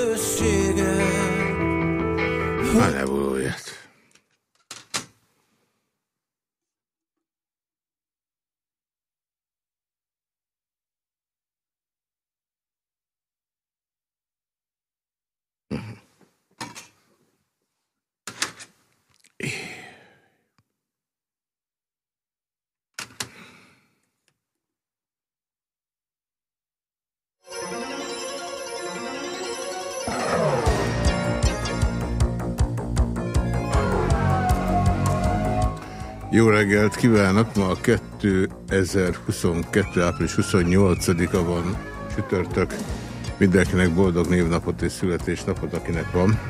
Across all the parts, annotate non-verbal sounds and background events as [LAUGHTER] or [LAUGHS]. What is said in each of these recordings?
felelőssége. Már Jó reggelt kívánok! Ma a 2022. április 28-a van csütörtök. Mindenkinek boldog névnapot és születésnapot, akinek van.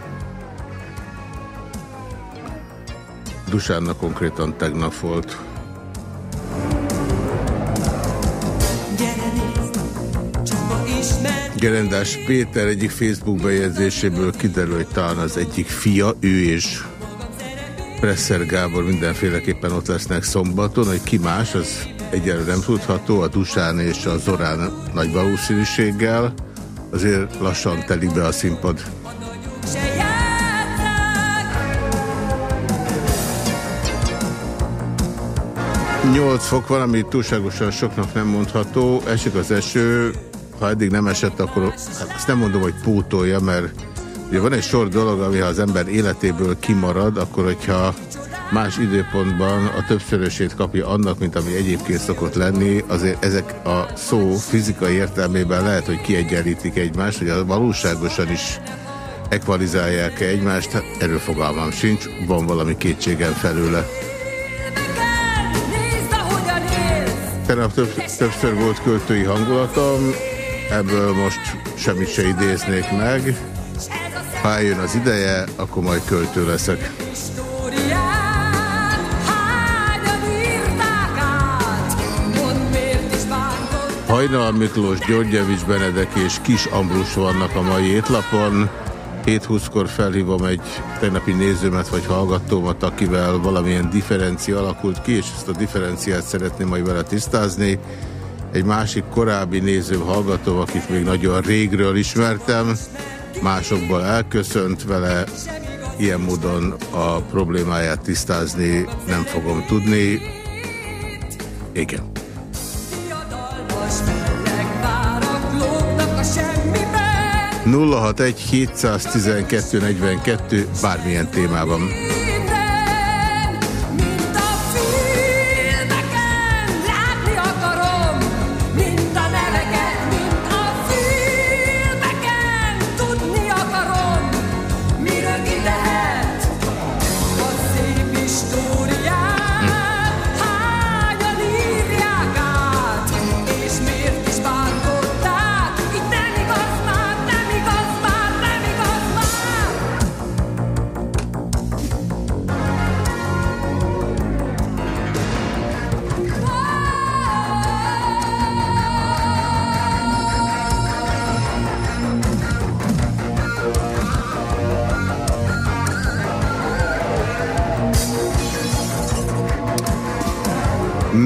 Dusánnak konkrétan tegnap volt. Gerendás Péter egyik Facebook bejegyzéséből kiderül, hogy talán az egyik fia, ő és Presser Gábor mindenféleképpen ott lesznek szombaton, hogy ki más, az egyelőre nem tudható, a Dusán és a Zorán nagy valószínűséggel, azért lassan telik be a színpad. Nyolc fok van, ami túlságosan soknak nem mondható, esik az eső, ha eddig nem esett, akkor hát azt nem mondom, hogy pótolja, mert Ugye van egy sor dolog, ami ha az ember életéből kimarad, akkor hogyha más időpontban a többszörösét kapja annak, mint ami egyébként szokott lenni, azért ezek a szó fizikai értelmében lehet, hogy kiegyenlítik egymást, hogy valóságosan is ekvalizálják -e egymást, erről fogalmam sincs, van valami kétségem felőle. Tegnap több, többször volt költői hangulatom, ebből most semmit se idéznék meg. Ha eljön az ideje, akkor majd költő leszek. Hajnal Miklós, Györgyevics Benedek és Kis Ambrus vannak a mai étlapon. 7-20-kor felhívom egy tegnapi nézőmet vagy hallgatómat, akivel valamilyen differencia alakult ki, és ezt a differenciát szeretném majd vele tisztázni. Egy másik korábbi néző hallgató, akit még nagyon régről ismertem, másokból elköszönt vele, ilyen módon a problémáját tisztázni nem fogom tudni. Igen. 061 712 42 bármilyen témában.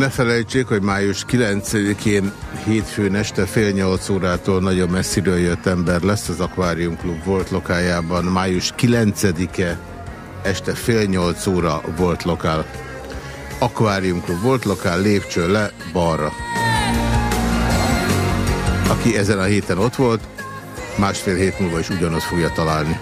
Ne felejtsék, hogy május 9-én hétfőn este fél nyolc órától nagyon messziről jött ember lesz az Aquarium Club volt lokájában. Május 9-e este fél nyolc óra volt lokál. Aquarium Club volt lokál, lépcső le, balra. Aki ezen a héten ott volt, másfél hét múlva is ugyanott fogja találni.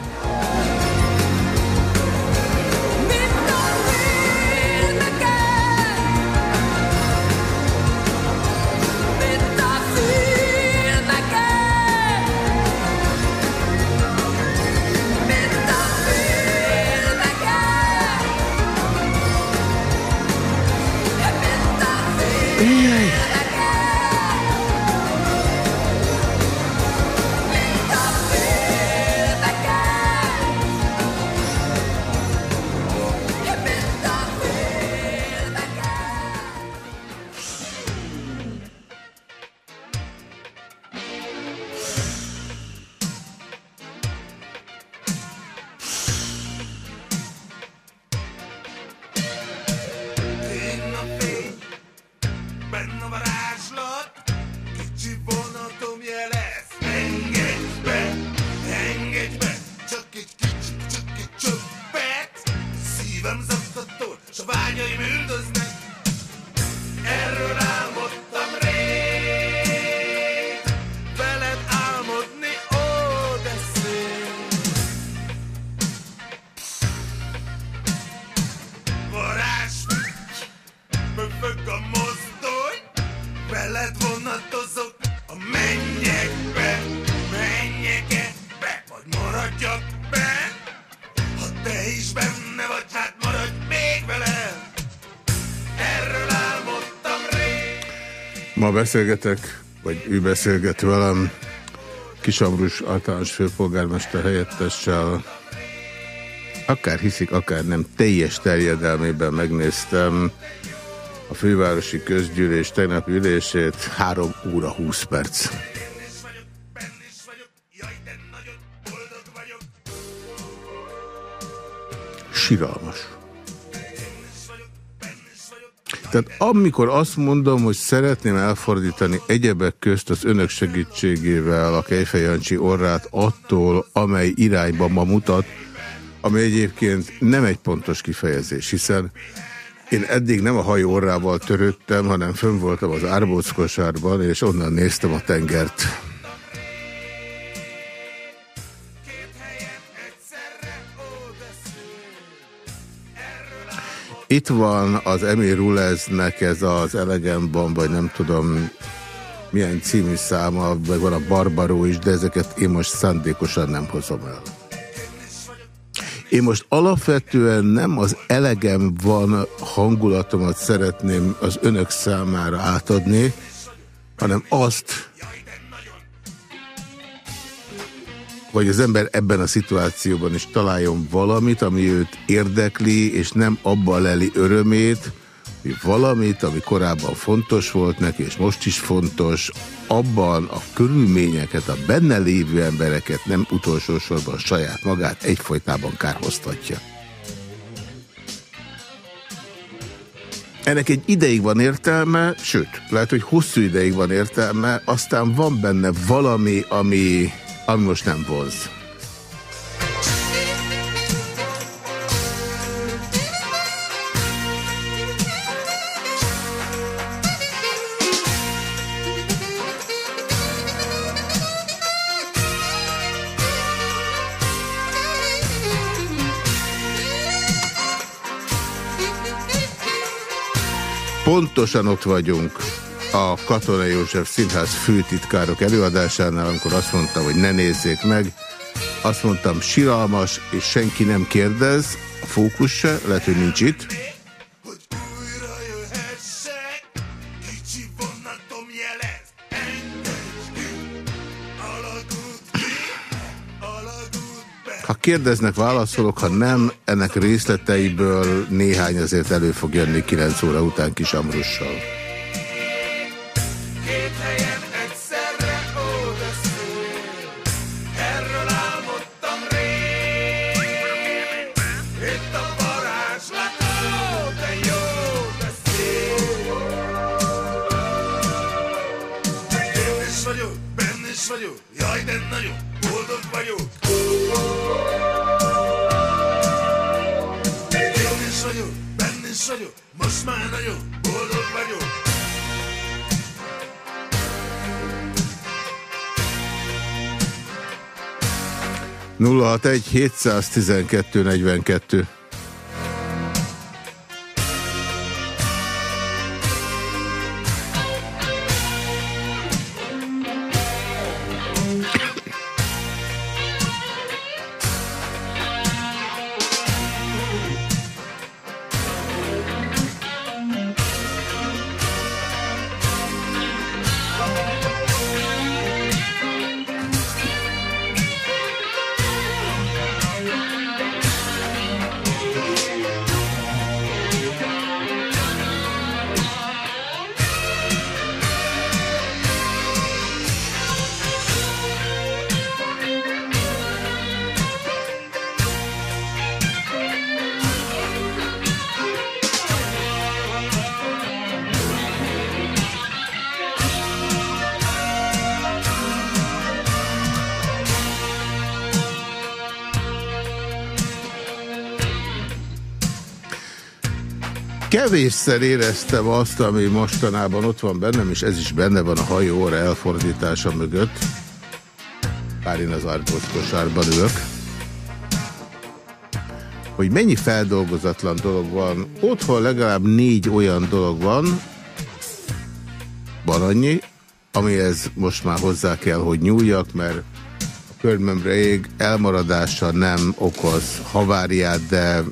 Beszélgetek, vagy ő beszélget velem, Kisambrus általános főpolgármester helyettessel, akár hiszik, akár nem, teljes terjedelmében megnéztem a fővárosi közgyűlés tegnapi ülését, 3 óra 20 perc. Siralmas. Tehát amikor azt mondom, hogy szeretném elfordítani egyebek közt az önök segítségével a Kejfej Jancsi orrát attól, amely irányba ma mutat, ami egyébként nem egy pontos kifejezés, hiszen én eddig nem a hajó orrával törődtem, hanem fönn voltam az árbóckosárban, és onnan néztem a tengert. Itt van az Emil Ruleznek ez az Elegemban, vagy nem tudom milyen című száma, meg van a Barbaró is, de ezeket én most szándékosan nem hozom el. Én most alapvetően nem az elegem van hangulatomat szeretném az önök számára átadni, hanem azt, hogy az ember ebben a szituációban is találjon valamit, ami őt érdekli, és nem abban leli örömét, hogy valamit, ami korábban fontos volt neki, és most is fontos, abban a körülményeket, a benne lévő embereket, nem utolsó sorban saját magát egyfolytában kárhoztatja. Ennek egy ideig van értelme, sőt, lehet, hogy hosszú ideig van értelme, aztán van benne valami, ami ami most nem vonz. Pontosan ott vagyunk a Katona József Színház főtitkárok előadásánál, amikor azt mondta, hogy ne nézzék meg. Azt mondtam, siralmas, és senki nem kérdez, a fókusz se, lehet, hogy nincs itt. Ha kérdeznek, válaszolok, ha nem, ennek részleteiből néhány azért elő fog jönni 9 óra után kis Amrussal. Egy 712 42. kevésszer éreztem azt, ami mostanában ott van bennem, és ez is benne van a hajó óra elfordítása mögött. Bár én az kosárban ülök. Hogy mennyi feldolgozatlan dolog van. Otthon legalább négy olyan dolog van, van annyi, amihez most már hozzá kell, hogy nyúljak, mert a körmömre ég elmaradása nem okoz haváriát, de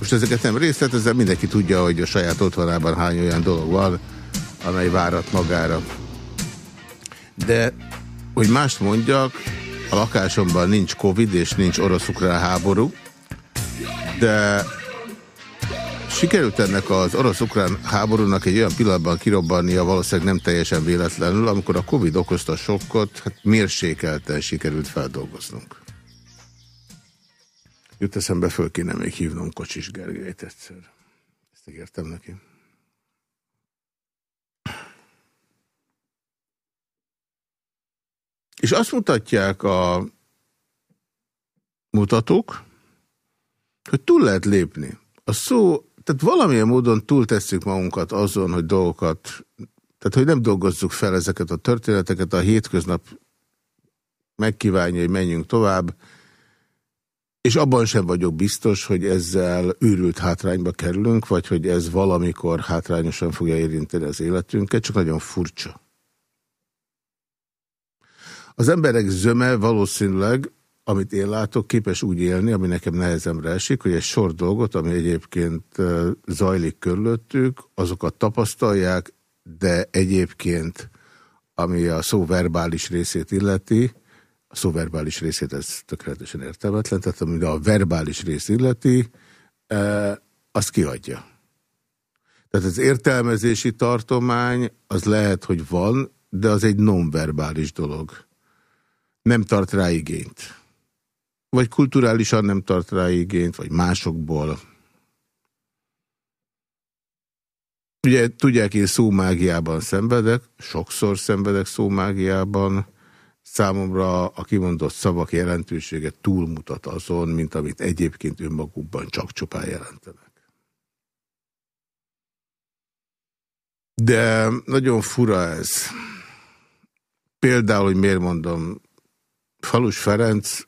most ezeket nem részletezem, mindenki tudja, hogy a saját otthonában hány olyan dolog van, amely várat magára. De, hogy mást mondjak, a lakásomban nincs Covid és nincs orosz-ukrán háború, de sikerült ennek az orosz-ukrán háborúnak egy olyan pillanatban kirobbannia valószínűleg nem teljesen véletlenül, amikor a Covid okozta sokkot, hát mérsékelten sikerült feldolgoznunk. Jut eszembe, föl kéne még hívnom Kocsis Gergelyt egyszer. Ezt ígértem neki. És azt mutatják a mutatók, hogy túl lehet lépni. A szó, tehát valamilyen módon túltesszük magunkat azon, hogy dolgokat, tehát hogy nem dolgozzuk fel ezeket a történeteket, a hétköznap megkívánja, hogy menjünk tovább, és abban sem vagyok biztos, hogy ezzel őrült hátrányba kerülünk, vagy hogy ez valamikor hátrányosan fogja érinteni az életünket, csak nagyon furcsa. Az emberek zöme valószínűleg, amit én látok, képes úgy élni, ami nekem nehezemre esik, hogy egy sor dolgot, ami egyébként zajlik körülöttük, azokat tapasztalják, de egyébként, ami a szó verbális részét illeti, a szó verbális részét ez tökéletesen értelmetlen, tehát ami a verbális rész illeti, azt kiadja. Tehát az értelmezési tartomány az lehet, hogy van, de az egy nonverbális dolog nem tart rá igényt. Vagy kulturálisan nem tart rá igényt, vagy másokból. Ugye tudják, én szómágiában szenvedek, sokszor szenvedek szómágiában, számomra a kimondott szavak jelentősége túlmutat azon, mint amit egyébként önmagukban csak csupán jelentenek. De nagyon fura ez. Például, hogy miért mondom, Falus Ferenc,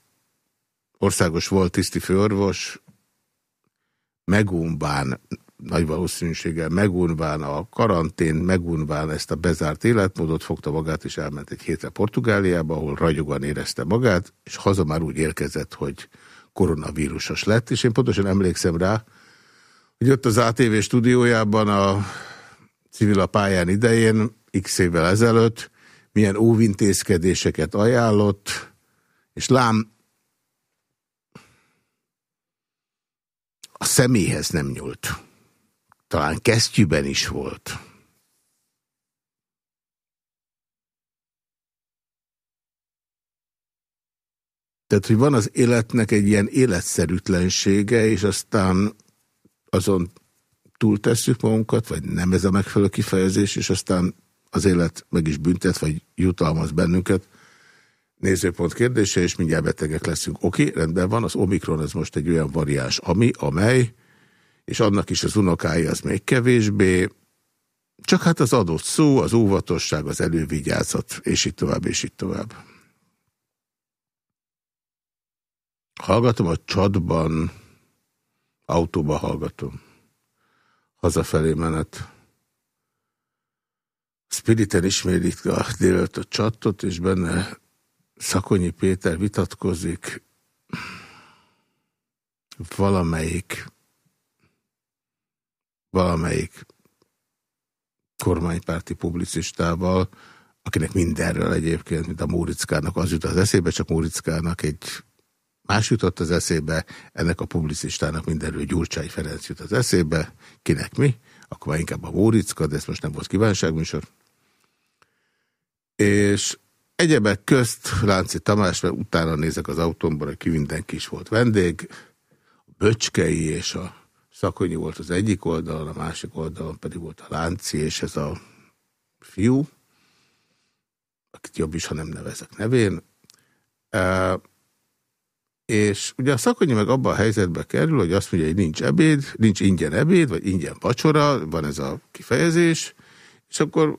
országos volt tiszti főorvos, megunván, nagy valószínűséggel megunván a karantén, megunván ezt a bezárt életmódot, fogta magát és elment egy hétre Portugáliába, ahol ragyogan érezte magát, és haza már úgy érkezett, hogy koronavírusos lett, és én pontosan emlékszem rá, hogy ott az ATV stúdiójában a civil a pályán idején, x évvel ezelőtt, milyen óvintézkedéseket ajánlott, és lám, a személyhez nem nyúlt. Talán kesztyűben is volt. Tehát, hogy van az életnek egy ilyen életszerűtlensége, és aztán azon túltesszük magunkat, vagy nem ez a megfelelő kifejezés, és aztán az élet meg is büntet, vagy jutalmaz bennünket nézőpont kérdése, és mindjárt betegek leszünk. Oké, rendben van, az Omikron az most egy olyan variáns, ami, amely, és annak is az unokái az még kevésbé, csak hát az adott szó, az óvatosság, az elővigyázat, és itt tovább, és itt tovább. Hallgatom a csatban, autóba hallgatom. Hazafelé menet. Spiriten ismérik a délőtt a csatot, és benne Szakonyi Péter vitatkozik valamelyik valamelyik kormánypárti publicistával, akinek mindenről egyébként, mint a Móriczkának az jut az eszébe, csak Móriczkának egy más jutott az eszébe, ennek a publicistának mindenről Gyurcsány Ferenc jut az eszébe, kinek mi, akkor már inkább a Móriczka, de ez most nem volt kívánságműsor. És Egyebek közt Lánci Tamás, mert utána nézek az autómban, hogy ki mindenki is volt vendég. A Böcskei és a Szakonyi volt az egyik oldalon, a másik oldalon pedig volt a Lánci, és ez a fiú, akit jobb is, ha nem nevezek nevén. E, és ugye a Szakonyi meg abban a helyzetbe kerül, hogy azt mondja, hogy nincs ebéd, nincs ingyen ebéd, vagy ingyen vacsora, van ez a kifejezés, és akkor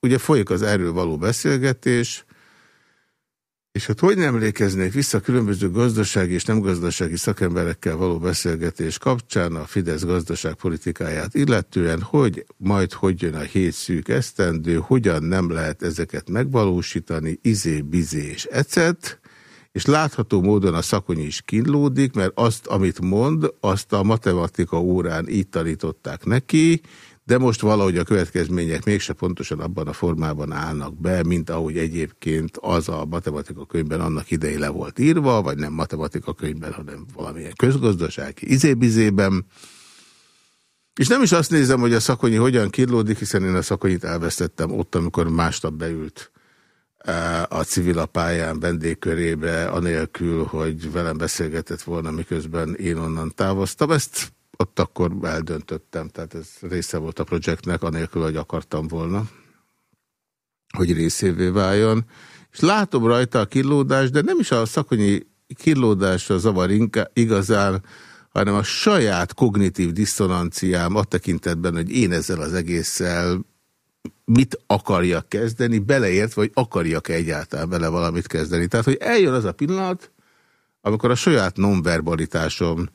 ugye folyik az erről való beszélgetés, és hát hogy nem emlékeznék vissza különböző gazdasági és nem gazdasági szakemberekkel való beszélgetés kapcsán a Fidesz gazdaságpolitikáját illetően, hogy majd hogy jön a hét szűk esztendő, hogyan nem lehet ezeket megvalósítani, izé, bizé és ecet, és látható módon a szakonyi is kínlódik, mert azt, amit mond, azt a matematika órán így tanították neki, de most valahogy a következmények mégse pontosan abban a formában állnak be, mint ahogy egyébként az a matematika könyvben annak idején le volt írva, vagy nem matematika könyvben, hanem valamilyen közgazdasági izébizében. És nem is azt nézem, hogy a szakonyi hogyan kirlódik, hiszen én a szakonyit elvesztettem ott, amikor másnap beült eh, a civil pályán vendégkörébe, anélkül, hogy velem beszélgetett volna, miközben én onnan távoztam. Ezt ott akkor eldöntöttem, tehát ez része volt a projektnek, anélkül, hogy akartam volna, hogy részévé váljon. És látom rajta a kilódás, de nem is a szakonyi kilódásra zavar igazán, hanem a saját kognitív diszonanciám a tekintetben, hogy én ezzel az egésszel mit akarjak kezdeni, beleért, vagy akarjak -e egyáltalán vele valamit kezdeni. Tehát, hogy eljön az a pillanat, amikor a saját nonverbalitásom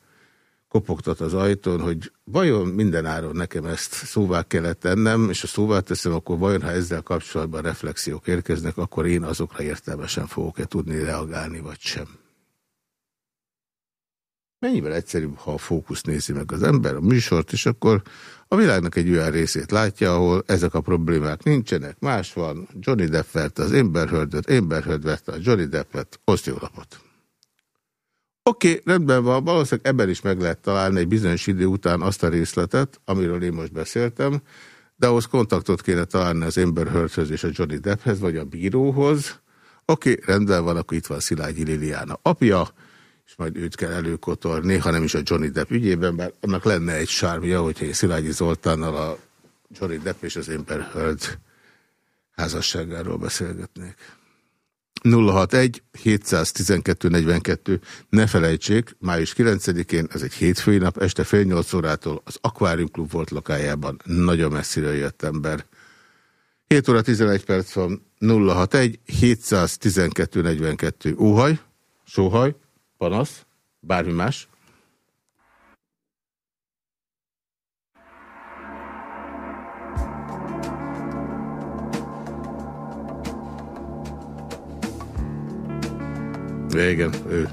kopogtat az ajtón, hogy vajon mindenáron nekem ezt szóvá kellett tennem, és ha szóvá teszem, akkor vajon, ha ezzel kapcsolatban reflexiók érkeznek, akkor én azokra értelmesen fogok-e tudni reagálni, vagy sem. Mennyivel egyszerűbb, ha a fókusz nézi meg az ember a műsort, és akkor a világnak egy olyan részét látja, ahol ezek a problémák nincsenek. Más van, Johnny Depp verte az Amber Heardot, Amber Heard verte a Johnny Deppet, oszt jó napot! Oké, okay, rendben van, valószínűleg ebben is meg lehet találni egy bizonyos idő után azt a részletet, amiről én most beszéltem, de ahhoz kontaktot kéne találni az Amber Heardhöz és a Johnny Depphez, vagy a bíróhoz. Oké, okay, rendben van, akkor itt van Szilágyi Liliana apja, és majd őt kell előkotorni, hanem is a Johnny Depp ügyében, mert annak lenne egy sármja, hogyha én Szilágyi Zoltánnal a Johnny Depp és az Amber Heard házasságáról beszélgetnék. 061 712 42. Ne felejtsék, május 9-én, ez egy hétfői nap, este fél nyolc órától az Aquarium Klub volt lakájában nagyon messziről jött ember. 7 óra 11 perc van, 061 712 42. Óhaj, sóhaj, panasz, bármi más. Igen, ő.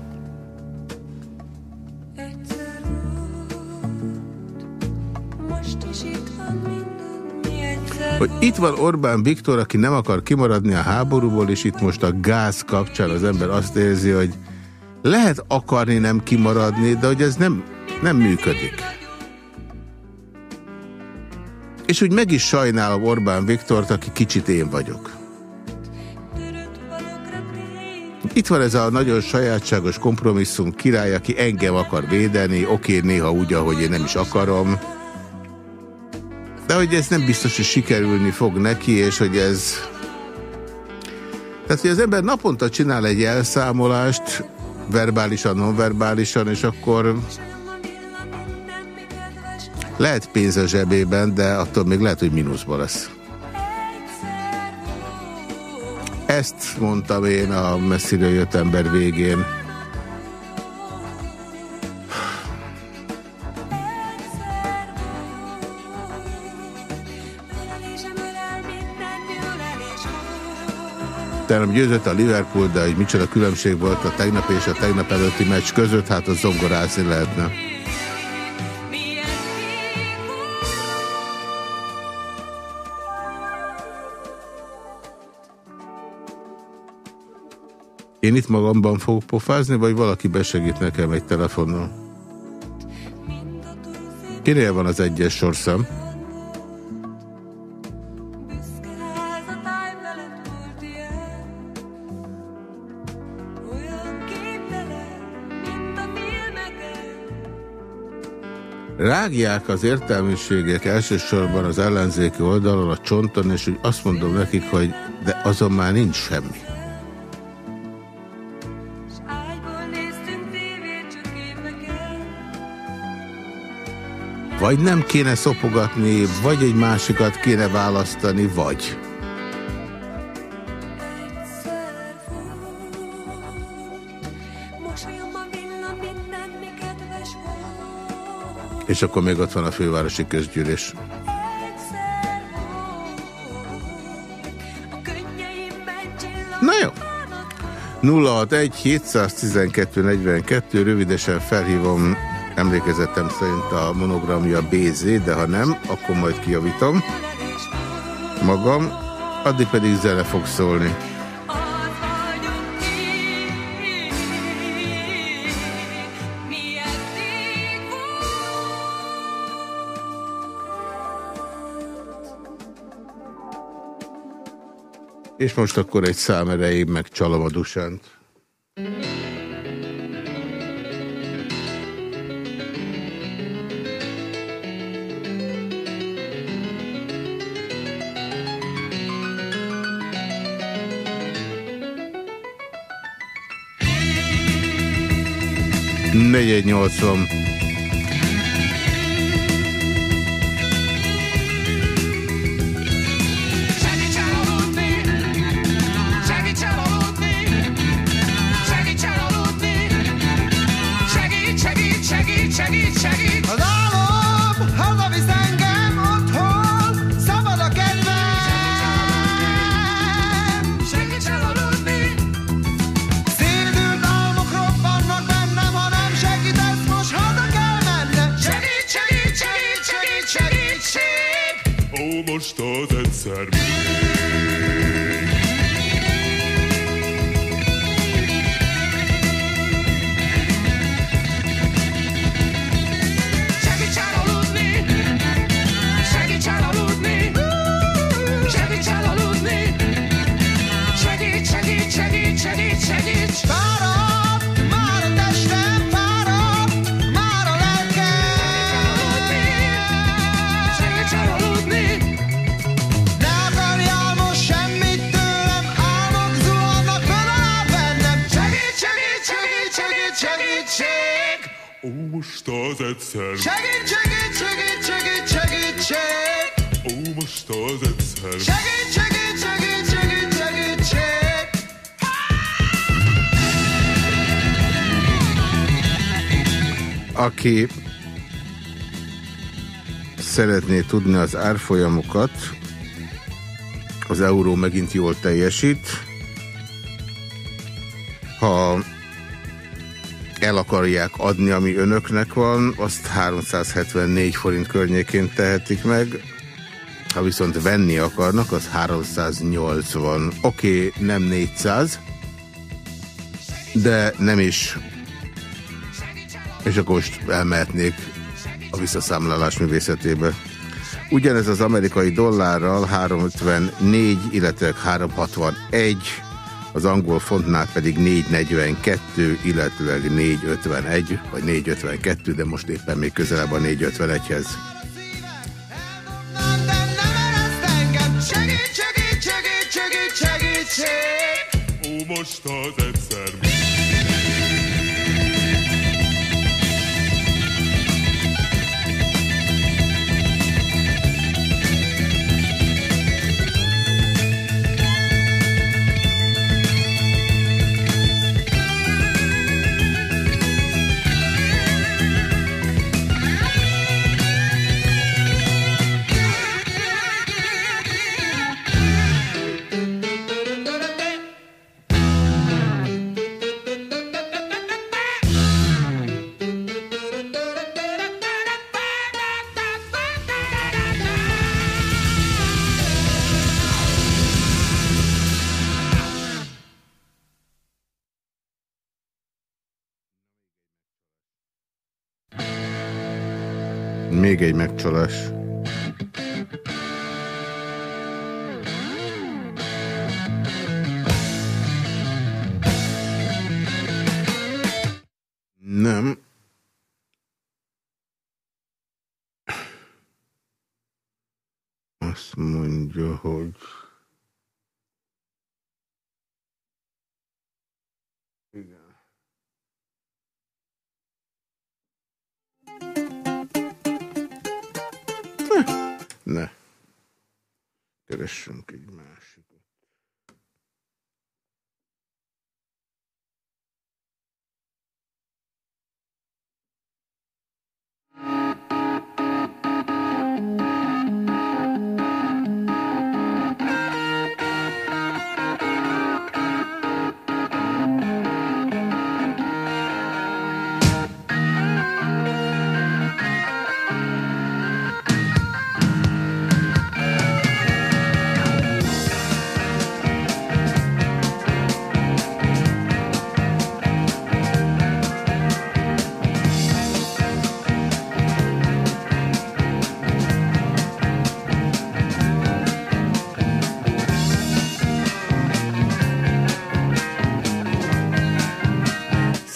Hogy itt van Orbán Viktor, aki nem akar kimaradni a háborúból, és itt most a gáz kapcsán az ember azt érzi, hogy lehet akarni nem kimaradni, de hogy ez nem, nem működik. És úgy meg is sajnálom Orbán Viktort, aki kicsit én vagyok. Itt van ez a nagyon sajátságos kompromisszum király, aki engem akar védeni, oké, néha úgy, ahogy én nem is akarom. De hogy ez nem biztos, hogy sikerülni fog neki, és hogy ez... Tehát, hogy az ember naponta csinál egy elszámolást, verbálisan, nonverbálisan, és akkor lehet pénz a zsebében, de attól még lehet, hogy mínuszban lesz. Ezt mondtam én a messziről jött ember végén. Tegnap győzött a Liverpool, de hogy micsoda különbség volt a tegnap és a tegnap előtti meccs között, hát az zongorázni lehetne. Én itt magamban fogok pofázni, vagy valaki besegít nekem egy telefonon? Kinél van az egyes sorszám? rágják az értelmiségek elsősorban az ellenzéki oldalon a csonton, és úgy azt mondom nekik, hogy de azon már nincs semmi. Vagy nem kéne szopogatni, vagy egy másikat kéne választani, vagy. És akkor még ott van a fővárosi közgyűlés. Na jó. 061 712 42, rövidesen felhívom Emlékezetem szerint a monogramja BZ, de ha nem, akkor majd kijavítom magam, addig pedig zene fog szólni. És most akkor egy szám erejéig megcsalom a Dusánt. 180. Aki szeretné tudni az árfolyamokat, az euró megint jól teljesít. Ha el akarják adni, ami önöknek van, azt 374 forint környékén tehetik meg. Ha viszont venni akarnak, az 380. Oké, okay, nem 400, de nem is. És akkor most elmehetnék a visszaszámlálás művészetébe. Ugyanez az amerikai dollárral 354, illetve 361 az angol fontnál pedig 442, illetőleg 451, vagy 452, de most éppen még közelebb a 451-hez. Egy question.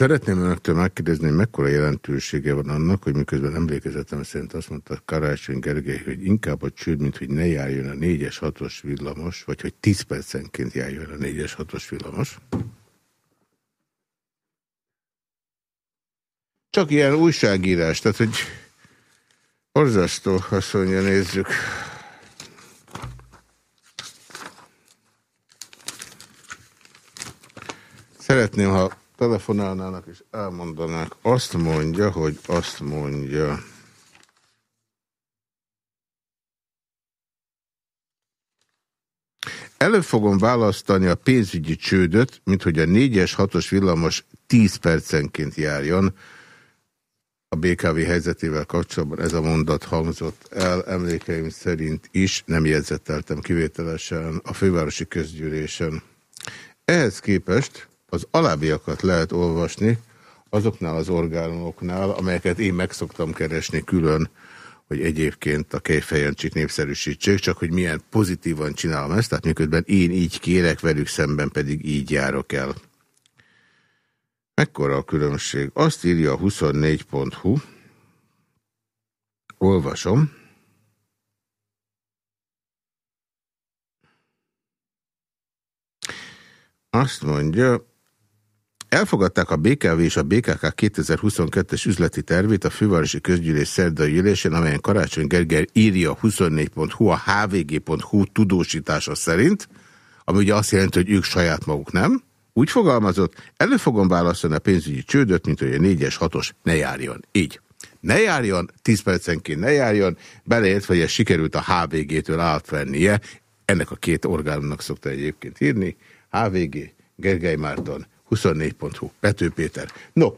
Szeretném önöktől megkérdezni, hogy mekkora jelentősége van annak, hogy miközben emlékezetem szerint azt mondta Karácsony Gergely, hogy inkább a csőd, mint hogy ne járjon a 4-es 6-os villamos, vagy hogy 10 percenként járjon a 4-es 6-os villamos. Csak ilyen újságírás, tehát hogy orzasztó, azt mondja, nézzük. Szeretném, ha telefonálnának és elmondanák. Azt mondja, hogy azt mondja. Előbb fogom választani a pénzügyi csődöt, mint hogy a 4-es, 6-os villamos 10 percenként járjon. A BKV helyzetével kapcsolatban ez a mondat hangzott el, emlékeim szerint is, nem jegyzeteltem kivételesen a fővárosi közgyűlésen. Ehhez képest az alábbiakat lehet olvasni azoknál az orgánumoknál, amelyeket én megszoktam keresni külön, hogy egyébként a kejfejancsik népszerűsítsék, csak hogy milyen pozitívan csinálom ezt, tehát miközben én így kérek, velük szemben pedig így járok el. Mekkora a különbség? Azt írja a 24.hu, olvasom, azt mondja, Elfogadták a BKV és a BKK 2022-es üzleti tervét a fővárosi közgyűlés szerdai ülésén, amelyen Karácsony Gergely írja 24.hu a hvg.hu tudósítása szerint, ami ugye azt jelenti, hogy ők saját maguk nem. Úgy fogalmazott, elő fogom válaszolni a pénzügyi csődöt, mint hogy a 4-es, 6-os ne járjon. Így. Ne járjon, 10 percenként ne járjon, beleértve, hogy ez sikerült a HVG-től átvennie, ennek a két orgánumnak szokta egyébként írni, HVG, Gergely Márton, 24.hu, Pető Péter. No,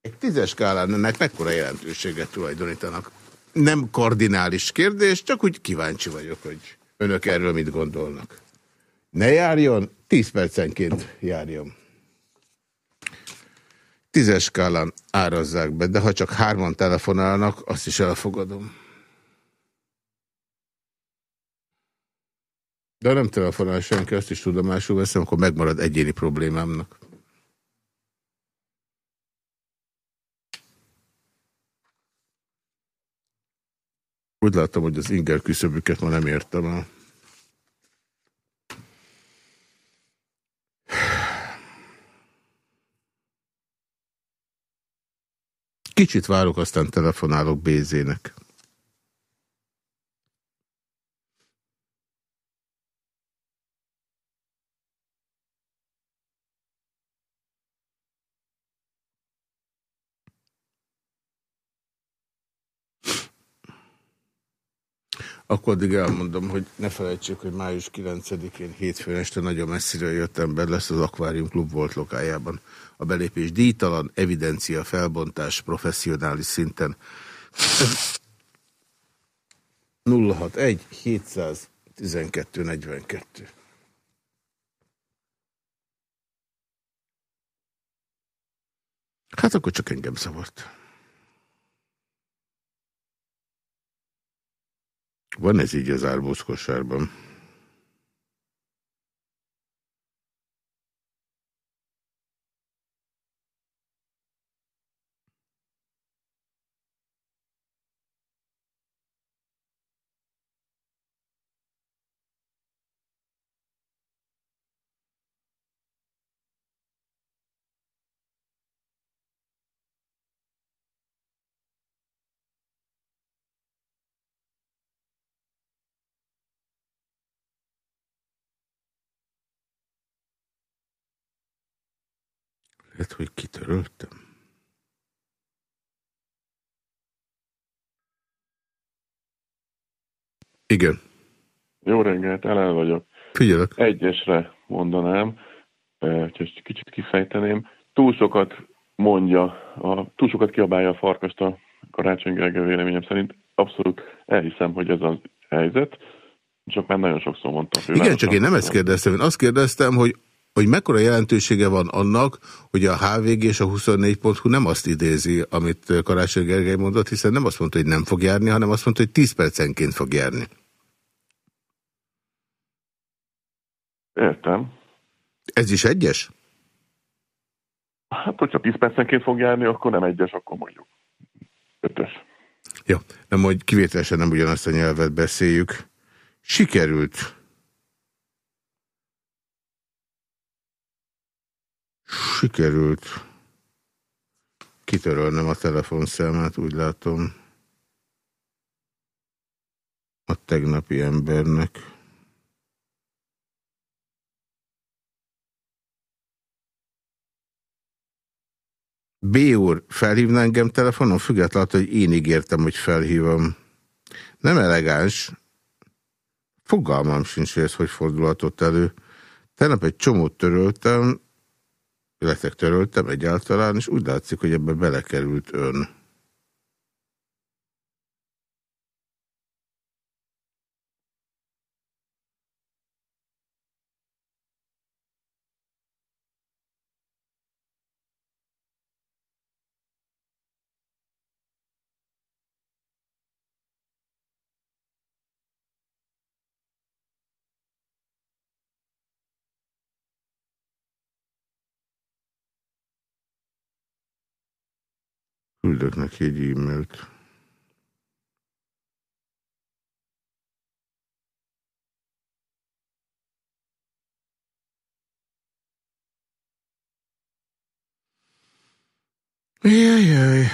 egy tízes skálán ennek mekkora jelentőséget tulajdonítanak? Nem kardinális kérdés, csak úgy kíváncsi vagyok, hogy önök erről mit gondolnak. Ne járjon, 10 percenként járjon. Tízes skálán árazzák be, de ha csak hárman telefonálnak, azt is elfogadom. De nem telefonál senki, azt is tudomásul veszem, akkor megmarad egyéni problémámnak. Úgy látom, hogy az inger küszöbüket ma nem értem el. Kicsit várok, aztán telefonálok Bézének. Akkor addig elmondom, hogy ne felejtsék, hogy május 9-én hétfőn este nagyon messziről jött ember lesz az Aquarium Klub volt lokájában. A belépés díjtalan, evidencia, felbontás professzionális szinten. 061 712 42 Hát akkor csak engem szavart. Van ez így az árbózkosárban? Lehet, hogy kitöröltem. Igen. Jó reggelt, elel vagyok. Figyelek. Egyesre mondanám, hogy kicsit kifejteném. Túl sokat mondja, a, túl sokat kiabálja a farkast a Karácsony Gergely véleményem szerint. Abszolút elhiszem, hogy ez az helyzet. Csak már nagyon sokszor mondtam. Igen, csak én nem ezt kérdeztem. Én azt kérdeztem, hogy hogy mekkora jelentősége van annak, hogy a HVG és a 24.hu nem azt idézi, amit Karácsony Gergely mondott, hiszen nem azt mondta, hogy nem fog járni, hanem azt mondta, hogy 10 percenként fog járni. Értem. Ez is egyes? Hát, hogyha 10 percenként fog járni, akkor nem egyes, akkor mondjuk ötös. Jó, nem, hogy kivételesen nem ugyanazt a nyelvet beszéljük. Sikerült. Sikerült. Kitörölnem a telefonszámát, úgy látom. A tegnapi embernek. B úr, felhívna engem telefonon, függetlenül, hogy én ígértem, hogy felhívom. Nem elegáns. Fogalmam sincs, hogy ez hogy fordulhatott elő. Tegnap egy csomót töröltem, illetve töröltem egyáltalán, és úgy látszik, hogy ebbe belekerült ön. Küldök neki egy e-mailt. Jaj,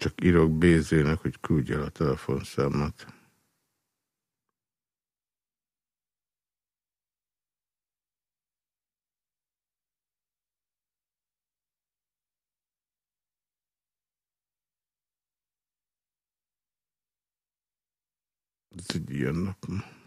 Csak írok Bézének, hogy küldje el a telefonszámát. Ez egy ilyen nap.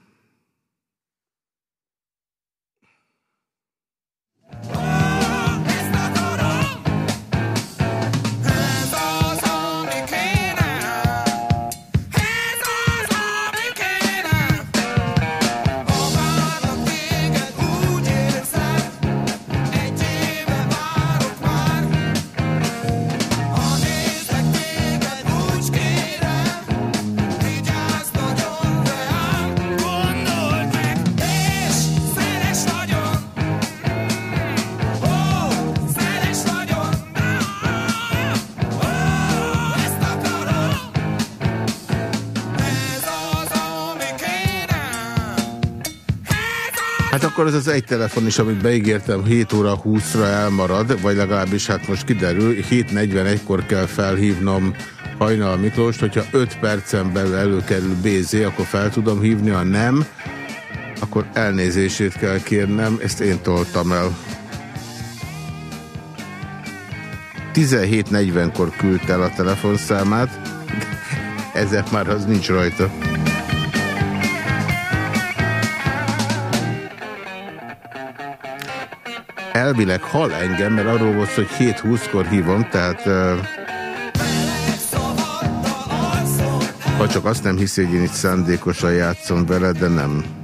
Akkor az az egy telefon is, amit beígértem 7 óra 20-ra elmarad, vagy legalábbis hát most kiderül, 7.41-kor kell felhívnom Hajnal Miklóst, hogyha 5 percen belül előkerül BZ, akkor fel tudom hívni, ha nem, akkor elnézését kell kérnem, ezt én toltam el. 17.40-kor küldte el a telefonszámát, [LAUGHS] ezek már az nincs rajta. Elvileg hal engem, mert arról volt, hogy 7-20-kor hívom, tehát... Ha csak azt nem hiszi, hogy én itt szándékosan játszom vele, de nem.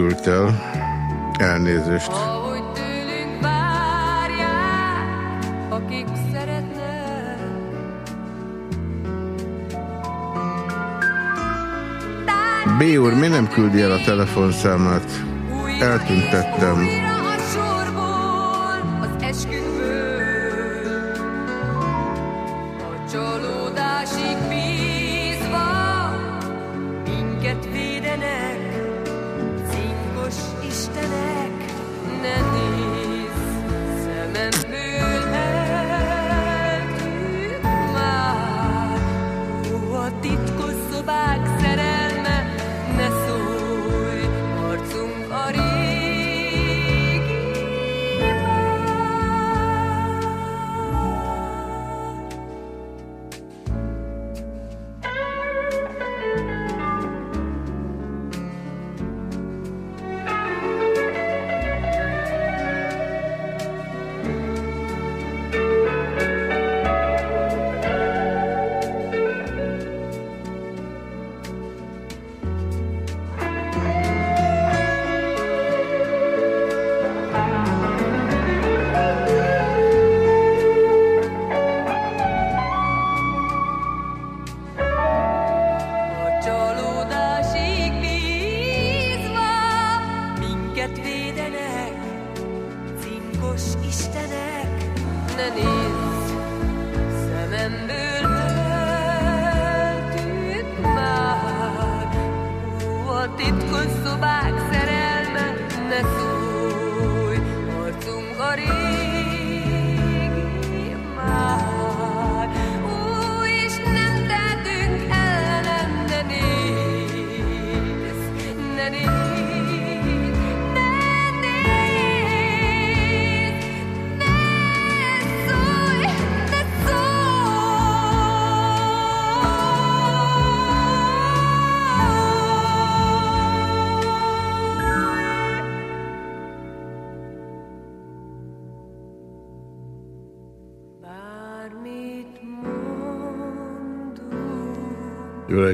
Küldte el. Elnézést. Ahogy tőlünk várják, akik szeretnek. B úr, mi nem küldi el a telefonszámát? Eltüntettem.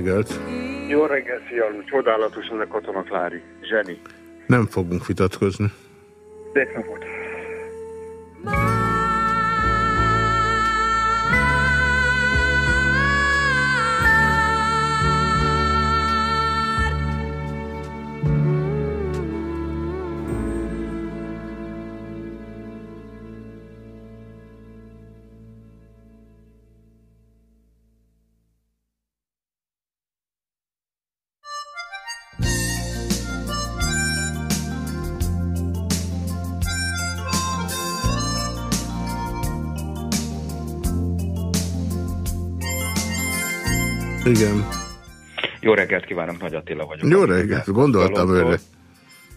Reggelt. Jó reggelt, Fialú! Csodálatos ennek Katona Klári. Zseni. Nem fogunk vitatkozni. Reggelt kívánok, Nagy Attila vagyok. Jó reggelt, gondoltam őre.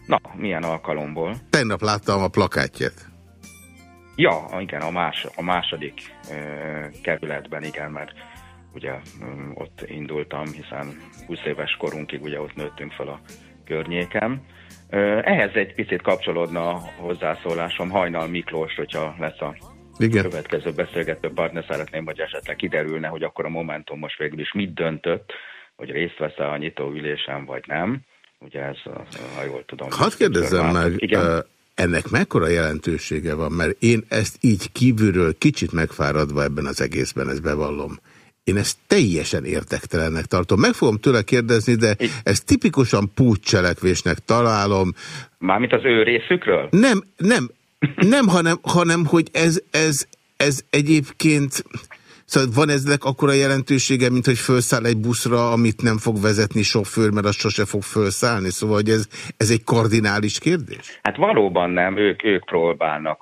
Na, milyen alkalomból? Tegnap láttam a plakátját. Ja, igen, a, más, a második ö, kerületben, igen, mert ugye ö, ott indultam, hiszen 20 éves korunkig ugye ott nőttünk fel a környéken. Ö, ehhez egy picit kapcsolódna a hozzászólásom Hajnal Miklós, hogyha lesz a Igen. következő beszélgető partner, szeretném, hogy esetleg kiderülne, hogy akkor a Momentum most végül is mit döntött, hogy részt vesz-e a nyitóülésen, vagy nem. Ugye ez, ha jól tudom. Hadd kérdezzem meg, Igen. ennek mekkora jelentősége van, mert én ezt így kívülről kicsit megfáradva ebben az egészben, ezt bevallom. Én ezt teljesen értektelennek tartom. Meg fogom tőle kérdezni, de ez tipikusan púccselekvésnek találom. Mármint az ő részükről? Nem, nem, nem, hanem, hanem hogy ez, ez, ez egyébként... Szóval van eznek akkora jelentősége, mint hogy felszáll egy buszra, amit nem fog vezetni sofőr, mert az sose fog felszállni. Szóval hogy ez, ez egy kardinális kérdés? Hát valóban nem, ők, ők próbálnak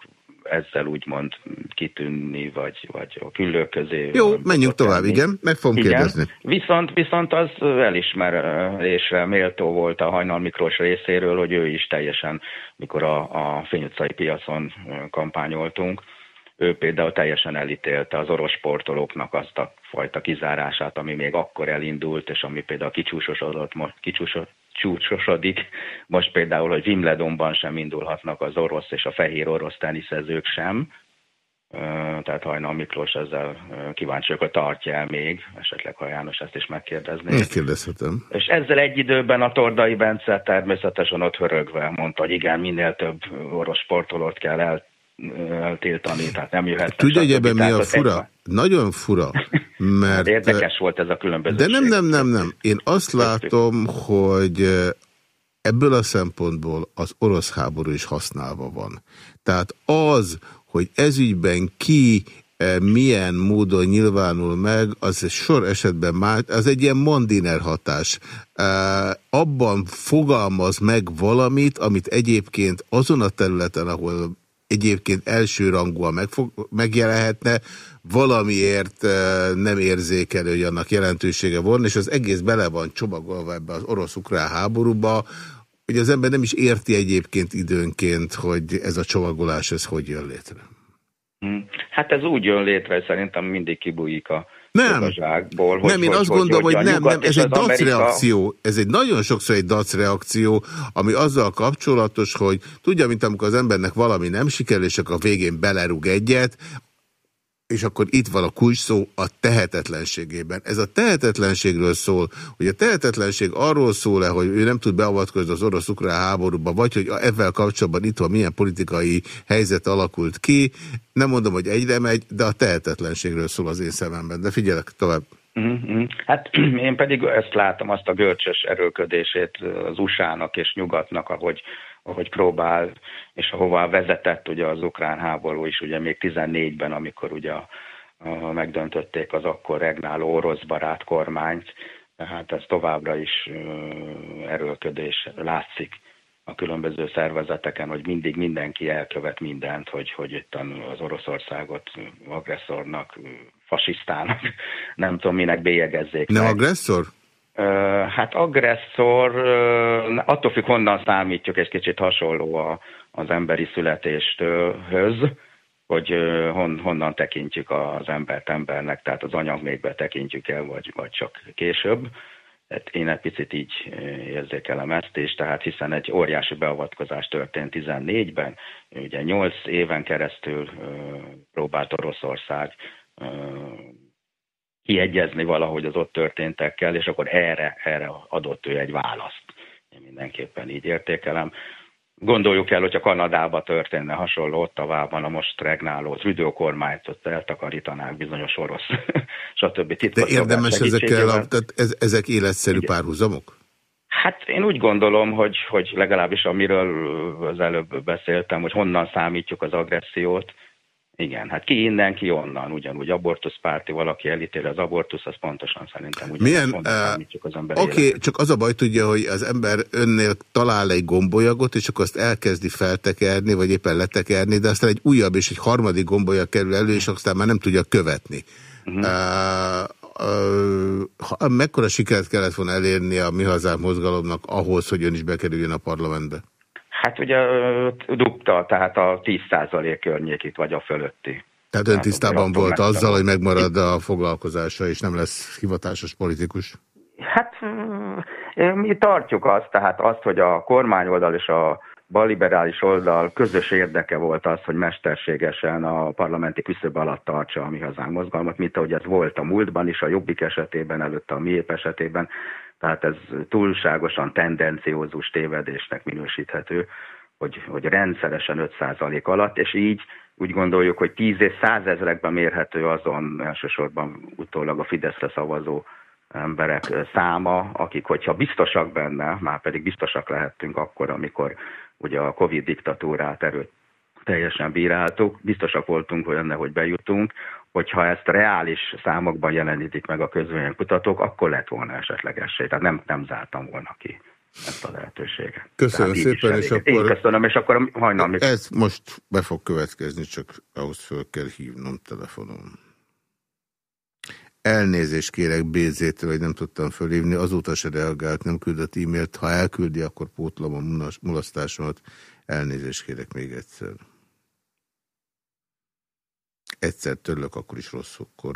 ezzel úgymond kitűnni, vagy, vagy a küllők közé. Jó, menjünk tovább, igen, meg fogom igen. kérdezni. Viszont, viszont az elismerésre méltó volt a Hajnal Miklós részéről, hogy ő is teljesen, mikor a, a Fény utcai piacon kampányoltunk, ő például teljesen elítélte az orosz sportolóknak azt a fajta kizárását, ami még akkor elindult, és ami például kicsúsosodott, most kicsúsosodott, csúcsosodik. Most például, hogy Wimbledonban sem indulhatnak az orosz és a fehér orosz teniszezők sem. Tehát Hajnal Miklós ezzel kíváncsiak, tartja el még, esetleg ha János ezt is megkérdezné. Megkérdezhetem. És ezzel egy időben a Tordai Bence természetesen ott hörögve mondta, hogy igen, minél több orosz sportolót kell el eltiltani, tehát nem jöhet. Tudja, hogy ebben mi a fura? Egy... Nagyon fura, [LAUGHS] mert... Érdekes volt ez a különböző. De nem, nem, nem, nem. Én azt látom, hogy ebből a szempontból az orosz háború is használva van. Tehát az, hogy ezügyben ki milyen módon nyilvánul meg, az egy sor esetben már, az egy ilyen mondiner hatás. Abban fogalmaz meg valamit, amit egyébként azon a területen, ahol egyébként elsőrangúan megfog, megjelenhetne, valamiért nem érzékelő, hogy annak jelentősége volna, és az egész bele van csomagolva ebbe az orosz-ukrán háborúba, hogy az ember nem is érti egyébként időnként, hogy ez a csomagolás, ez hogy jön létre. Hm. Hát ez úgy jön létre, szerintem mindig kibújik a nem, zsákból, hogy, nem, én hogy, azt hogy, gondolom, hogy, hogy nem, nem, ez egy dac reakció, ez egy nagyon sokszor egy dac reakció, ami azzal kapcsolatos, hogy tudja, mint amikor az embernek valami nem sikerül, és akkor a végén belerúg egyet, és akkor itt van a kulcs szó a tehetetlenségében. Ez a tehetetlenségről szól, hogy a tehetetlenség arról szól-e, hogy ő nem tud beavatkozni az orosz-ukrán háborúba, vagy hogy ezzel kapcsolatban itt van milyen politikai helyzet alakult ki. Nem mondom, hogy egyre megy, de a tehetetlenségről szól az én szememben. De figyelek tovább. Uh -huh. Hát [CLEARS THROAT] én pedig ezt látom, azt a görcsös erőködését az USA-nak és nyugatnak, ahogy ahogy próbál, és ahová vezetett ugye az ukrán háború is, ugye még 14-ben, amikor ugye a, a, megdöntötték az akkor regnáló orosz barát kormányt, tehát ez továbbra is erőlködés látszik a különböző szervezeteken, hogy mindig mindenki elkövet mindent, hogy, hogy itt az Oroszországot agresszornak, fasisztának, [LAUGHS] nem tudom minek bélyegezzék. Nem agresszor? Hát agresszor, attól függ, honnan számítjuk, egy kicsit hasonló a, az emberi születésthöz, hogy hon, honnan tekintjük az embert embernek, tehát az anyag még tekintjük el, vagy, vagy csak később. Hát én egy picit így érzékelem ezt is, tehát hiszen egy óriási beavatkozás történt 14-ben, ugye 8 éven keresztül próbált Oroszország kiegyezni valahogy az ott történtekkel, és akkor erre, erre adott ő egy választ. Én mindenképpen így értékelem. Gondoljuk el, hogyha Kanadába történne hasonló Ottavában a most regnáló Trudeau kormányt, ott eltakarítanák bizonyos orosz, [LAUGHS] stb. De érdemes ezekkel, a, tehát ez, ezek életszerű Igen. párhuzamok? Hát én úgy gondolom, hogy, hogy legalábbis amiről az előbb beszéltem, hogy honnan számítjuk az agressziót, igen, hát ki innen, ki onnan, ugyanúgy abortuszpárti, valaki elítéli az abortusz, az pontosan szerintem úgy Milyen, uh, az ember Oké, okay, csak az a baj tudja, hogy az ember önnél talál egy gombolyagot, és akkor azt elkezdi feltekerni, vagy éppen letekerni, de aztán egy újabb és egy harmadik gombolyag kerül elő, és aztán már nem tudja követni. Uh -huh. uh, uh, mekkora sikert kellett volna elérni a Mi Hazám mozgalomnak ahhoz, hogy ön is bekerüljön a parlamentbe? Hát ugye dugta, tehát a 10% környékét, vagy a fölötti. Tehát ön tisztában volt azzal, hogy megmarad a foglalkozása, és nem lesz hivatásos politikus? Hát mi tartjuk azt, tehát azt, hogy a kormányoldal és a balliberális oldal közös érdeke volt az, hogy mesterségesen a parlamenti küszöb alatt tartsa a mi hazánk mozgalmat, mint ahogy ez volt a múltban is, a jobbik esetében, előtte a miép esetében. Tehát ez túlságosan tendenciózus tévedésnek minősíthető, hogy, hogy rendszeresen 5% alatt, és így úgy gondoljuk, hogy tíz és százezerekben mérhető azon elsősorban utólag a Fideszre szavazó emberek száma, akik, hogyha biztosak benne, már pedig biztosak lehettünk akkor, amikor ugye a Covid diktatúrát erőt teljesen bíráltuk, biztosak voltunk hogy benne, hogy bejutunk, hogyha ezt reális számokban jelenítik meg a kutatók, akkor lett volna esetleg esély. Tehát nem, nem zártam volna ki ezt a lehetőséget. Köszönöm Tehát szépen, és akkor... Én köszönöm, és akkor hajnal... Ez most be fog következni, csak ahhoz föl kell hívnom telefonon. Elnézést kérek BZ-től, hogy nem tudtam fölhívni, azóta se reagált, nem küldött e-mailt. Ha elküldi, akkor pótlom a mulasztásomat. Elnézést kérek még egyszer. Egyszer törlök, akkor is rosszukkor.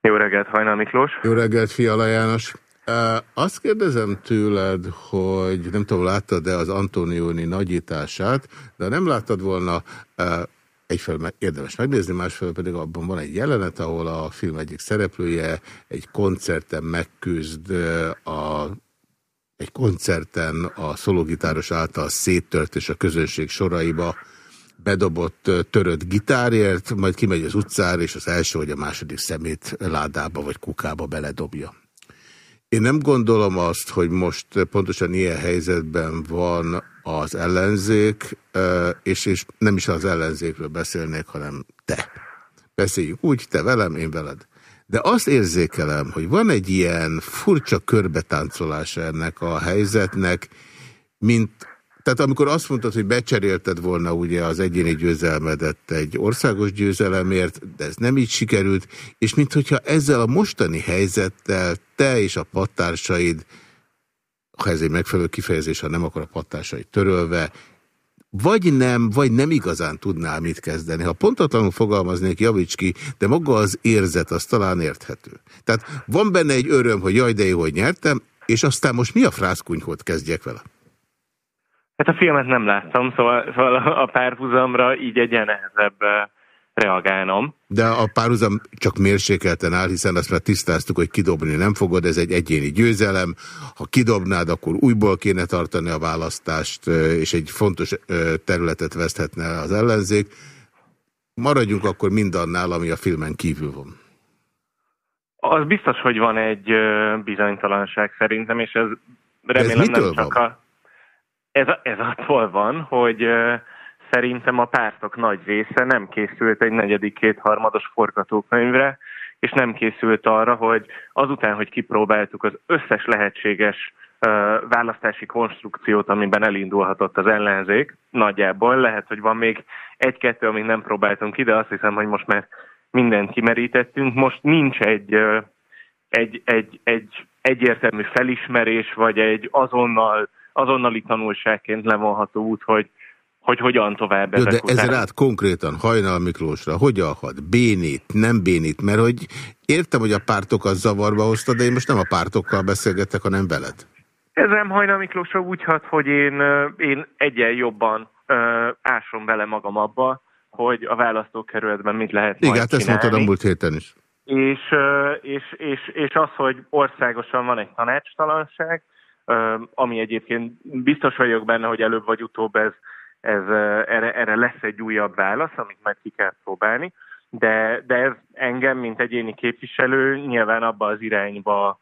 Jó reggelt, Hajnal Miklós. Jó reggelt, Fiala János. Azt kérdezem tőled, hogy nem tudom, láttad-e az Antonioni nagyítását, de nem láttad volna, egyfelől érdemes megnézni, másfelől pedig abban van egy jelenet, ahol a film egyik szereplője egy koncerten megküzd a egy koncerten a szologitáros által széttört és a közönség soraiba bedobott törött gitárért, majd kimegy az utcára, és az első vagy a második szemét ládába vagy kukába beledobja. Én nem gondolom azt, hogy most pontosan ilyen helyzetben van az ellenzék, és, és nem is az ellenzékről beszélnék, hanem te. Beszéljük úgy, te velem, én veled. De azt érzékelem, hogy van egy ilyen furcsa körbetáncolása ennek a helyzetnek, mint tehát amikor azt mondtad, hogy becserélted volna ugye az egyéni győzelmedet egy országos győzelemért, de ez nem így sikerült, és minthogyha ezzel a mostani helyzettel te és a pattársaid, ha ez egy megfelelő kifejezés, ha nem, akkor a pattársaid törölve, vagy nem, vagy nem igazán tudnál mit kezdeni. Ha pontatlanul fogalmaznék, javíts ki, de maga az érzet, az talán érthető. Tehát van benne egy öröm, hogy jaj, de jó, hogy nyertem, és aztán most mi a frászkunyhót kezdjek vele? Hát a filmet nem láttam, szóval, szóval a párhuzamra így egyen nehezebb reagálnom. De a párhuzam csak mérsékelten áll, hiszen azt már tisztáztuk, hogy kidobni nem fogod, ez egy egyéni győzelem. Ha kidobnád, akkor újból kéne tartani a választást, és egy fontos területet veszthetne az ellenzék. Maradjunk akkor mindannál, ami a filmen kívül van. Az biztos, hogy van egy bizonytalanság szerintem, és ez remélem ez nem csak van? a... Ez, ez attól van, hogy szerintem a pártok nagy része nem készült egy negyedik kétharmados forgatókönyvre, és nem készült arra, hogy azután, hogy kipróbáltuk az összes lehetséges választási konstrukciót, amiben elindulhatott az ellenzék, nagyjából lehet, hogy van még egy-kettő, amit nem próbáltunk ki, de azt hiszem, hogy most már mindent kimerítettünk. Most nincs egy, egy, egy, egy egyértelmű felismerés, vagy egy azonnal azonnali tanulságként levonható út, hogy, hogy hogyan tovább. Jó, de ezzel át konkrétan Hajnal Miklósra, hogyan hat? Bénít, nem bénít? Mert hogy értem, hogy a pártokat zavarba hozta, de én most nem a pártokkal beszélgetek, hanem veled. Ez nem Hajnal Miklósra úgy hat, hogy én, én egyen jobban ásom bele magam abba, hogy a választókerületben mit lehet Igen, hát ezt mondtad a múlt héten is. És, és, és, és az, hogy országosan van egy tanácstalanság, ami egyébként biztos vagyok benne, hogy előbb vagy utóbb ez, ez erre, erre lesz egy újabb válasz, amit meg ki kell próbálni, de, de ez engem, mint egyéni képviselő nyilván abba az irányba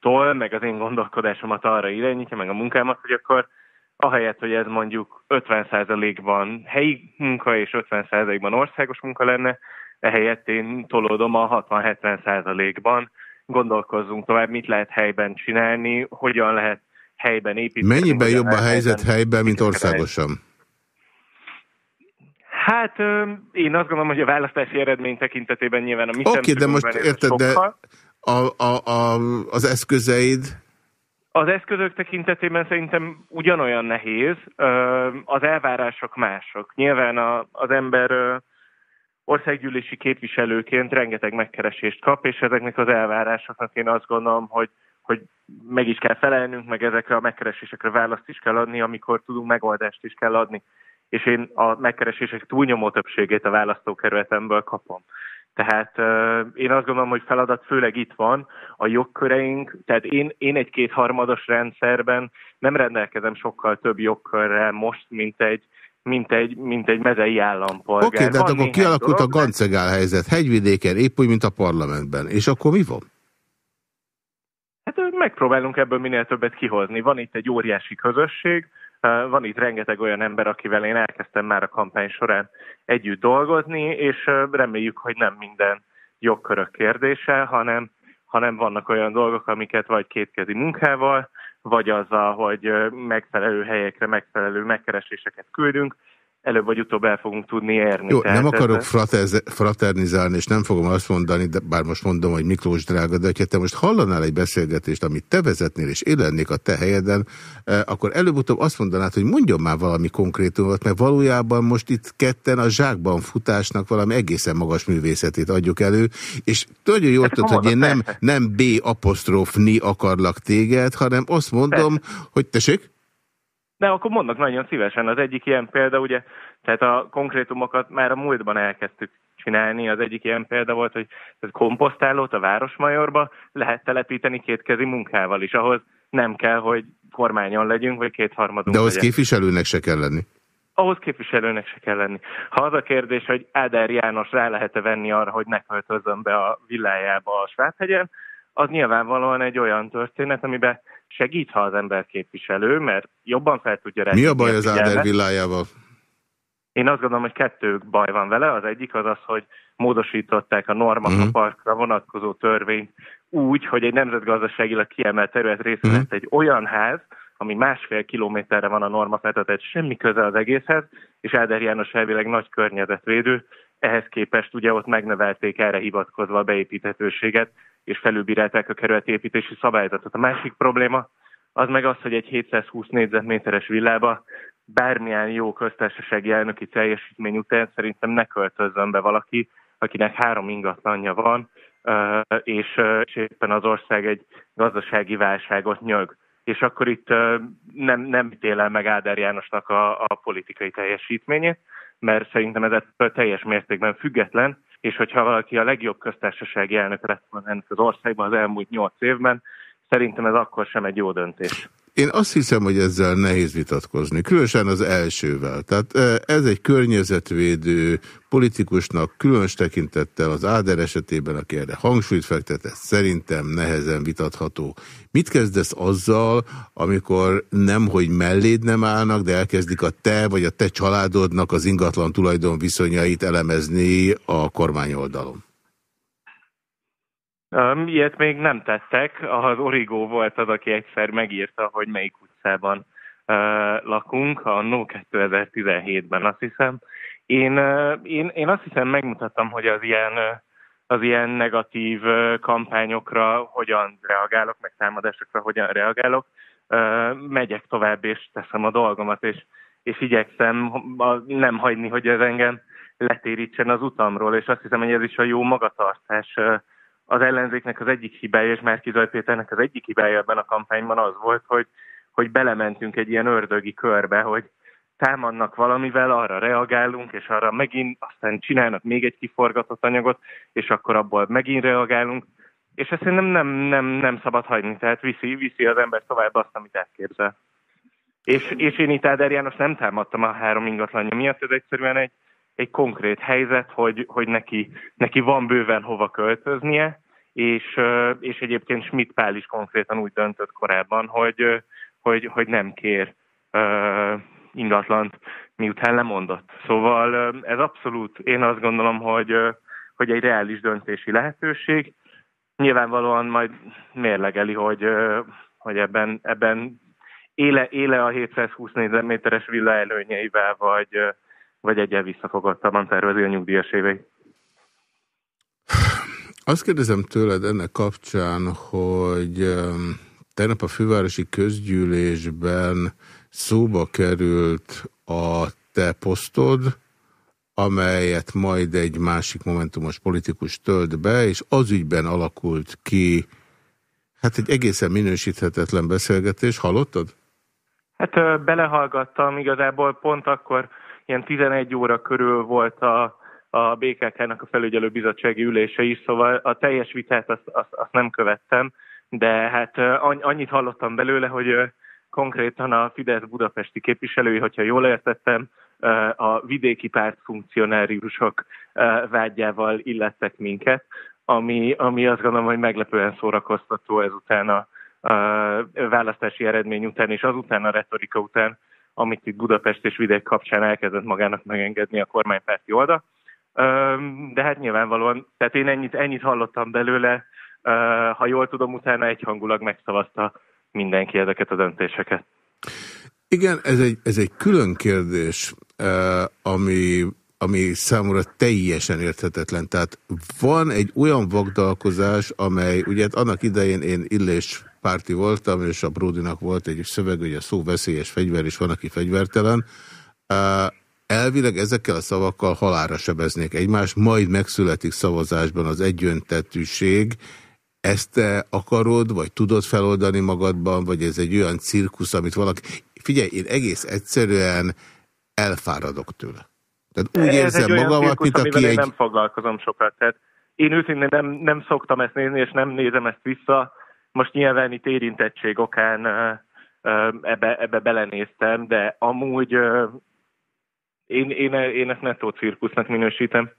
tol, meg az én gondolkodásomat arra irányítja, meg a munkámat, hogy akkor ahelyett, hogy ez mondjuk 50%-ban helyi munka és 50%-ban országos munka lenne, ehelyett én tolódom a 60-70%-ban gondolkozzunk tovább, mit lehet helyben csinálni, hogyan lehet helyben építeni. Mennyiben jobb a helyzet helyben, mint országosan? Hát én azt gondolom, hogy a választási eredmény tekintetében nyilván a mi Oké, okay, de most érted, de a, a, a, az eszközeid? Az eszközök tekintetében szerintem ugyanolyan nehéz, az elvárások mások. Nyilván az ember országgyűlési képviselőként rengeteg megkeresést kap, és ezeknek az elvárásoknak én azt gondolom, hogy hogy meg is kell felelnünk, meg ezekre a megkeresésekre választ is kell adni, amikor tudunk megoldást is kell adni. És én a megkeresések túlnyomó többségét a választókerületemből kapom. Tehát uh, én azt gondolom, hogy feladat főleg itt van, a jogköreink, tehát én, én egy kétharmados rendszerben nem rendelkezem sokkal több jogkörrel most, mint egy, mint egy, mint egy mezei állampolgár. Oké, okay, de hát akkor kialakult dolog, a gancegál helyzet, hegyvidéken, épp úgy, mint a parlamentben. És akkor mi van? Hát megpróbálunk ebből minél többet kihozni. Van itt egy óriási közösség, van itt rengeteg olyan ember, akivel én elkezdtem már a kampány során együtt dolgozni, és reméljük, hogy nem minden jogkörök kérdése, hanem, hanem vannak olyan dolgok, amiket vagy kétkezi munkával, vagy azzal, hogy megfelelő helyekre megfelelő megkereséseket küldünk, előbb vagy utóbb el fogunk tudni érni. Jó, Tehát nem akarok ez... fraternizálni, és nem fogom azt mondani, de bár most mondom, hogy Miklós drága, de ha te most hallanál egy beszélgetést, amit te vezetnél, és én lennék a te helyeden, eh, akkor előbb-utóbb azt mondanád, hogy mondjon már valami konkrétumot, mert valójában most itt ketten a zsákban futásnak valami egészen magas művészetét adjuk elő, és nagyon jól tudod, hogy én nem, nem B apostrof ni akarlak téged, hanem azt mondom, Persze. hogy tessék? De akkor mondok nagyon szívesen. Az egyik ilyen példa, ugye, tehát a konkrétumokat már a múltban elkezdtük csinálni. Az egyik ilyen példa volt, hogy ez komposztálót a Városmajorba lehet telepíteni kétkezi munkával is, ahhoz nem kell, hogy kormányon legyünk, vagy kétharmadunk De ahhoz legyen. képviselőnek se kell lenni. Ahhoz képviselőnek se kell lenni. Ha az a kérdés, hogy Áder János rá lehet-e venni arra, hogy ne költözzön be a villájába a Sváthegyen, az nyilvánvalóan egy olyan történet, amiben segít, ha az ember képviselő, mert jobban fel tudja Mi a baj az Áder villájával? Én azt gondolom, hogy kettő baj van vele. Az egyik az az, hogy módosították a Norma uh mhm. -huh. Parkra vonatkozó törvényt úgy, hogy egy nemzetgazdaságilag kiemelt terület részén uh. -huh. egy olyan ház, ami másfél kilométerre van a norma feltetett, semmi köze az egészhez, és Áder János elvileg nagy környezetvédő, ehhez képest ugye ott megnövelték erre hivatkozva a beépíthetőséget, és felülbírálták a kerületépítési szabályzatot. A másik probléma az meg az, hogy egy 720 négyzetméteres villába bármilyen jó köztársasági elnöki teljesítmény után szerintem ne költözzön be valaki, akinek három ingatlanja van, és, éppen az ország egy gazdasági válságot nyög. És akkor itt nem, nem ítélem meg Áder Jánosnak a, a politikai teljesítményét, mert szerintem ez ettől teljes mértékben független, és hogyha valaki a legjobb köztársasági elnök lett volna ennek az országban az elmúlt nyolc évben, szerintem ez akkor sem egy jó döntés. Én azt hiszem, hogy ezzel nehéz vitatkozni, különösen az elsővel. Tehát ez egy környezetvédő politikusnak különös tekintettel az Áder esetében, aki erre hangsúlyt fektetett, szerintem nehezen vitatható. Mit kezdesz azzal, amikor nem, hogy melléd nem állnak, de elkezdik a te vagy a te családodnak az ingatlan tulajdon viszonyait elemezni a kormányoldalon? Um, ilyet még nem tettek. Az Origo volt az, aki egyszer megírta, hogy melyik utcában uh, lakunk, a No 2017-ben azt hiszem. Én, uh, én, én azt hiszem megmutattam, hogy az ilyen, az ilyen negatív uh, kampányokra hogyan reagálok, meg támadásokra hogyan reagálok. Uh, megyek tovább, és teszem a dolgomat, és, és igyekszem nem hagyni, hogy ez engem letérítsen az utamról, és azt hiszem, hogy ez is a jó magatartás uh, az ellenzéknek az egyik hibája, és Márki Zaj Péternek az egyik hibája ebben a kampányban az volt, hogy, hogy belementünk egy ilyen ördögi körbe, hogy támadnak valamivel, arra reagálunk, és arra megint aztán csinálnak még egy kiforgatott anyagot, és akkor abból megint reagálunk, és ezt szerintem nem, nem, nem szabad hagyni, tehát viszi, viszi az ember tovább azt, amit elképzel. És, és én itt Áder János nem támadtam a három ingatlanja miatt, ez egyszerűen egy, egy konkrét helyzet, hogy, hogy neki, neki van bőven hova költöznie, és, és egyébként Schmidt Pál is konkrétan úgy döntött korábban, hogy, hogy, hogy nem kér uh, ingatlant, miután lemondott. Szóval ez abszolút, én azt gondolom, hogy, hogy egy reális döntési lehetőség. Nyilvánvalóan majd mérlegeli, hogy, hogy ebben, ebben éle, éle a 720 négyzetméteres villa előnyeivel, vagy, vagy egyen visszafogottabban tervezi a nyugdíjas éveit. Azt kérdezem tőled ennek kapcsán, hogy tegnap a fővárosi közgyűlésben szóba került a te posztod, amelyet majd egy másik momentumos politikus tölt be, és az ügyben alakult ki Hát egy egészen minősíthetetlen beszélgetés, hallottad? Hát belehallgattam, igazából pont akkor ilyen 11 óra körül volt a, a BKK-nak a felügyelő bizottsági ülése is, szóval a teljes vitát azt, azt, azt nem követtem, de hát annyit hallottam belőle, hogy konkrétan a Fidesz budapesti képviselői, hogyha jól értettem, a vidéki párt funkcionáriusok vágyával illettek minket, ami, ami azt gondolom, hogy meglepően szórakoztató ezután a, a választási eredmény után, és azután a retorika után, amit itt Budapest és vidék kapcsán elkezdett magának megengedni a kormánypárti oldal. De hát nyilvánvalóan, tehát én ennyit, ennyit hallottam belőle, ha jól tudom, utána egyhangulag megszavazta mindenki ezeket a döntéseket. Igen, ez egy, ez egy külön kérdés, ami, ami számomra teljesen érthetetlen. Tehát van egy olyan vagdalkozás, amely, ugye hát annak idején én illés párti voltam, és a Bródinak volt egy szöveg, hogy a szó veszélyes fegyver, és van, aki fegyvertelen. Elvileg ezekkel a szavakkal halára sebeznék egymást, majd megszületik szavazásban az egyöntetűség, ezt te akarod, vagy tudod feloldani magadban, vagy ez egy olyan cirkusz, amit valaki... Figyelj, én egész egyszerűen elfáradok tőle. Tehát úgy ez érzem magamat, mint aki egy... nem foglalkozom sokat. Tehát én őszintén nem, nem szoktam ezt nézni, és nem nézem ezt vissza. Most nyilván itt érintettség okán ebbe, ebbe belenéztem, de amúgy én, én, én ezt nettó cirkusznak minősítem.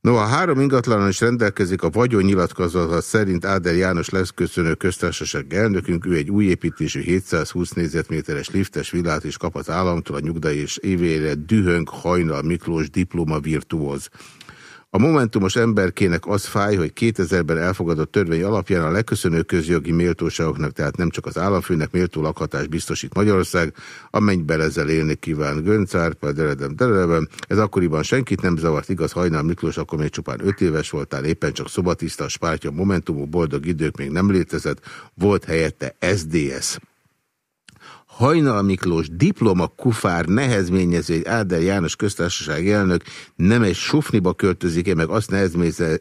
No, a három ingatlanon is rendelkezik a vagyonnyilatkozata szerint Áder János lesz köszönő köztársaság elnökünk. Ő egy új építésű 720 négyzetméteres liftes villát is kap az államtól a nyugdíj és évére dühönk Hajnal Miklós diploma virtuóz. A momentumos emberkének az fáj, hogy 2000-ben elfogadott törvény alapján a legköszönő közjogi méltóságoknak, tehát nem csak az államfőnek méltó lakhatás biztosít Magyarország, amennyiben ezzel élni kíván Göncár, deredem, deredem. Ez akkoriban senkit nem zavart, igaz, Hajnal Miklós akkor még csupán 5 éves voltál, éppen csak szobatiszta, a spártya, momentumú boldog idők még nem létezett, volt helyette SDS. Hajnal Miklós diploma kufár nehezményező egy Áder János köztársaság elnök nem egy sufniba költözik -e, meg azt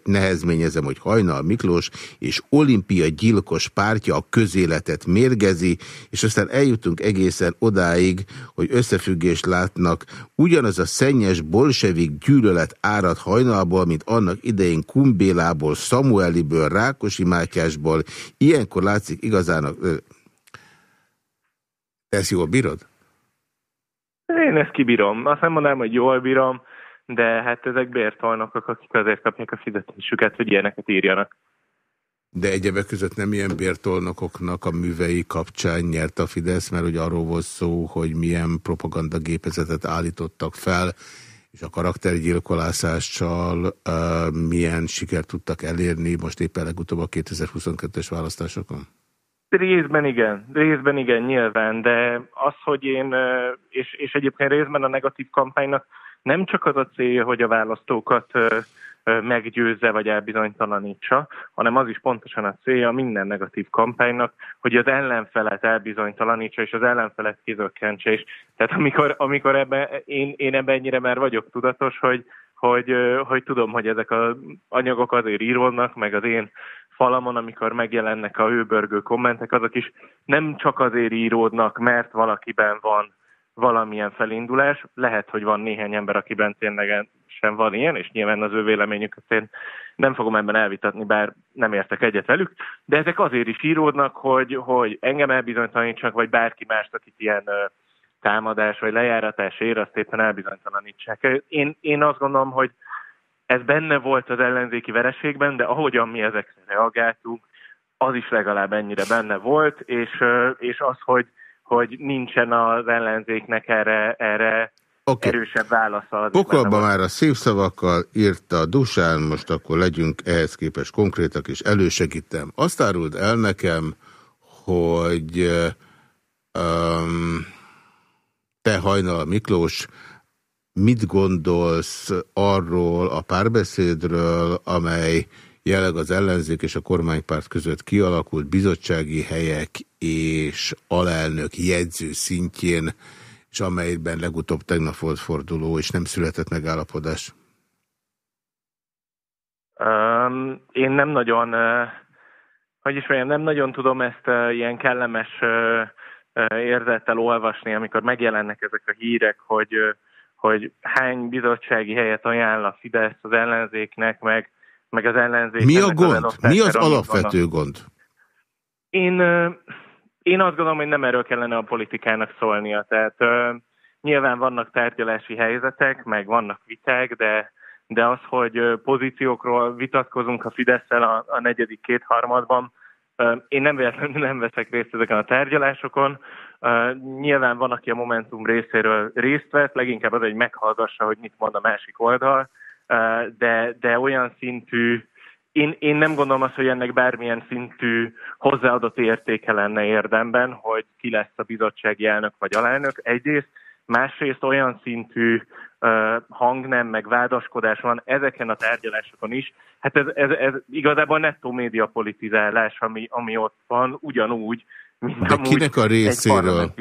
nehezményezem, hogy Hajnal Miklós és olimpia gyilkos pártja a közéletet mérgezi, és aztán eljutunk egészen odáig, hogy összefüggést látnak. Ugyanaz a szennyes bolsevik gyűlölet árad Hajnalból, mint annak idején Kumbélából, Samueliből, Rákosi Mátyásból. Ilyenkor látszik igazának ezt jól bírod? Én ezt kibírom. Azt nem mondanám, hogy jól bírom, de hát ezek bértolnokok, akik azért kapják a fizetésüket, hogy ilyeneket írjanak. De egyebek között nem ilyen bértolnokoknak a művei kapcsán nyert a Fidesz, mert ugye arról volt szó, hogy milyen propagandagépezetet állítottak fel, és a karaktergyilkolászással uh, milyen sikert tudtak elérni most éppen legutóbb a 2022-es választásokon? Részben igen, részben igen, nyilván, de az, hogy én, és, és egyébként részben a negatív kampánynak nem csak az a célja, hogy a választókat meggyőzze vagy elbizonytalanítsa, hanem az is pontosan a célja minden negatív kampánynak, hogy az ellenfelet elbizonytalanítsa, és az ellenfelet kizökkentse. És tehát amikor, amikor ebbe, én, én ebben ennyire már vagyok tudatos, hogy, hogy, hogy tudom, hogy ezek az anyagok azért íródnak, meg az én falamon, amikor megjelennek a hőbörgő kommentek, azok is nem csak azért íródnak, mert valakiben van valamilyen felindulás. Lehet, hogy van néhány ember, akiben tényleg sem van ilyen, és nyilván az ő véleményüket én nem fogom ebben elvitatni, bár nem értek egyet velük, de ezek azért is íródnak, hogy, hogy engem elbizonytalanítsanak, vagy bárki mást, akit ilyen támadás vagy lejáratás ér, azt éppen elbizonytalanítsák. Én, én azt gondolom, hogy ez benne volt az ellenzéki vereségben, de ahogyan mi ezekre reagáltunk, az is legalább ennyire benne volt, és, és az, hogy, hogy nincsen az ellenzéknek erre, erre okay. erősebb válasza. Pokolba már a szép szavakkal írta Dusán, most akkor legyünk ehhez képest konkrétak, és elősegítem. Azt árult el nekem, hogy um, te Hajnal Miklós mit gondolsz arról a párbeszédről, amely jelenleg az ellenzék és a kormánypárt között kialakult bizottsági helyek és alelnök jegyző szintjén, és amelyben legutóbb tegnap volt forduló, és nem született megállapodás? Um, én nem nagyon uh, hogy is mondjam, nem nagyon tudom ezt uh, ilyen kellemes uh, érzettel olvasni, amikor megjelennek ezek a hírek, hogy, uh, hogy hány bizottsági helyet ajánl a Fidesz az ellenzéknek, meg, meg az ellenzék. Mi a gond? Mi az alapvető gond? Én, én azt gondolom, hogy nem erről kellene a politikának szólnia. Tehát nyilván vannak tárgyalási helyzetek, meg vannak viták, de, de az, hogy pozíciókról vitatkozunk a fidesz a, a negyedik kétharmadban, én nem véletlenül nem veszek részt ezeken a tárgyalásokon. Nyilván van, aki a Momentum részéről részt vett, leginkább az, hogy meghallgassa, hogy mit mond a másik oldal, de, de olyan szintű én, én nem gondolom azt, hogy ennek bármilyen szintű hozzáadott értéke lenne érdemben, hogy ki lesz a bizottsági elnök vagy alelnök egyrészt, másrészt olyan szintű uh, hangnem, meg vádaskodás van ezeken a tárgyalásokon is. Hát ez, ez, ez igazából nettó média politizálás, ami, ami ott van, ugyanúgy, mint De kinek a részéről? egy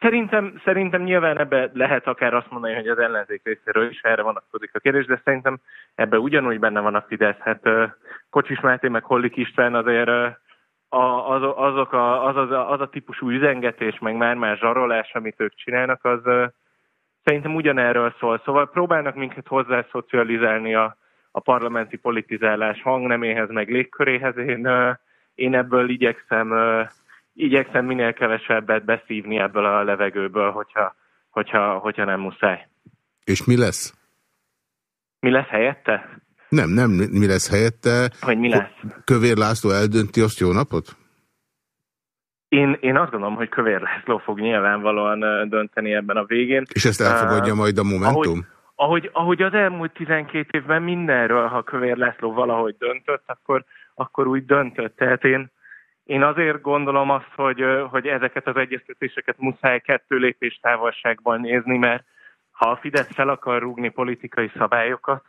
Szerintem, szerintem nyilván ebbe lehet akár azt mondani, hogy az ellenzék részéről is erre vonatkozik a kérdés, de szerintem ebbe ugyanúgy benne van a Fidesz. Hát Kocsis Máté meg Hollik István azért a, az, azok a, az, az, az a típusú üzengetés, meg már-már zsarolás, amit ők csinálnak, az szerintem ugyanerről szól. Szóval próbálnak minket hozzászocializálni a, a parlamenti politizálás hangneméhez, meg légköréhez. Én, én ebből igyekszem igyekszem minél kevesebbet beszívni ebből a levegőből, hogyha, hogyha, hogyha nem muszáj. És mi lesz? Mi lesz helyette? Nem, nem, mi lesz helyette? Hogy mi lesz? Kövér László eldönti azt jó napot? Én, én azt gondolom, hogy Kövér László fog nyilvánvalóan dönteni ebben a végén. És ezt elfogadja uh, majd a Momentum? Ahogy, ahogy, ahogy az elmúlt 12 évben mindenről, ha Kövér László valahogy döntött, akkor, akkor úgy döntött. Tehát én, én azért gondolom azt, hogy, hogy ezeket az egyeztetéseket muszáj kettő lépés távolságban nézni, mert ha a Fidesz fel akar rúgni politikai szabályokat,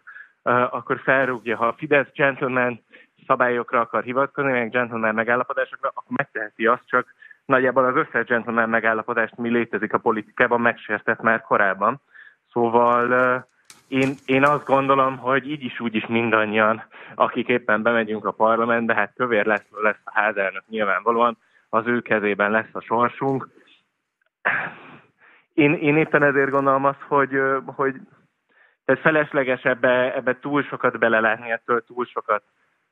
akkor felrúgja. Ha a Fidesz gentleman szabályokra akar hivatkozni, meg gentleman megállapodásokra, akkor megteheti azt csak nagyjából az összes gentleman megállapodást, mi létezik a politikában, megsértett már korábban. Szóval én, én azt gondolom, hogy így is úgy is mindannyian, akik éppen bemegyünk a parlamentbe, hát Kövér lesz, lesz a házelnök nyilvánvalóan, az ő kezében lesz a sorsunk. Én, én éppen ezért gondolom azt, hogy, hogy ez felesleges ebbe, ebbe túl sokat belelátni, ettől túl sokat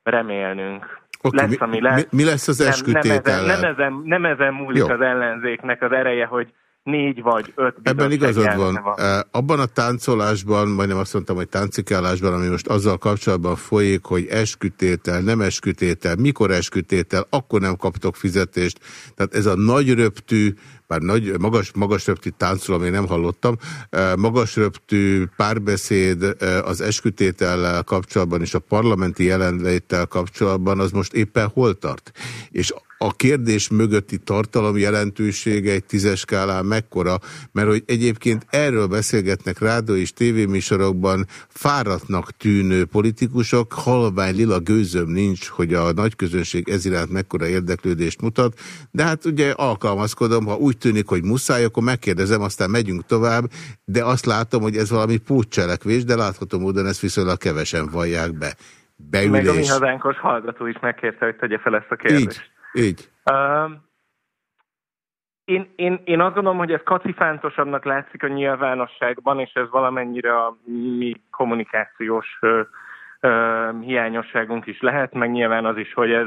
remélnünk. Okay, lesz, ami lesz. Mi, mi lesz az eskütétel? Nem, nem, ezen, nem, ezen, nem ezen múlik Jó. az ellenzéknek az ereje, hogy négy vagy öt Ebben igazad van. van. Abban a táncolásban, majdnem azt mondtam, hogy táncikálásban, ami most azzal kapcsolatban folyik, hogy eskütétel, nem eskütétel, mikor eskütétel, akkor nem kaptok fizetést. Tehát ez a nagy röptű, bár nagy, magas, magas röptű táncolom, én nem hallottam, magas röptű párbeszéd az eskütétellel kapcsolatban és a parlamenti jelenléttel kapcsolatban, az most éppen hol tart? És a kérdés mögötti tartalom jelentősége egy tízes skálán mekkora, mert hogy egyébként erről beszélgetnek rádió és tévéműsorokban fáradtnak tűnő politikusok, halvány lila gőzöm nincs, hogy a nagy közönség ez iránt mekkora érdeklődést mutat, de hát ugye alkalmazkodom, ha úgy tűnik, hogy muszáj, akkor megkérdezem, aztán megyünk tovább, de azt látom, hogy ez valami pótcselekvés, de látható módon ezt viszonylag kevesen vallják be. Beülés. Meg a mi hazánkos hallgató is megkérte, hogy tegye fel ezt a kérdést. Így. Így. Uh, én, én, én azt gondolom, hogy ez kacifántosabbnak látszik a nyilvánosságban, és ez valamennyire a mi kommunikációs ö, ö, hiányosságunk is lehet, meg nyilván az is, hogy ez,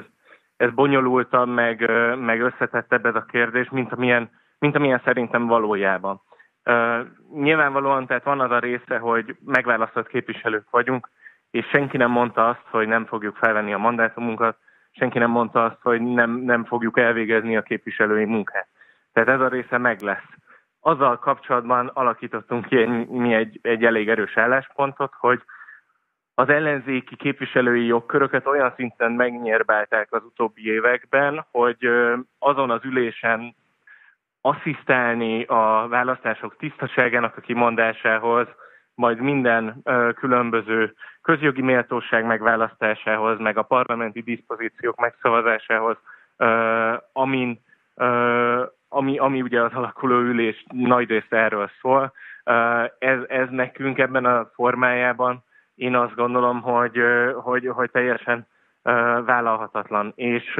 ez bonyolultabb, meg, ö, meg összetettebb ez a kérdés, mint amilyen, mint amilyen szerintem valójában. Ö, nyilvánvalóan tehát van az a része, hogy megválasztott képviselők vagyunk, és senki nem mondta azt, hogy nem fogjuk felvenni a mandátumunkat, senki nem mondta azt, hogy nem, nem fogjuk elvégezni a képviselői munkát. Tehát ez a része meg lesz. Azzal kapcsolatban alakítottunk ki egy, mi egy, egy elég erős álláspontot, hogy az ellenzéki képviselői jogköröket olyan szinten megnyírbálták az utóbbi években, hogy azon az ülésen asszisztálni a választások tisztaságának a kimondásához, majd minden ö, különböző közjogi méltóság megválasztásához, meg a parlamenti diszpozíciók megszavazásához, ö, amin, ö, ami, ami ugye az alakuló ülés nagy része erről szól. Ö, ez, ez nekünk ebben a formájában én azt gondolom, hogy, hogy, hogy teljesen vállalhatatlan. És,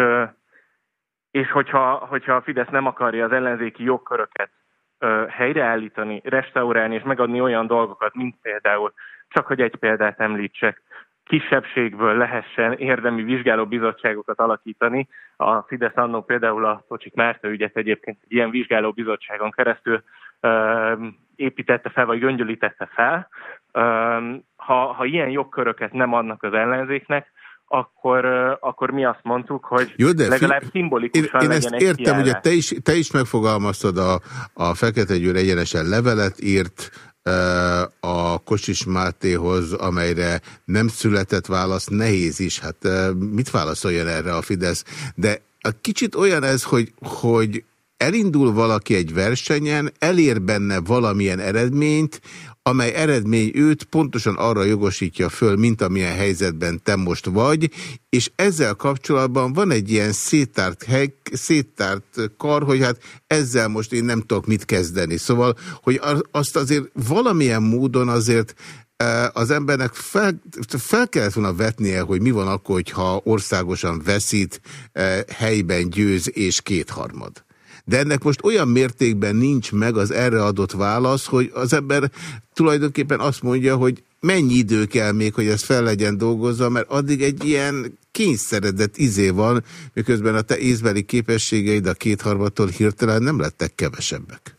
és hogyha, hogyha a Fidesz nem akarja az ellenzéki jogköröket helyreállítani, restaurálni és megadni olyan dolgokat, mint például, csak hogy egy példát említsek, kisebbségből lehessen érdemi vizsgálóbizottságokat alakítani. A Fidesz annó például a Tocsik Márta ügyet egyébként egy ilyen vizsgálóbizottságon keresztül ö, építette fel, vagy göngyölítette fel. Ö, ha, ha ilyen jogköröket nem adnak az ellenzéknek, akkor, akkor mi azt mondtuk, hogy Jó, de legalább szimbolikusan én, én ezt értem, hogy te is, te is megfogalmaztad a, a Fekete Győr egyenesen levelet írt, a Kocsis Mátéhoz, amelyre nem született válasz, nehéz is. Hát mit válaszoljon erre a Fidesz? De a kicsit olyan ez, hogy, hogy elindul valaki egy versenyen, elér benne valamilyen eredményt, amely eredmény őt pontosan arra jogosítja föl, mint amilyen helyzetben te most vagy, és ezzel kapcsolatban van egy ilyen széttárt, hely, széttárt kar, hogy hát ezzel most én nem tudok mit kezdeni. Szóval, hogy azt azért valamilyen módon azért e, az embernek fel, fel kellett volna vetnie, hogy mi van akkor, hogyha országosan veszít, e, helyben győz és kétharmad de ennek most olyan mértékben nincs meg az erre adott válasz, hogy az ember tulajdonképpen azt mondja, hogy mennyi idő kell még, hogy ez fel legyen dolgozva, mert addig egy ilyen kényszeredett izé van, miközben a te észbeli képességeid a kétharmattól hirtelen nem lettek kevesebbek.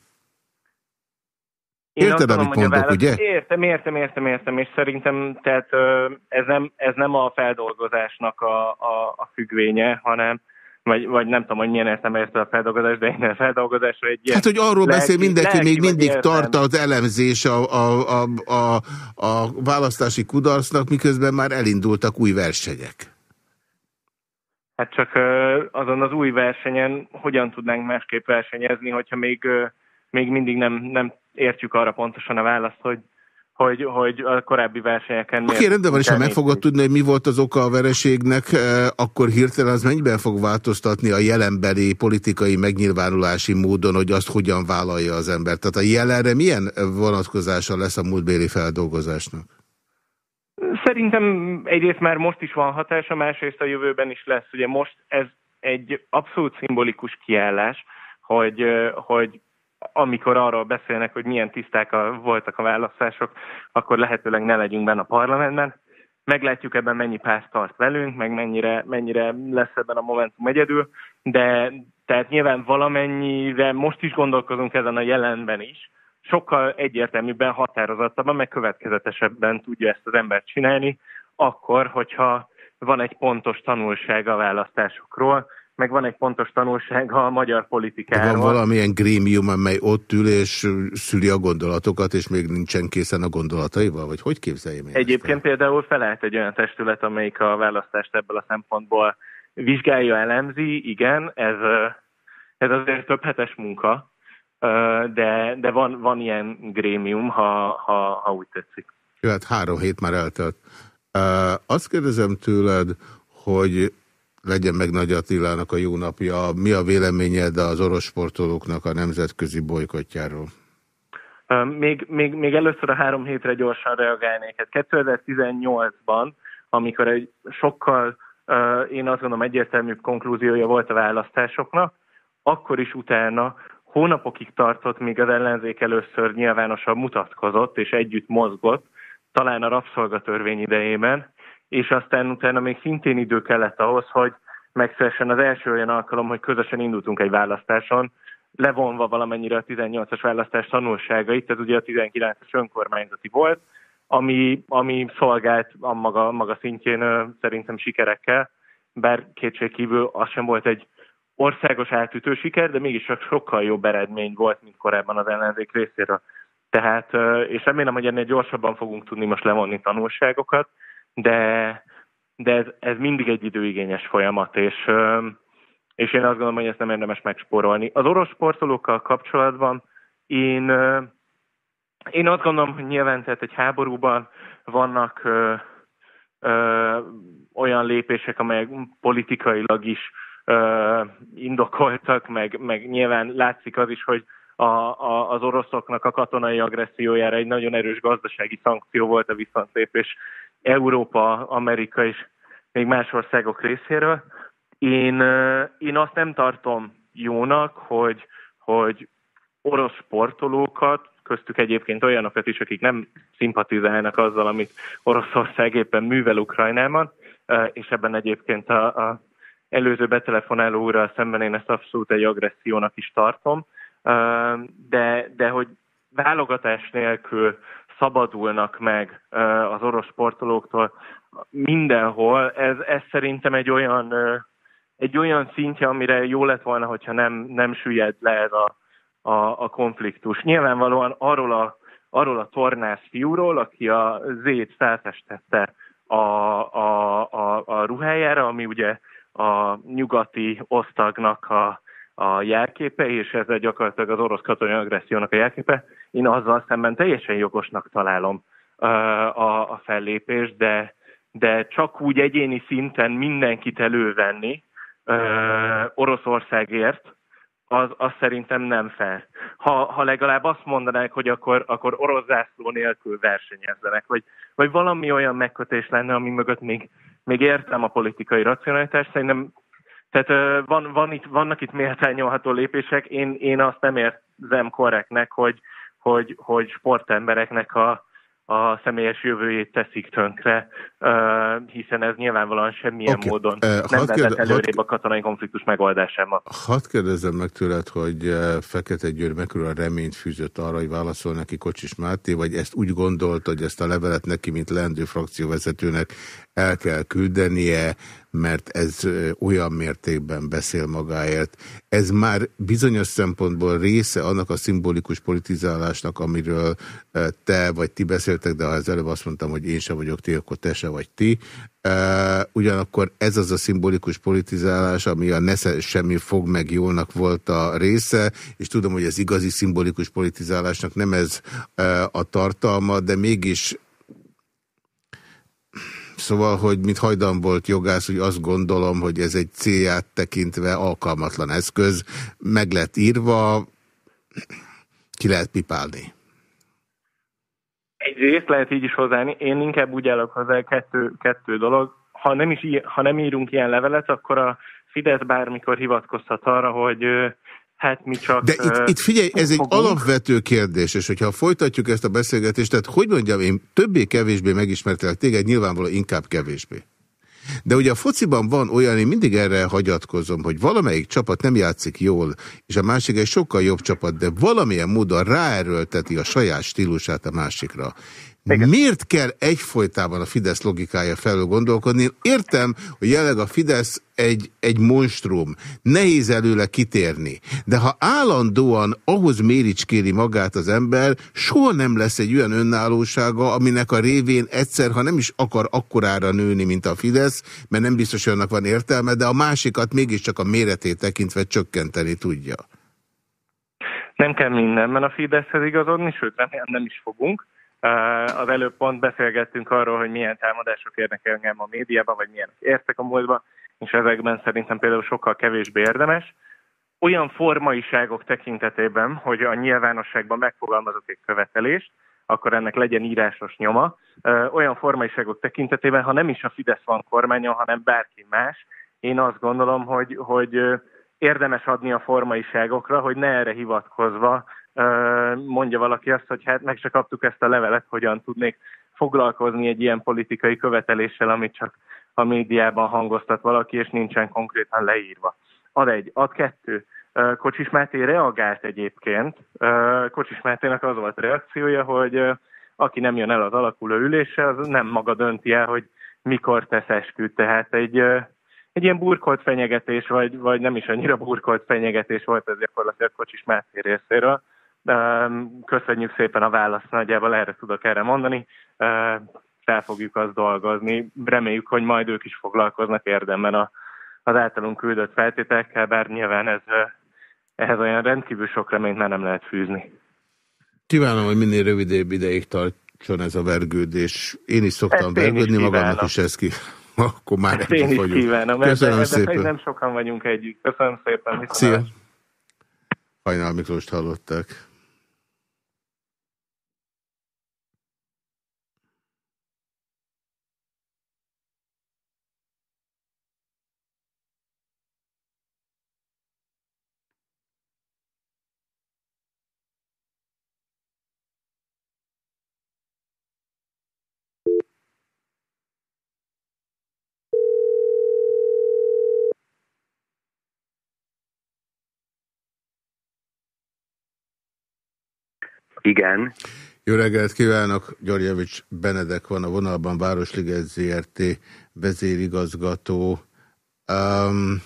Én Érted, amit mondok, válasz... ugye? Értem, értem, értem, értem, és szerintem tehát, ez, nem, ez nem a feldolgozásnak a, a, a függvénye, hanem vagy, vagy nem tudom, hogy milyen értem érte a feldolgozás, de én a feldolgozásra egy ilyen... Hát, hogy arról lelki, beszél mindenki, lelki, még mindig értem. tart az elemzés a, a, a, a, a választási kudarcnak, miközben már elindultak új versenyek. Hát csak azon az új versenyen hogyan tudnánk másképp versenyezni, hogyha még, még mindig nem, nem értjük arra pontosan a választ, hogy hogy, hogy a korábbi versenyeken... Oké, okay, rendben van, és ha meg fogod tudni, hogy mi volt az oka a vereségnek, eh, akkor hirtelen az mennyiben fog változtatni a jelenbeli politikai megnyilvánulási módon, hogy azt hogyan vállalja az ember? Tehát a jelenre milyen vonatkozása lesz a múltbéli feldolgozásnak? Szerintem egyrészt már most is van hatása, másrészt a jövőben is lesz. Ugye most ez egy abszolút szimbolikus kiállás, hogy, eh, hogy amikor arról beszélnek, hogy milyen tiszták a, voltak a választások, akkor lehetőleg ne legyünk benne a parlamentben. Meglátjuk ebben mennyi párt tart velünk, meg mennyire, mennyire lesz ebben a Momentum egyedül, de tehát nyilván valamennyire most is gondolkozunk ezen a jelenben is, sokkal egyértelműbben, határozottabban, meg következetesebben tudja ezt az embert csinálni, akkor, hogyha van egy pontos tanulság a választásokról, meg van egy pontos tanulsága a magyar politikáról. Van valamilyen grémium, amely ott ül és szüli a gondolatokat, és még nincsen készen a gondolataival? Vagy hogy képzeljem én Egyébként ezt? például felállt egy olyan testület, amelyik a választást ebből a szempontból vizsgálja, elemzi, igen, ez, ez azért több hetes munka, de, de van, van ilyen grémium, ha, ha, ha úgy tetszik. Jó, hát három hét már eltelt. Azt kérdezem tőled, hogy legyen meg Nagy Attilának a jó napja. Mi a véleményed az orosz sportolóknak a nemzetközi bolykotjáról? Még, még, még először a három hétre gyorsan reagálnék. 2018-ban, hát amikor egy sokkal, én azt gondolom, egyértelműbb konklúziója volt a választásoknak, akkor is utána hónapokig tartott, míg az ellenzék először nyilvánosan mutatkozott és együtt mozgott, talán a rabszolgatörvény idejében, és aztán utána még szintén idő kellett ahhoz, hogy megszeressen az első olyan alkalom, hogy közösen indultunk egy választáson, levonva valamennyire a 18-as választás tanulságait, ez ugye a 19-es önkormányzati volt, ami, ami szolgált a maga, maga szintjén szerintem sikerekkel, bár kétségkívül az sem volt egy országos átütő siker, de mégis csak sokkal jobb eredmény volt, mint korábban az ellenzék részéről. Tehát, és remélem, hogy ennél gyorsabban fogunk tudni most levonni tanulságokat, de, de ez, ez mindig egy időigényes folyamat, és, és én azt gondolom, hogy ezt nem érdemes megspórolni. Az orosz sportolókkal kapcsolatban én, én azt gondolom, hogy nyilván tehát egy háborúban vannak ö, ö, olyan lépések, amelyek politikailag is ö, indokoltak, meg, meg nyilván látszik az is, hogy a, a, az oroszoknak a katonai agressziójára egy nagyon erős gazdasági szankció volt a viszontlépés Európa, Amerika is még más országok részéről. Én, én azt nem tartom jónak, hogy, hogy orosz sportolókat, köztük egyébként olyanokat is, akik nem szimpatizálnak azzal, amit Oroszország éppen művel Ukrajnában, és ebben egyébként a, a előző betelefonáló úrral szemben én ezt abszolút egy agressziónak is tartom, de, de hogy válogatás nélkül szabadulnak meg az orosz sportolóktól mindenhol, ez, ez szerintem egy olyan, egy olyan szintje, amire jó lett volna, hogyha nem, nem süllyed le ez a, a, a konfliktus. Nyilvánvalóan arról a, arról a tornász fiúról, aki a zét felfestette a, a, a, a ruhájára, ami ugye a nyugati osztagnak a, a jelképe, és ez gyakorlatilag az orosz katonai agressziónak a jelképe. Én azzal szemben teljesen jogosnak találom a, a fellépést, de, de csak úgy egyéni szinten mindenkit elővenni uh, Oroszországért, az, az szerintem nem fel. Ha, ha legalább azt mondanák, hogy akkor, akkor orosz zászló nélkül versenyezzenek, vagy, vagy valami olyan megkötés lenne, ami mögött még, még értem a politikai racionalitást, szerintem tehát van, van itt, vannak itt méltányolható lépések, én, én azt nem érzem korrektnek, hogy, hogy, hogy sportembereknek a, a személyes jövőjét teszik tönkre, hiszen ez nyilvánvalóan semmilyen okay. módon nem vezet előrébb a katonai konfliktus megoldásában. Hadd kérdezzem meg tőled, hogy Fekete Győr mekkora reményt fűzött arra, hogy válaszol neki Kocsis Máté, vagy ezt úgy gondolt, hogy ezt a levelet neki, mint leendő frakcióvezetőnek el kell küldenie, mert ez olyan mértékben beszél magáért. Ez már bizonyos szempontból része annak a szimbolikus politizálásnak, amiről te vagy ti beszéltek, de ha az előbb azt mondtam, hogy én sem vagyok ti, akkor te se vagy ti. Ugyanakkor ez az a szimbolikus politizálás, ami a nesze semmi fog meg jólnak volt a része, és tudom, hogy ez igazi szimbolikus politizálásnak nem ez a tartalma, de mégis Szóval, hogy mint hajdan volt jogász, hogy azt gondolom, hogy ez egy célját tekintve alkalmatlan eszköz, meg lett írva, ki lehet pipálni. Egyrészt lehet így is hozzáni, én inkább úgy állok hozzá kettő, kettő dolog. Ha nem, is, ha nem írunk ilyen levelet, akkor a Fidesz bármikor hivatkozhat arra, hogy hát mi csak... De itt, itt figyelj, ez fogunk. egy alapvető kérdés, és hogyha folytatjuk ezt a beszélgetést, tehát hogy mondjam, én többé-kevésbé megismertelek téged, nyilvánvaló inkább kevésbé. De ugye a fociban van olyan, én mindig erre hagyatkozom, hogy valamelyik csapat nem játszik jól, és a másik egy sokkal jobb csapat, de valamilyen módon ráerőlteti a saját stílusát a másikra. Igen. Miért kell egyfolytában a Fidesz logikája felül gondolkodni? Értem, hogy jelenleg a Fidesz egy, egy monstrum, nehéz előle kitérni, de ha állandóan ahhoz méricskéri magát az ember, soha nem lesz egy olyan önállósága, aminek a révén egyszer, ha nem is akar akkorára nőni, mint a Fidesz, mert nem biztos, hogy annak van értelme, de a másikat mégiscsak a méretét tekintve csökkenteni tudja. Nem kell mindenben a Fideszhez igazodni, sőt nem, nem is fogunk. Az előbb pont beszélgettünk arról, hogy milyen támadások érnek engem a médiában, vagy milyen értek a múltban, és ezekben szerintem például sokkal kevésbé érdemes. Olyan formaiságok tekintetében, hogy a nyilvánosságban megfogalmazok egy követelést, akkor ennek legyen írásos nyoma. Olyan formaiságok tekintetében, ha nem is a Fidesz van kormányon, hanem bárki más, én azt gondolom, hogy, hogy érdemes adni a formaiságokra, hogy ne erre hivatkozva mondja valaki azt, hogy hát meg se kaptuk ezt a levelet, hogyan tudnék foglalkozni egy ilyen politikai követeléssel, amit csak a médiában hangoztat valaki, és nincsen konkrétan leírva. Ad egy, ad kettő. Kocsis Máté reagált egyébként. Kocsis Máténak az volt a reakciója, hogy aki nem jön el az alakuló ülésre, az nem maga dönti el, hogy mikor tesz esküt. Tehát egy, egy ilyen burkolt fenyegetés, vagy, vagy nem is annyira burkolt fenyegetés volt ez gyakorlatilag Kocsis Máté részéről. Köszönjük szépen a választ, nagyjából erre tudok erre mondani. Fel fogjuk azt dolgozni. Reméljük, hogy majd ők is foglalkoznak érdemben a, az általunk küldött feltételekkel, bár nyilván ez, ehhez olyan rendkívül sok reményt már nem lehet fűzni. Kívánom, hogy minél rövidebb ideig tartson ez a vergődés. Én is szoktam Ezt vergődni, is magamnak is ez ki. [LAUGHS] Akkor már Ezt én is vagyunk. kívánom. Köszönöm ebben, szépen. nem sokan vagyunk együtt. Köszönöm szépen. Szia. Hajnál Miklóst hallották. Igen. Jó reggelt kívánok! Györgyevics Benedek van a vonalban, Városliget ZRT vezérigazgató. Um,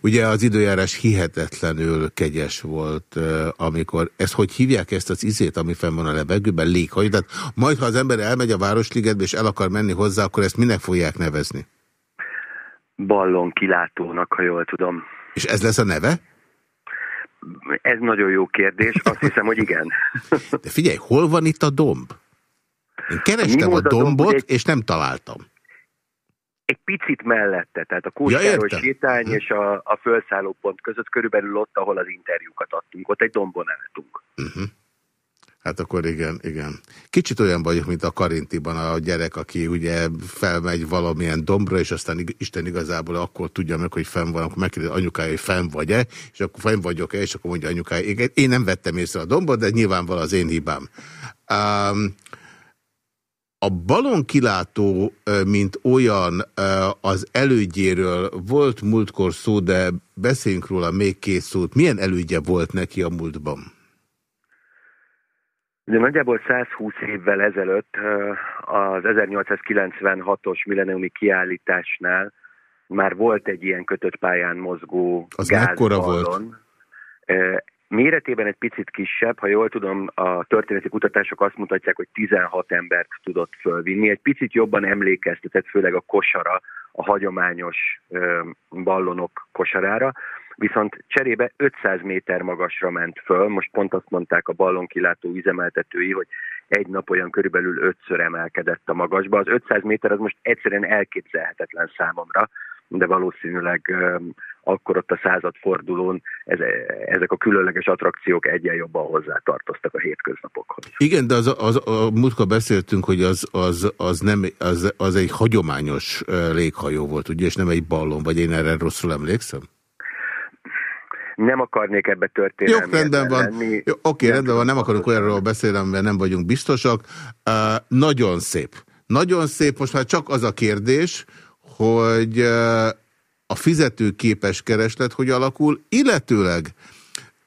ugye az időjárás hihetetlenül kegyes volt, amikor, ezt hogy hívják ezt az izét, ami fenn van a levegőben, léghagy, tehát majd ha az ember elmegy a Városligetbe és el akar menni hozzá, akkor ezt minek fogják nevezni? Ballon kilátónak, ha jól tudom. És ez lesz a neve? Ez nagyon jó kérdés, azt hiszem, hogy igen. De figyelj, hol van itt a domb? Én kerestem a, a dombot, domb, és nem találtam. Egy picit mellette, tehát a Kóskároly ja, sétány hm. és a, a felszállópont között, körülbelül ott, ahol az interjúkat adtunk, ott egy dombon álltunk. Uh mhm. -huh. Hát akkor igen, igen. Kicsit olyan vagyok, mint a Karintiban a gyerek, aki ugye felmegy valamilyen dombra, és aztán Isten igazából akkor tudja meg, hogy fenn van, akkor megkérdezi anyukája, hogy fenn vagy-e, és akkor fenn vagyok-e, és akkor mondja anyukája, igen, én nem vettem észre a dombot, de nyilvánvalóan az én hibám. Um, a balonkilátó, mint olyan az elődjéről volt múltkor szó, de beszéljünk róla még két szót. Milyen elődje volt neki a múltban? Ugye nagyjából 120 évvel ezelőtt az 1896-os milleniumi kiállításnál már volt egy ilyen kötött pályán mozgó Az mekkora volt? Méretében egy picit kisebb, ha jól tudom, a történeti kutatások azt mutatják, hogy 16 embert tudott fölvinni. Egy picit jobban emlékeztetett, főleg a kosara, a hagyományos ballonok kosarára viszont cserébe 500 méter magasra ment föl, most pont azt mondták a ballonkilátó üzemeltetői, hogy egy nap olyan körülbelül ötször emelkedett a magasba. Az 500 méter az most egyszerűen elképzelhetetlen számomra, de valószínűleg akkor ott a századfordulón ez, ezek a különleges attrakciók egyen jobban hozzá tartoztak a hétköznapokhoz. Igen, de az, az, a múltkor beszéltünk, hogy az, az, az, nem, az, az egy hagyományos léghajó volt, ugye, és nem egy ballon, vagy én erre rosszul emlékszem? Nem akarnék ebbe történni. Jó, rendben van. Lenni. Jó, oké, nem rendben van, nem akarunk olyanról beszélni, mert nem vagyunk biztosak. Uh, nagyon szép. Nagyon szép, most már csak az a kérdés, hogy uh, a fizetőképes kereslet hogy alakul, illetőleg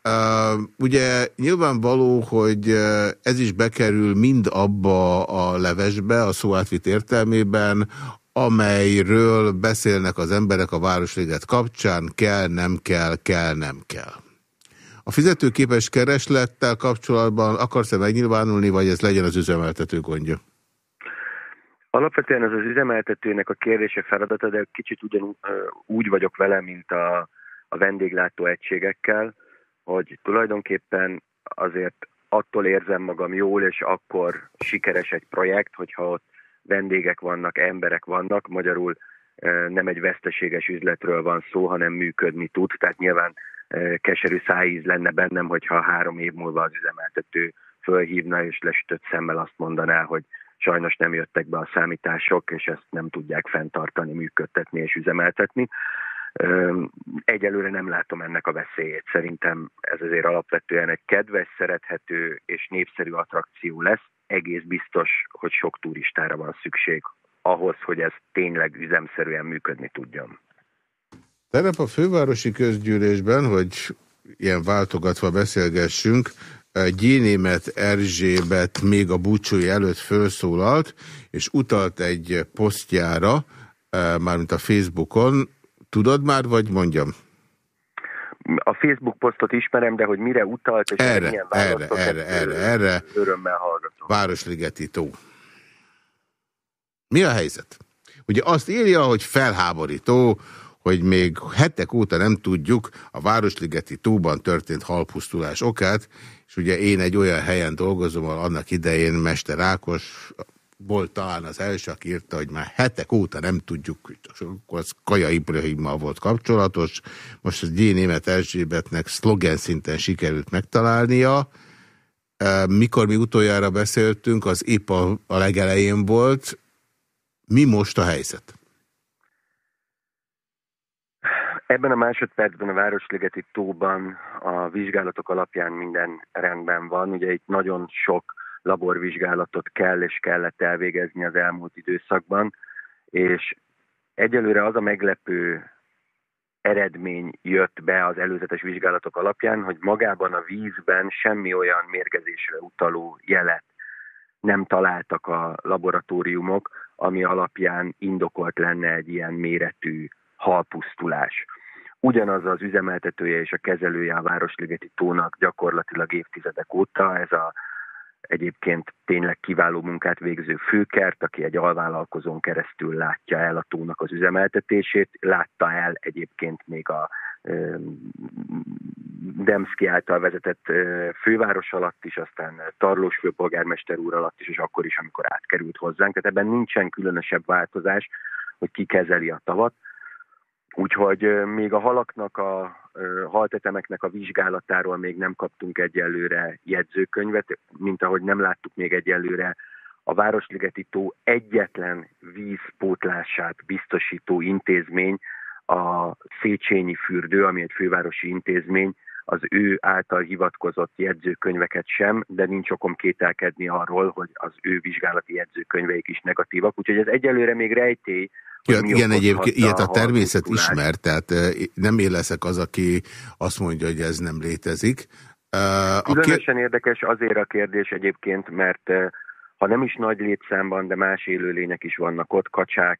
Uh, ugye nyilvánvaló, hogy ez is bekerül mind abba a levesbe, a szó átvitt értelmében, amelyről beszélnek az emberek a Városliget kapcsán, kell, nem kell, kell, nem kell. A fizetőképes kereslettel kapcsolatban akarsz-e megnyilvánulni, vagy ez legyen az üzemeltető gondja? Alapvetően ez az üzemeltetőnek a kérdése feladata, de kicsit ugyan úgy vagyok vele, mint a, a vendéglátó egységekkel, hogy tulajdonképpen azért attól érzem magam jól, és akkor sikeres egy projekt, hogyha ott vendégek vannak, emberek vannak, magyarul nem egy veszteséges üzletről van szó, hanem működni tud, tehát nyilván keserű szájíz lenne bennem, hogyha három év múlva az üzemeltető fölhívna és lesütött szemmel azt mondaná, hogy sajnos nem jöttek be a számítások, és ezt nem tudják fenntartani, működtetni és üzemeltetni. Egyelőre nem látom ennek a veszélyét. Szerintem ez azért alapvetően egy kedves, szerethető és népszerű attrakció lesz, egész biztos, hogy sok turistára van szükség ahhoz, hogy ez tényleg üzemszerűen működni tudjon. Tegnap a fővárosi közgyűlésben, hogy ilyen váltogatva beszélgessünk, Gyénémet Erzsébet még a búcsúi előtt felszólalt, és utalt egy posztjára, eh, mármint a Facebookon. Tudod már, vagy mondjam? A Facebook posztot ismerem, de hogy mire utalt, és erre, milyen erre, erre, erre, erre, örömmel hallgatom. Városligeti tó. Mi a helyzet? Ugye azt írja, hogy felháborító, hogy még hetek óta nem tudjuk a Városligeti tóban történt halpusztulás okát, és ugye én egy olyan helyen dolgozom, ahol annak idején Mester Ákos, volt talán az első, aki írta, hogy már hetek óta nem tudjuk, akkor az Kaja Ibrahimmal volt kapcsolatos, most az G. Német Erzsébetnek szlogen szinten sikerült megtalálnia. Mikor mi utoljára beszéltünk, az épp a, a legelején volt. Mi most a helyzet? Ebben a másodpercben a Városligeti tóban a vizsgálatok alapján minden rendben van. Ugye itt nagyon sok laborvizsgálatot kell és kellett elvégezni az elmúlt időszakban, és egyelőre az a meglepő eredmény jött be az előzetes vizsgálatok alapján, hogy magában a vízben semmi olyan mérgezésre utaló jelet nem találtak a laboratóriumok, ami alapján indokolt lenne egy ilyen méretű halpusztulás. Ugyanaz az üzemeltetője és a kezelője a Városligeti tónak gyakorlatilag évtizedek óta, ez a egyébként tényleg kiváló munkát végző főkert, aki egy alvállalkozón keresztül látja el a tónak az üzemeltetését, látta el egyébként még a Demszki által vezetett főváros alatt is, aztán Tarlós főpolgármester úr alatt is, és akkor is, amikor átkerült hozzánk. Tehát ebben nincsen különösebb változás, hogy ki kezeli a tavat. Úgyhogy még a halaknak, a haltetemeknek a vizsgálatáról még nem kaptunk egyelőre jegyzőkönyvet, mint ahogy nem láttuk még egyelőre a Városligeti tó egyetlen vízpótlását biztosító intézmény, a Széchenyi fürdő, ami egy fővárosi intézmény, az ő által hivatkozott jegyzőkönyveket sem, de nincs okom kételkedni arról, hogy az ő vizsgálati jegyzőkönyveik is negatívak. Úgyhogy ez egyelőre még rejtély, Ja, igen, egyébként ilyet a természet ismer, tehát nem én leszek az, aki azt mondja, hogy ez nem létezik. Uh, Különösen kér... érdekes azért a kérdés egyébként, mert ha nem is nagy létszámban, de más élőlények is vannak ott, kacsák,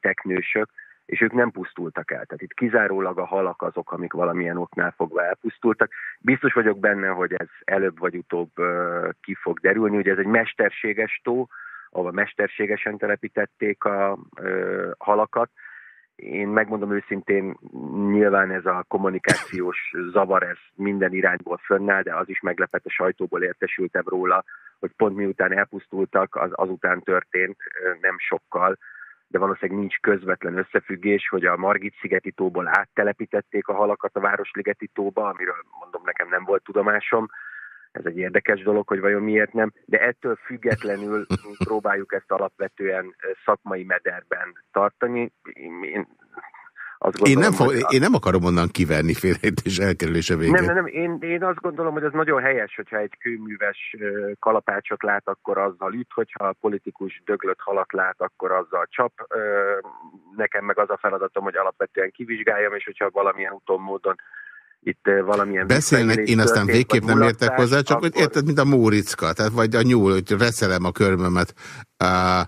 teknősök, és ők nem pusztultak el. Tehát itt kizárólag a halak azok, amik valamilyen oknál fogva elpusztultak. Biztos vagyok benne, hogy ez előbb vagy utóbb ki fog derülni. Ugye ez egy mesterséges tó, ahol mesterségesen telepítették a halakat. Én megmondom őszintén, nyilván ez a kommunikációs zavar, ez minden irányból fönnáll, de az is meglepett, a sajtóból értesültem róla, hogy pont miután elpusztultak, az azután történt nem sokkal, de valószínűleg nincs közvetlen összefüggés, hogy a Margit-szigeti tóból áttelepítették a halakat a Városligeti tóba, amiről mondom nekem nem volt tudomásom, ez egy érdekes dolog, hogy vajon miért nem, de ettől függetlenül [LAUGHS] próbáljuk ezt alapvetően szakmai mederben tartani. Én azt gondolom, én, nem fog, én nem akarom onnan kiverni félrejtés elkerülése végén. Nem, nem, nem. Én, én azt gondolom, hogy ez nagyon helyes, hogyha egy kőműves kalapácsot lát, akkor azzal üt, hogyha a politikus döglött halat lát, akkor azzal csap. Nekem meg az a feladatom, hogy alapvetően kivizsgáljam, és hogyha valamilyen úton módon itt valamilyen... Beszélnek, én aztán végképp nem értek hozzá, csak akkor... hogy érted, mint a Móriczka, tehát vagy a nyúl, hogy reszelem a körmömet. Uh,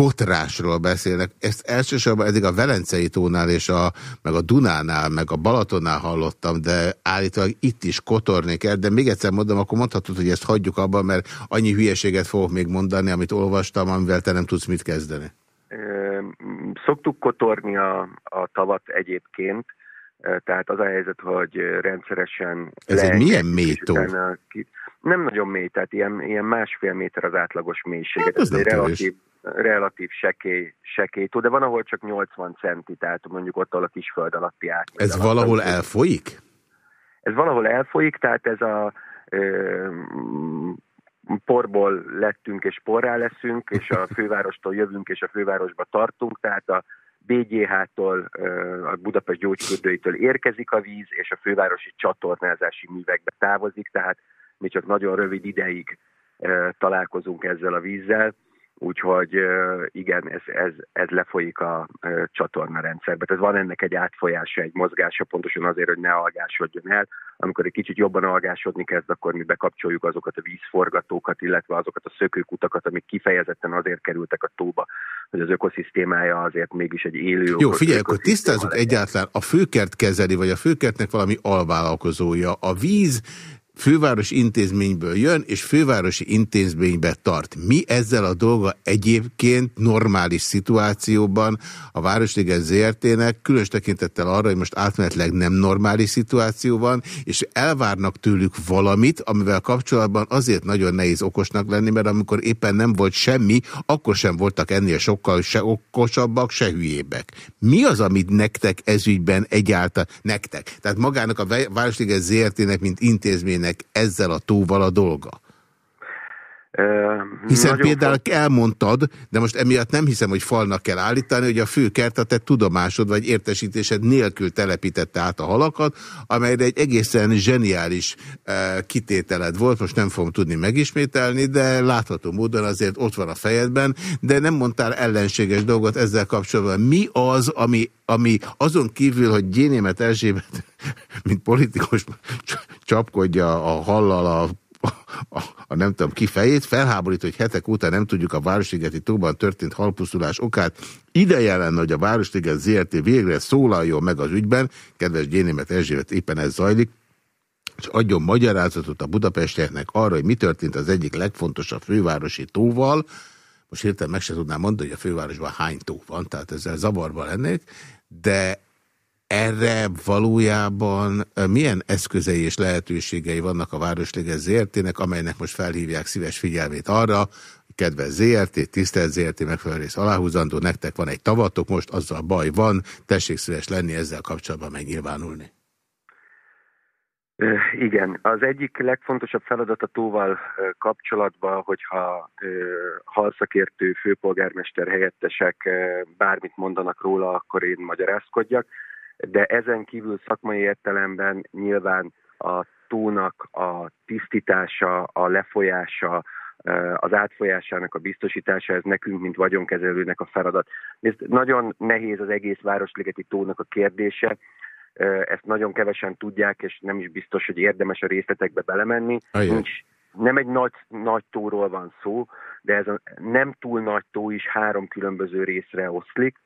kotrásról beszélnek. Ezt elsősorban eddig a Velencei tónál és a, meg a Dunánál, meg a Balatonnál hallottam, de állítólag itt is kotorni kell, de még egyszer mondom, akkor mondhatod, hogy ezt hagyjuk abban, mert annyi hülyeséget fogok még mondani, amit olvastam, amivel te nem tudsz mit kezdeni. Szoktuk kotorni a, a tavat egyébként, tehát az a helyzet, hogy rendszeresen... Ez egy milyen mély tó? Nem nagyon mély, tehát ilyen, ilyen másfél méter az átlagos mélység. Hát ez relatív, relatív sekély, sekély tó, de van, ahol csak 80 centi, tehát mondjuk ott, ahol a kisföld alatti át. Ez valahol alatt, elfolyik? Ez valahol elfolyik, tehát ez a ö, porból lettünk és porrá leszünk, és a [LAUGHS] fővárostól jövünk és a fővárosba tartunk, tehát a BGH-tól, a Budapest gyógyfürdőitől érkezik a víz, és a fővárosi csatornázási művekbe távozik, tehát mi csak nagyon rövid ideig találkozunk ezzel a vízzel, úgyhogy igen, ez, ez, ez lefolyik a csatornarendszerbe. Tehát van ennek egy átfolyása, egy mozgása, pontosan azért, hogy ne algásodjon el. Amikor egy kicsit jobban algásodni kezd, akkor mi bekapcsoljuk azokat a vízforgatókat, illetve azokat a szökőkutakat, amik kifejezetten azért kerültek a tóba, hogy az ökoszisztémája azért mégis egy élő Jó, figyelj, akkor tisztázzuk egyáltalán, a főkert kezeli, vagy a főkertnek valami alvállalkozója. A víz fővárosi intézményből jön, és fővárosi intézménybe tart. Mi ezzel a dolga egyébként normális szituációban a Városliget ZRT-nek, különös tekintettel arra, hogy most átmenetleg nem normális szituáció van, és elvárnak tőlük valamit, amivel kapcsolatban azért nagyon nehéz okosnak lenni, mert amikor éppen nem volt semmi, akkor sem voltak ennél sokkal se okosabbak, se hülyébbek. Mi az, amit nektek ezügyben egyáltalán, nektek, tehát magának a Városliget ZRT-nek, mint intézmény ennek ezzel a tóval a dolga? Hiszen Nagyon például fog... elmondtad, de most emiatt nem hiszem, hogy falnak kell állítani, hogy a főkert a te tudomásod vagy értesítésed nélkül telepítette át a halakat, amelyre egy egészen zseniális uh, kitételed volt, most nem fogom tudni megismételni, de látható módon azért ott van a fejedben, de nem mondtál ellenséges dolgot ezzel kapcsolatban. Mi az, ami, ami azon kívül, hogy Gyénémet Erzsébet, [LAUGHS] mint politikus csapkodja a hallal a a, a nem tudom ki fejét, felháborít, hogy hetek után nem tudjuk a Városligeti tóban történt halpusztulás okát. Ideje lenne, hogy a Városliget ZRT végre szólaljon meg az ügyben, kedves Gyénémet Erzsébet éppen ez zajlik, és adjon magyarázatot a budapestieknek arra, hogy mi történt az egyik legfontosabb fővárosi tóval, most hirtelen meg se tudnám mondani, hogy a fővárosban hány tó van, tehát ezzel zavarba lennék, de erre valójában milyen eszközei és lehetőségei vannak a Városliget ZRT-nek, amelynek most felhívják szíves figyelmét arra, kedves ZRT, tisztelt ZRT megfelelő rész aláhúzandó, nektek van egy tavatok, most azzal baj van, tessék szíves lenni ezzel kapcsolatban megnyilvánulni. Igen, az egyik legfontosabb feladat a tóval kapcsolatban, hogyha halszakértő főpolgármester helyettesek bármit mondanak róla, akkor én magyarázkodjak de ezen kívül szakmai értelemben nyilván a tónak a tisztítása, a lefolyása, az átfolyásának a biztosítása, ez nekünk, mint vagyonkezelőnek a feladat. Ez nagyon nehéz az egész Városligeti tónak a kérdése, ezt nagyon kevesen tudják, és nem is biztos, hogy érdemes a részletekbe belemenni. Nincs, nem egy nagy, nagy tóról van szó, de ez a nem túl nagy tó is három különböző részre oszlik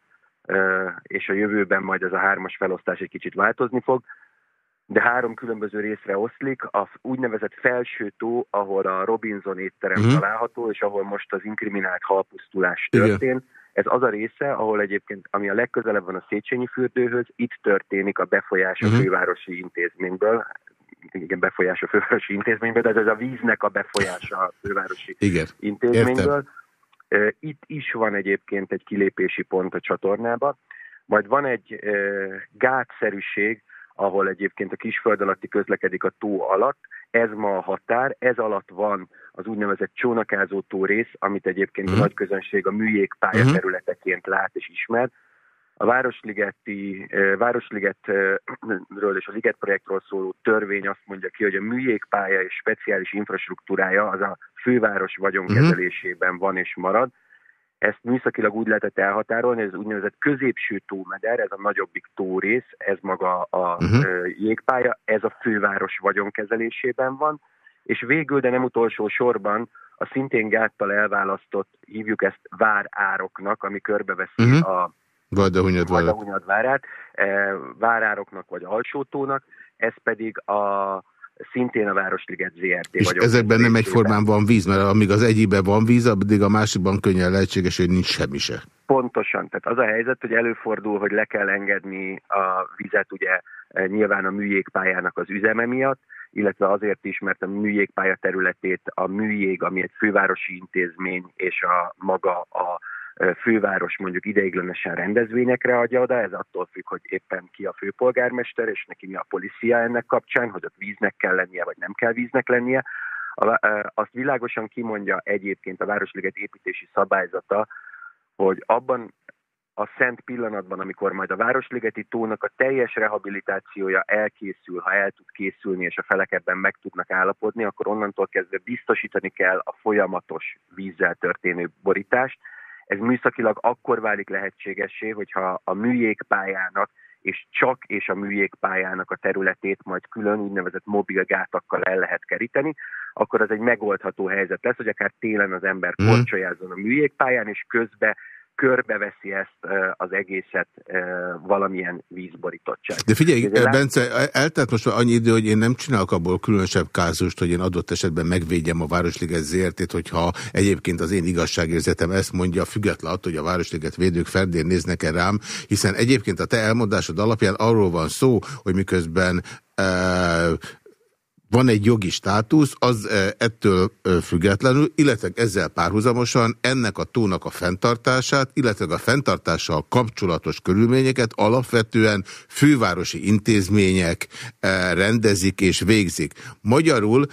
és a jövőben majd ez a hármas felosztás egy kicsit változni fog, de három különböző részre oszlik. A úgynevezett felső tó, ahol a Robinson étterem uh-huh. található, és ahol most az inkriminált halpusztulás történt. Igen. Ez az a része, ahol egyébként, ami a legközelebb van a Széchenyi fürdőhöz, itt történik a befolyás uh-huh. a fővárosi intézményből. Igen, befolyás a fővárosi intézményből, de ez a víznek a befolyása a fővárosi Igen. intézményből. Értem. Itt is van egyébként egy kilépési pont a csatornába, majd van egy gátszerűség, ahol egyébként a kisföld alatti közlekedik a tó alatt, ez ma a határ, ez alatt van az úgynevezett csónakázó tó rész, amit egyébként uh-huh. a nagy közönség a műjég pályaterületeként lát és ismer, a Városligeti, Városligetről és a Liget projektről szóló törvény azt mondja ki, hogy a műjégpálya és speciális infrastruktúrája az a főváros vagyonkezelésében van és marad. Ezt műszakilag úgy lehetett elhatárolni, ez úgynevezett középső tómeder, ez a nagyobbik tórész, ez maga a uh-huh. jégpálya, ez a főváros vagyonkezelésében van, és végül, de nem utolsó sorban, a szintén gáttal elválasztott, hívjuk ezt várároknak, ami körbeveszi uh-huh. a Valdahunyad várát, e, várároknak vagy alsótónak, ez pedig a szintén a Városliget ZRT. És ezekben nem egyformán van víz, mert amíg az egyikben van víz, addig a másikban könnyen lehetséges, hogy nincs semmi se. Pontosan, tehát az a helyzet, hogy előfordul, hogy le kell engedni a vizet ugye e, nyilván a műjégpályának az üzeme miatt, illetve azért is, mert a műjégpálya területét a műjég, ami egy fővárosi intézmény, és a maga a főváros mondjuk ideiglenesen rendezvényekre adja oda, ez attól függ, hogy éppen ki a főpolgármester, és neki mi a policia ennek kapcsán, hogy ott víznek kell lennie, vagy nem kell víznek lennie. Azt világosan kimondja egyébként a Városliget építési szabályzata, hogy abban a szent pillanatban, amikor majd a Városligeti tónak a teljes rehabilitációja elkészül, ha el tud készülni, és a felek ebben meg tudnak állapodni, akkor onnantól kezdve biztosítani kell a folyamatos vízzel történő borítást, ez műszakilag akkor válik lehetségessé, hogyha a műjégpályának és csak és a műjégpályának a területét majd külön úgynevezett mobil gátakkal el lehet keríteni, akkor az egy megoldható helyzet lesz, hogy akár télen az ember mm. korcsolyázzon a műjégpályán, és közben körbeveszi ezt az egészet valamilyen vízborítottság. De figyelj, Ezért Bence, eltelt most annyi idő, hogy én nem csinálok abból különösebb kázust, hogy én adott esetben megvédjem a Városliget zrt hogyha egyébként az én igazságérzetem ezt mondja, független attól, hogy a Városliget védők ferdén néznek -e rám, hiszen egyébként a te elmondásod alapján arról van szó, hogy miközben van egy jogi státusz, az ettől függetlenül, illetve ezzel párhuzamosan ennek a tónak a fenntartását, illetve a fenntartással kapcsolatos körülményeket alapvetően fővárosi intézmények rendezik és végzik. Magyarul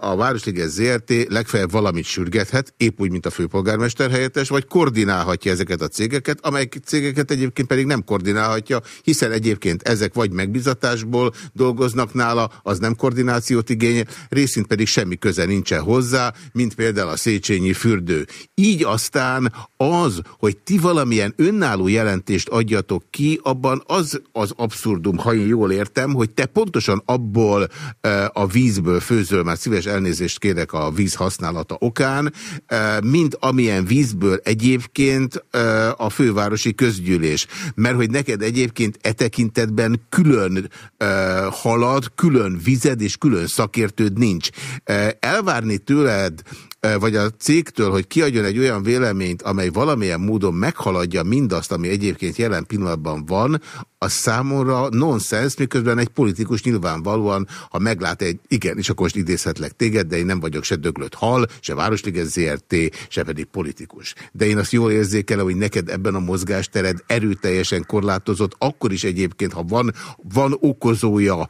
a Városliges ZRT legfeljebb valamit sürgethet, épp úgy, mint a főpolgármester helyettes, vagy koordinálhatja ezeket a cégeket, amelyek cégeket egyébként pedig nem koordinálhatja, hiszen egyébként ezek vagy megbizatásból dolgoznak nála, az nem koordináció, információt igényel, részint pedig semmi köze nincsen hozzá, mint például a Széchenyi fürdő. Így aztán az, hogy ti valamilyen önálló jelentést adjatok ki, abban az az abszurdum, ha én jól értem, hogy te pontosan abból e, a vízből főzöl, mert szíves elnézést kérek a víz használata okán, e, mint amilyen vízből egyébként e, a fővárosi közgyűlés. Mert hogy neked egyébként e tekintetben külön halad, külön vized és külön szakértőd nincs. Elvárni tőled vagy a cégtől, hogy kiadjon egy olyan véleményt, amely valamilyen módon meghaladja mindazt, ami egyébként jelen pillanatban van, az számomra nonsens, miközben egy politikus nyilvánvalóan, ha meglát egy, igen, és akkor most idézhetlek téged, de én nem vagyok se döglött hal, se Városliget ZRT, se pedig politikus. De én azt jól érzékelem, hogy neked ebben a mozgástered erőteljesen korlátozott, akkor is egyébként, ha van, van okozója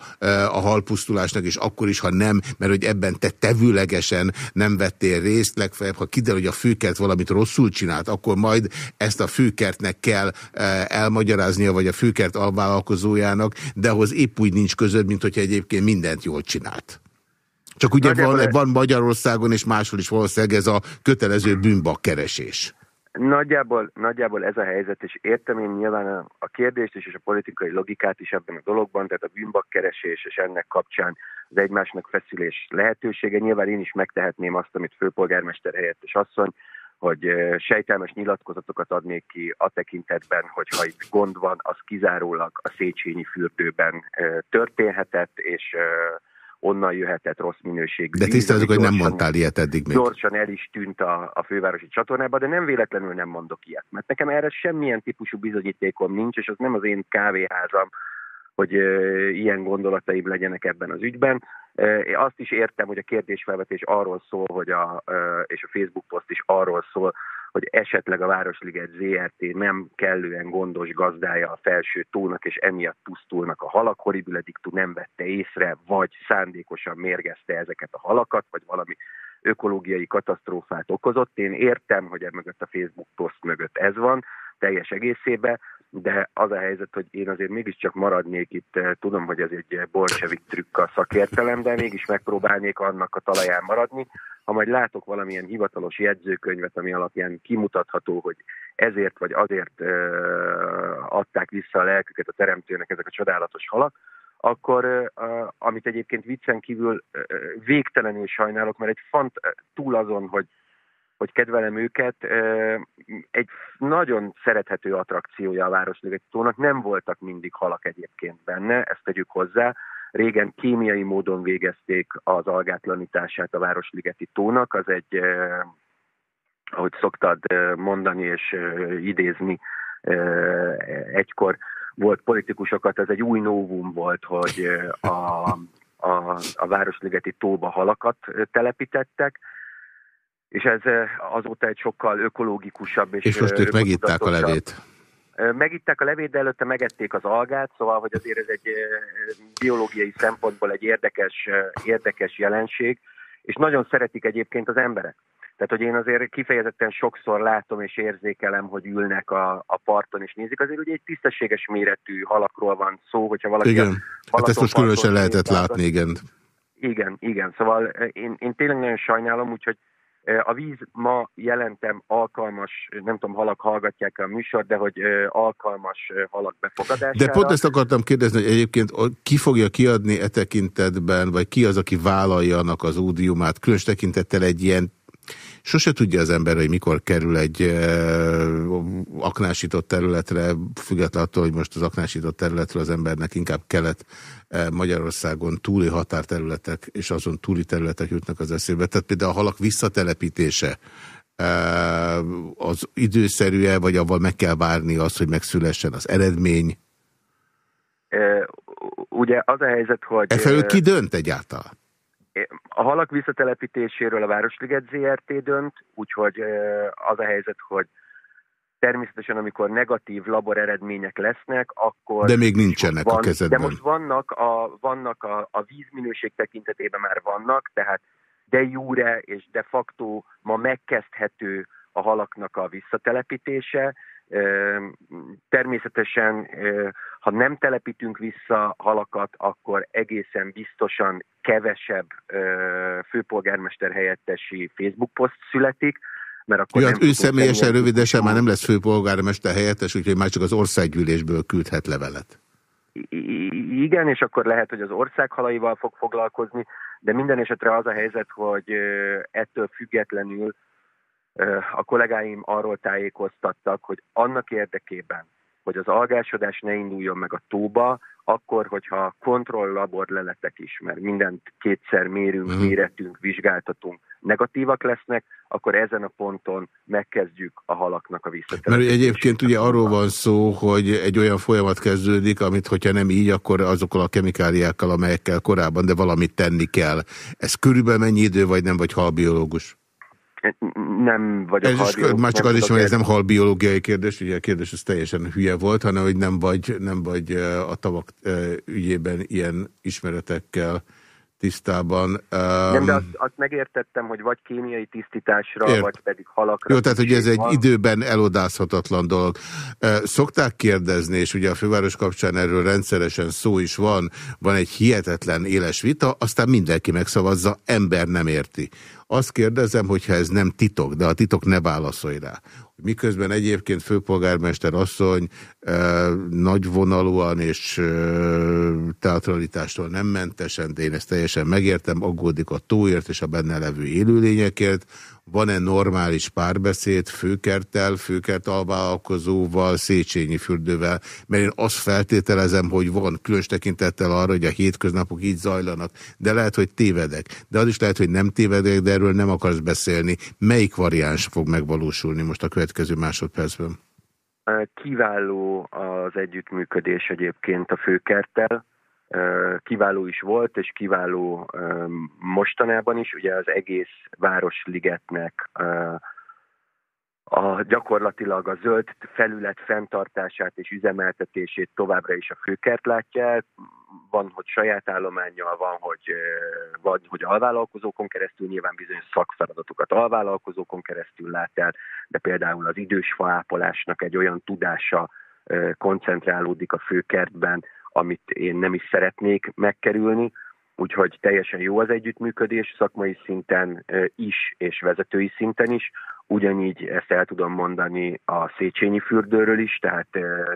a halpusztulásnak, és akkor is, ha nem, mert hogy ebben te tevőlegesen nem vettél részt, legfeljebb, ha kiderül, hogy a főkert valamit rosszul csinált, akkor majd ezt a főkertnek kell elmagyaráznia, vagy a főkert alvállalkozójának, de ahhoz épp úgy nincs közöd, mint hogyha egyébként mindent jól csinált. Csak ugye van, van Magyarországon és máshol is valószínűleg ez a kötelező bűnbakkeresés. Nagyjából, nagyjából ez a helyzet, és értem én nyilván a kérdést is, és a politikai logikát is ebben a dologban, tehát a bűnbakkeresés és ennek kapcsán az egymásnak feszülés lehetősége. Nyilván én is megtehetném azt, amit főpolgármester helyettes asszony, hogy sejtelmes nyilatkozatokat adnék ki a tekintetben, hogy ha itt gond van, az kizárólag a Széchenyi fürdőben történhetett, és onnan jöhetett rossz minőségű. De tisztázzuk, hogy nem mondtál ilyet eddig még. Gyorsan el is tűnt a, a fővárosi csatornába, de nem véletlenül nem mondok ilyet, mert nekem erre semmilyen típusú bizonyítékom nincs, és az nem az én kávéházam, hogy ilyen gondolataim legyenek ebben az ügyben. Én azt is értem, hogy a kérdésfelvetés arról szól, hogy a, és a Facebook poszt is arról szól, hogy esetleg a Városliget ZRT nem kellően gondos gazdája a felső tónak, és emiatt pusztulnak a halak. Horrible Dictu nem vette észre, vagy szándékosan mérgezte ezeket a halakat, vagy valami ökológiai katasztrófát okozott. Én értem, hogy mögött a Facebook poszt mögött ez van, teljes egészében, de az a helyzet, hogy én azért mégiscsak maradnék itt, eh, tudom, hogy ez egy bolsevik trükk a szakértelem, de mégis megpróbálnék annak a talaján maradni. Ha majd látok valamilyen hivatalos jegyzőkönyvet, ami alapján kimutatható, hogy ezért vagy azért uh, adták vissza a lelküket a teremtőnek ezek a csodálatos halak, akkor amit egyébként viccen kívül végtelenül sajnálok, mert egy fant túl azon, hogy hogy kedvelem őket. Egy nagyon szerethető attrakciója a Városligeti tónak, nem voltak mindig halak egyébként benne, ezt tegyük hozzá. Régen kémiai módon végezték az algátlanítását a Városligeti tónak, az egy, ahogy szoktad mondani és idézni, egykor volt politikusokat, ez egy új novum volt, hogy a, a, a Városligeti tóba halakat telepítettek, és ez eh, azóta egy sokkal ökológikusabb és És most ők megitták a levét. Eh, megitták a levét, de előtte megették az algát, szóval, hogy azért ez egy eh, biológiai szempontból egy érdekes, érdekes jelenség, és nagyon szeretik egyébként az emberek. Tehát, hogy én azért kifejezetten sokszor látom és érzékelem, hogy ülnek a, a parton és nézik. Azért ugye egy tisztességes méretű halakról van szó, hogyha valaki... Igen, hát ezt most különösen lehetett látni, igen. Igen, igen. Szóval én, én tényleg nagyon sajnálom, úgyhogy a víz ma jelentem alkalmas, nem tudom, halak hallgatják a műsor, de hogy alkalmas halak befogadására. De pont ezt akartam kérdezni, hogy egyébként ki fogja kiadni e tekintetben, vagy ki az, aki vállalja annak az ódiumát, különös tekintettel egy ilyen Sose tudja az ember, hogy mikor kerül egy uh, aknásított területre, függetlenül attól, hogy most az aknásított területről az embernek inkább kelet uh, Magyarországon túli határterületek és azon túli területek jutnak az eszébe. Tehát például a halak visszatelepítése uh, az időszerű-e, vagy avval meg kell várni azt, hogy megszülessen az eredmény? Ugye az a helyzet, hogy... E felül ki dönt egyáltalán? A halak visszatelepítéséről a Városliget ZRT dönt, úgyhogy az a helyzet, hogy természetesen amikor negatív labor eredmények lesznek, akkor... De még nincsenek van, a kezedben. De most vannak, a, vannak a, a vízminőség tekintetében már vannak, tehát de jure és de facto ma megkezdhető a halaknak a visszatelepítése. Természetesen, ha nem telepítünk vissza halakat, akkor egészen biztosan kevesebb főpolgármester helyettesi Facebook poszt születik, mert akkor ja, hát ő személyesen rövidesen már nem lesz főpolgármester helyettes, úgyhogy már csak az országgyűlésből küldhet levelet. Igen, és akkor lehet, hogy az ország halaival fog foglalkozni, de minden esetre az a helyzet, hogy ettől függetlenül a kollégáim arról tájékoztattak, hogy annak érdekében, hogy az algásodás ne induljon meg a tóba, akkor, hogyha kontrolllabor leletek is, mert mindent kétszer mérünk, uh-huh. méretünk, vizsgáltatunk, negatívak lesznek, akkor ezen a ponton megkezdjük a halaknak a visszatelepítését. Mert egyébként ugye arról van szó, hogy egy olyan folyamat kezdődik, amit hogyha nem így, akkor azokkal a kemikáliákkal, amelyekkel korábban, de valamit tenni kell. Ez körülbelül mennyi idő, vagy nem vagy halbiológus? Nem vagyok ez is, Már csak az is, hogy ez nem halbiológiai kérdés, ugye a kérdés ez teljesen hülye volt, hanem hogy nem vagy, nem vagy a tavak ügyében ilyen ismeretekkel tisztában. Nem, de azt, azt megértettem, hogy vagy kémiai tisztításra, Ért. vagy pedig halakra. Jó, tehát hogy ez egy van. időben elodázhatatlan dolog. Szokták kérdezni, és ugye a főváros kapcsán erről rendszeresen szó is van, van egy hihetetlen éles vita, aztán mindenki megszavazza, ember nem érti. Azt kérdezem, hogyha ez nem titok, de a titok ne válaszolj rá. Miközben egyébként főpolgármester asszony e, nagyvonalúan és e, teatralitástól nem mentesen, de én ezt teljesen megértem, aggódik a tóért és a benne levő élőlényekért, van-e normális párbeszéd főkertel, főkert alvállalkozóval, Széchenyi fürdővel, mert én azt feltételezem, hogy van különös tekintettel arra, hogy a hétköznapok így zajlanak, de lehet, hogy tévedek. De az is lehet, hogy nem tévedek, de erről nem akarsz beszélni. Melyik variáns fog megvalósulni most a következő másodpercben? Kiváló az együttműködés egyébként a főkertel kiváló is volt, és kiváló mostanában is. Ugye az egész Városligetnek a, gyakorlatilag a zöld felület fenntartását és üzemeltetését továbbra is a főkert látja. Van, hogy saját állományjal, van, hogy, van, hogy alvállalkozókon keresztül, nyilván bizonyos szakfeladatokat alvállalkozókon keresztül lát el, de például az idős faápolásnak egy olyan tudása koncentrálódik a főkertben, amit én nem is szeretnék megkerülni, úgyhogy teljesen jó az együttműködés szakmai szinten is és vezetői szinten is. Ugyanígy ezt el tudom mondani a Széchenyi fürdőről is, tehát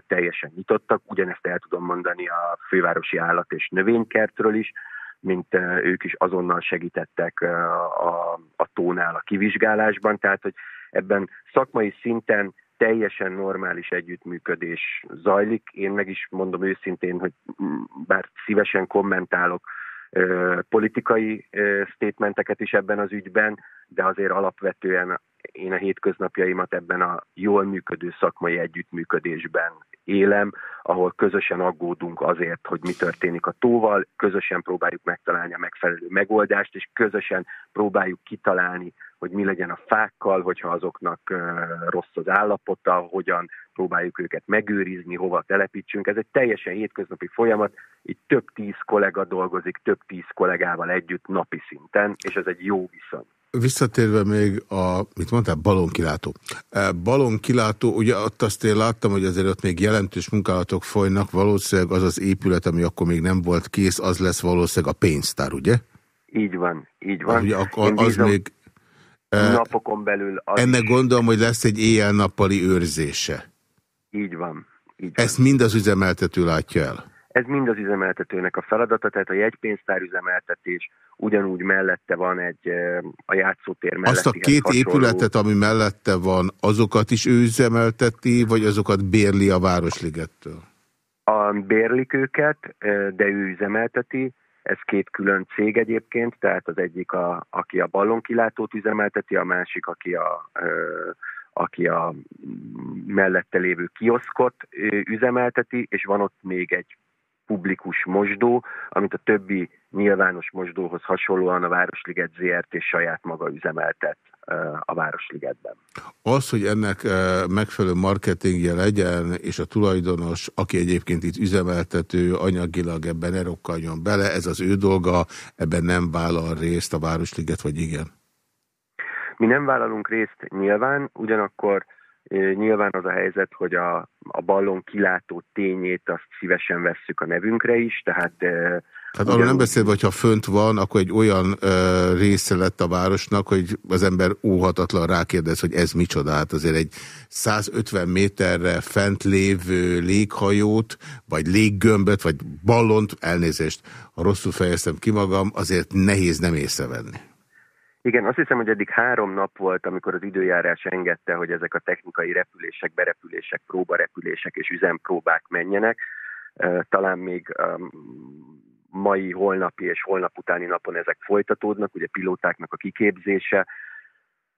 teljesen nyitottak. Ugyanezt el tudom mondani a fővárosi állat és növénykertről is, mint ők is azonnal segítettek a, a tónál a kivizsgálásban. Tehát, hogy ebben szakmai szinten teljesen normális együttműködés zajlik. Én meg is mondom őszintén, hogy bár szívesen kommentálok politikai statementeket is ebben az ügyben, de azért alapvetően én a hétköznapjaimat ebben a jól működő szakmai együttműködésben élem, ahol közösen aggódunk azért, hogy mi történik a tóval, közösen próbáljuk megtalálni a megfelelő megoldást, és közösen próbáljuk kitalálni, hogy mi legyen a fákkal, hogyha azoknak rossz az állapota, hogyan próbáljuk őket megőrizni, hova telepítsünk. Ez egy teljesen hétköznapi folyamat, itt több tíz kollega dolgozik, több tíz kollégával együtt napi szinten, és ez egy jó viszony. Visszatérve még a, mit mondtál, balonkilátó. Balonkilátó, ugye ott azt én láttam, hogy azért ott még jelentős munkálatok folynak, valószínűleg az az épület, ami akkor még nem volt kész, az lesz valószínűleg a pénztár, ugye? Így van, így van. ugye, az bízom, még... Napokon belül... Az ennek gondolom, hogy lesz egy éjjel-nappali őrzése. Így van. Így van. Ezt mind az üzemeltető látja el? Ez mind az üzemeltetőnek a feladata, tehát a jegypénztár üzemeltetés, ugyanúgy mellette van egy a játszótér mellett. Azt a két hasonló... épületet, ami mellette van, azokat is ő üzemelteti, vagy azokat bérli a Városligettől? A bérlik őket, de ő üzemelteti, ez két külön cég egyébként, tehát az egyik, a, aki a ballonkilátót üzemelteti, a másik, aki a, aki a mellette lévő kioszkot üzemelteti, és van ott még egy publikus mosdó, amit a többi nyilvános mosdóhoz hasonlóan a Városliget ZRT. saját maga üzemeltet a Városligetben. Az, hogy ennek megfelelő marketingje legyen, és a tulajdonos, aki egyébként itt üzemeltető, anyagilag ebben ne rokkanjon bele, ez az ő dolga, ebben nem vállal részt a Városliget, vagy igen? Mi nem vállalunk részt nyilván, ugyanakkor Nyilván az a helyzet, hogy a, a ballon kilátó tényét azt szívesen vesszük a nevünkre is, tehát... Hát arról nem beszélve, hogyha fönt van, akkor egy olyan ö, része lett a városnak, hogy az ember óhatatlan rákérdez, hogy ez micsoda. Hát azért egy 150 méterre fent lévő léghajót, vagy léggömböt, vagy ballont, elnézést, ha rosszul fejeztem ki magam, azért nehéz nem észrevenni. Igen, azt hiszem, hogy eddig három nap volt, amikor az időjárás engedte, hogy ezek a technikai repülések, berepülések, próbarepülések és üzempróbák menjenek. Talán még mai, holnapi és holnap utáni napon ezek folytatódnak, ugye pilótáknak a kiképzése,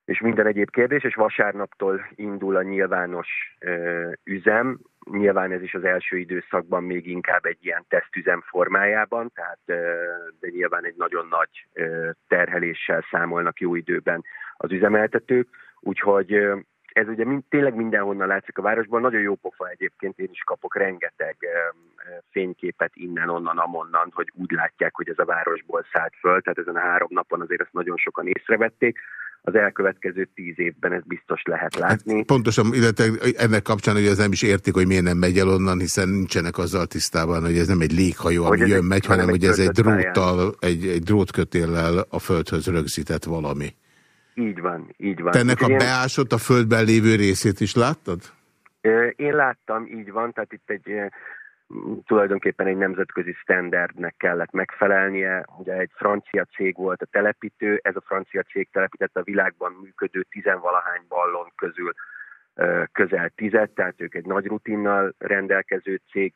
és minden egyéb kérdés, és vasárnaptól indul a nyilvános ö, üzem. Nyilván ez is az első időszakban még inkább egy ilyen tesztüzem formájában, tehát ö, de nyilván egy nagyon nagy ö, terheléssel számolnak jó időben az üzemeltetők, úgyhogy ez ugye mind, tényleg mindenhonnan látszik a városban, nagyon jó pofa egyébként, én is kapok rengeteg fényképet innen, onnan, amonnan, hogy úgy látják, hogy ez a városból szállt föl, tehát ezen a három napon azért ezt nagyon sokan észrevették az elkövetkező tíz évben ez biztos lehet hát látni. Hát pontosan, illetve ennek kapcsán, hogy ez nem is értik, hogy miért nem megy el onnan, hiszen nincsenek azzal tisztában, hogy ez nem egy léghajó, ami jön, megy, hanem hogy ez egy dróttal, egy, egy drótkötéllel a földhöz rögzített valami. Így van, így van. Te ennek a beásott, a földben lévő részét is láttad? Én láttam, így van, tehát itt egy tulajdonképpen egy nemzetközi standardnek kellett megfelelnie. Ugye egy francia cég volt a telepítő, ez a francia cég telepítette a világban működő tizenvalahány ballon közül közel tizet, tehát ők egy nagy rutinnal rendelkező cég,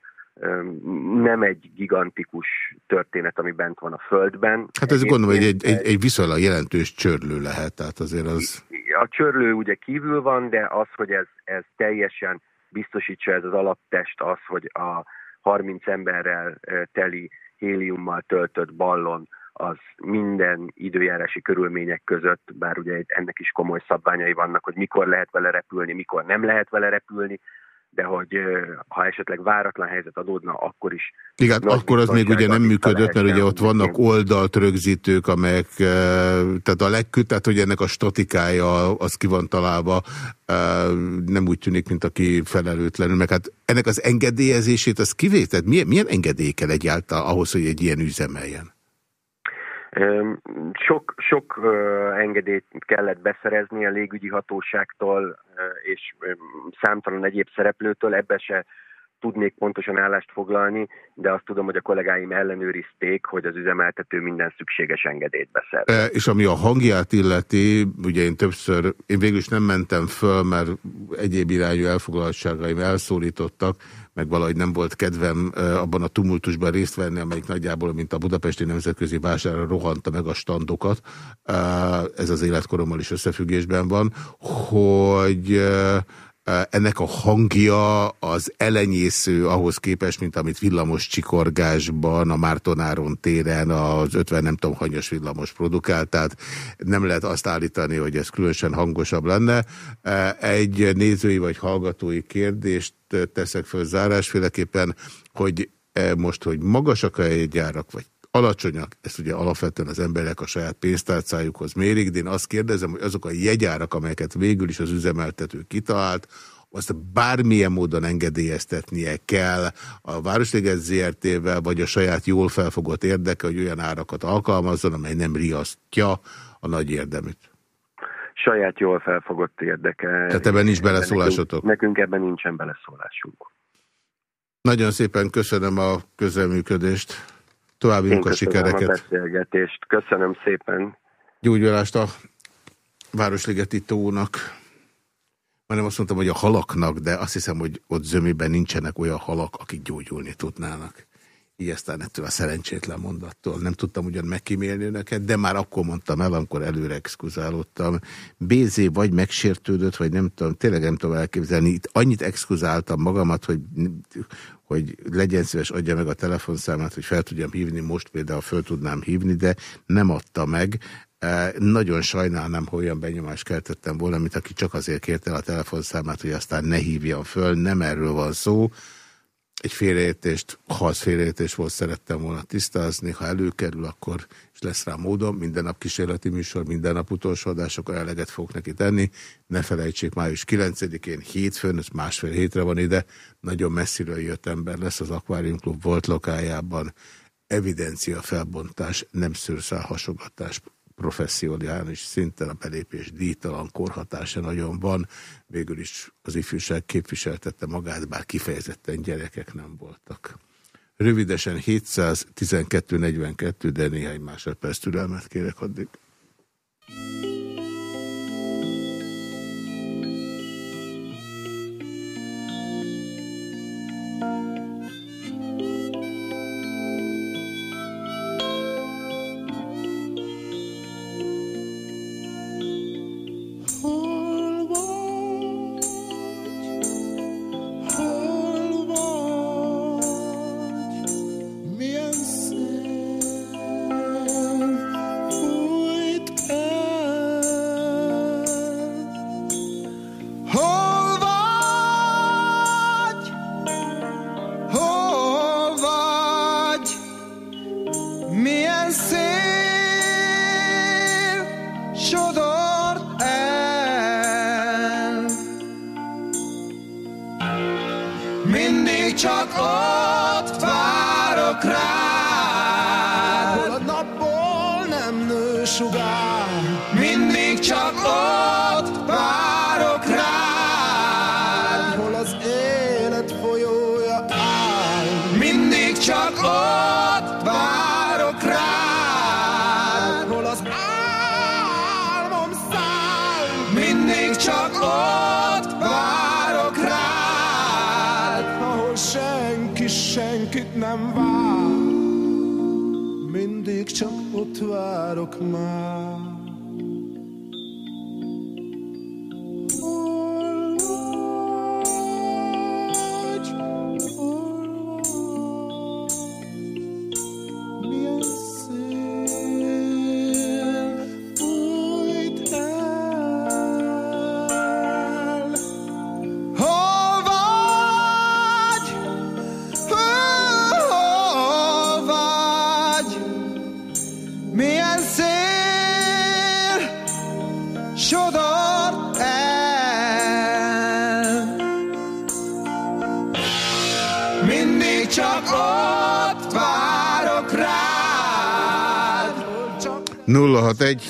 nem egy gigantikus történet, ami bent van a Földben. Hát ez gondolom, hogy egy, egy, egy viszonylag jelentős csörlő lehet, tehát azért az... A csörlő ugye kívül van, de az, hogy ez, ez teljesen biztosítsa ez az alaptest az, hogy a, 30 emberrel teli héliummal töltött ballon az minden időjárási körülmények között, bár ugye ennek is komoly szabványai vannak, hogy mikor lehet vele repülni, mikor nem lehet vele repülni, de hogy ha esetleg váratlan helyzet adódna, akkor is... Igen, akkor az még ugye nem működött, mert ugye ott vannak oldalt rögzítők, amelyek, tehát a legküt, tehát hogy ennek a statikája az ki van találva, nem úgy tűnik, mint aki felelőtlenül, meg hát ennek az engedélyezését az kivétett? Milyen, milyen engedély kell egyáltalán ahhoz, hogy egy ilyen üzemeljen? Sok, sok engedélyt kellett beszerezni a légügyi hatóságtól és számtalan egyéb szereplőtől, ebbe se tudnék pontosan állást foglalni, de azt tudom, hogy a kollégáim ellenőrizték, hogy az üzemeltető minden szükséges engedélyt beszerz. E, és ami a hangját illeti, ugye én többször, én végül is nem mentem föl, mert egyéb irányú elfoglaltságaim elszólítottak, meg valahogy nem volt kedvem abban a tumultusban részt venni, amelyik nagyjából, mint a Budapesti Nemzetközi Vásárra rohanta meg a standokat, ez az életkorommal is összefüggésben van, hogy ennek a hangja az elenyésző ahhoz képest, mint amit villamos csikorgásban, a Mártonáron téren az 50 nem tudom hanyas villamos produkált, tehát nem lehet azt állítani, hogy ez különösen hangosabb lenne. Egy nézői vagy hallgatói kérdést teszek föl zárásféleképpen, hogy most, hogy magasak a gyárak, vagy alacsonyak, ezt ugye alapvetően az emberek a saját pénztárcájukhoz mérik, de én azt kérdezem, hogy azok a jegyárak, amelyeket végül is az üzemeltető kitalált, azt bármilyen módon engedélyeztetnie kell a Városliget ZRT-vel, vagy a saját jól felfogott érdeke, hogy olyan árakat alkalmazzon, amely nem riasztja a nagy érdeműt. Saját jól felfogott érdeke. Tehát ebben nincs beleszólásotok? Nekünk, nekünk ebben nincsen beleszólásunk. Nagyon szépen köszönöm a közelműködést. További munka-sikereket. a beszélgetést. Köszönöm szépen. Gyógyulást a Városligeti tónak. Már nem azt mondtam, hogy a halaknak, de azt hiszem, hogy ott zömében nincsenek olyan halak, akik gyógyulni tudnának. Így aztán ettől a szerencsétlen mondattól nem tudtam ugyan megkímélni önöket, de már akkor mondtam el, amikor előre exkuzálódtam. BZ vagy megsértődött, vagy nem tudom, tényleg nem tudom elképzelni. Itt annyit exkuzáltam magamat, hogy, hogy legyen szíves, adja meg a telefonszámát, hogy fel tudjam hívni, most például föl tudnám hívni, de nem adta meg. E, nagyon sajnálnám, hogy olyan benyomást keltettem volna, mint aki csak azért kérte a telefonszámát, hogy aztán ne hívjam föl. Nem erről van szó egy félreértést, ha az félreértés volt, szerettem volna tisztázni, ha előkerül, akkor és lesz rá módom, minden nap kísérleti műsor, minden nap utolsó adások, eleget fogok neki tenni. Ne felejtsék, május 9-én hétfőn, ez másfél hétre van ide, nagyon messziről jött ember lesz az Aquarium Club volt lokájában. Evidencia felbontás, nem szőrszál hasogatás professzionális szinten a belépés díjtalan korhatása nagyon van. Végül is az ifjúság képviseltette magát, bár kifejezetten gyerekek nem voltak. Rövidesen 712-42, de néhány másodperc türelmet kérek addig. egy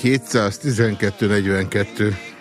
712 42.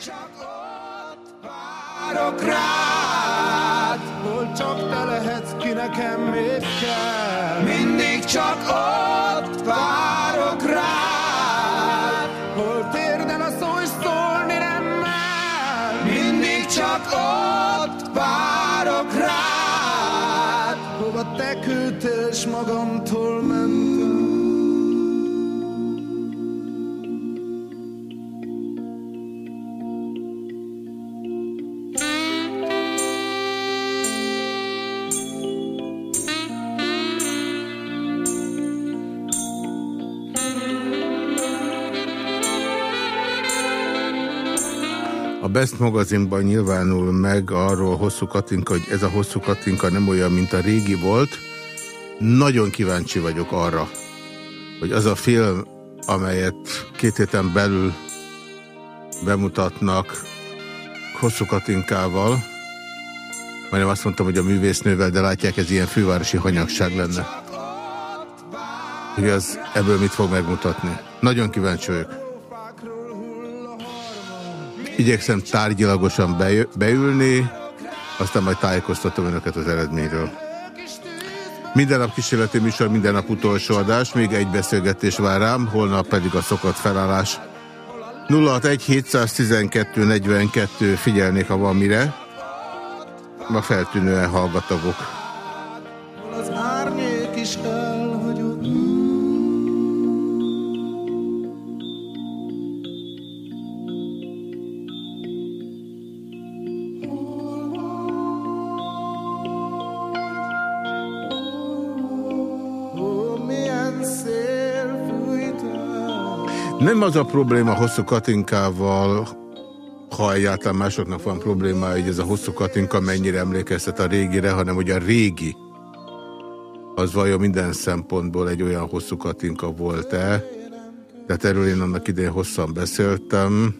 Best magazinban nyilvánul meg arról hosszú Katinka, hogy ez a hosszú Katinka nem olyan, mint a régi volt. Nagyon kíváncsi vagyok arra, hogy az a film, amelyet két héten belül bemutatnak hosszú Katinkával, majdnem azt mondtam, hogy a művésznővel, de látják, ez ilyen fővárosi hanyagság lenne. Hogy az ebből mit fog megmutatni. Nagyon kíváncsi vagyok. Igyekszem tárgyilagosan beülni, aztán majd tájékoztatom önöket az eredményről. Minden nap kísérleti műsor, minden nap utolsó adás, még egy beszélgetés vár rám, holnap pedig a szokott felállás. 061 712 42 figyelnék, ha van mire. Ma feltűnően hallgatagok. Az a probléma hosszú Katinkával, ha egyáltalán másoknak van problémája, hogy ez a hosszú Katinka mennyire emlékeztet a régire, hanem hogy a régi az vajon minden szempontból egy olyan hosszú Katinka volt-e. Tehát erről én annak idején hosszan beszéltem.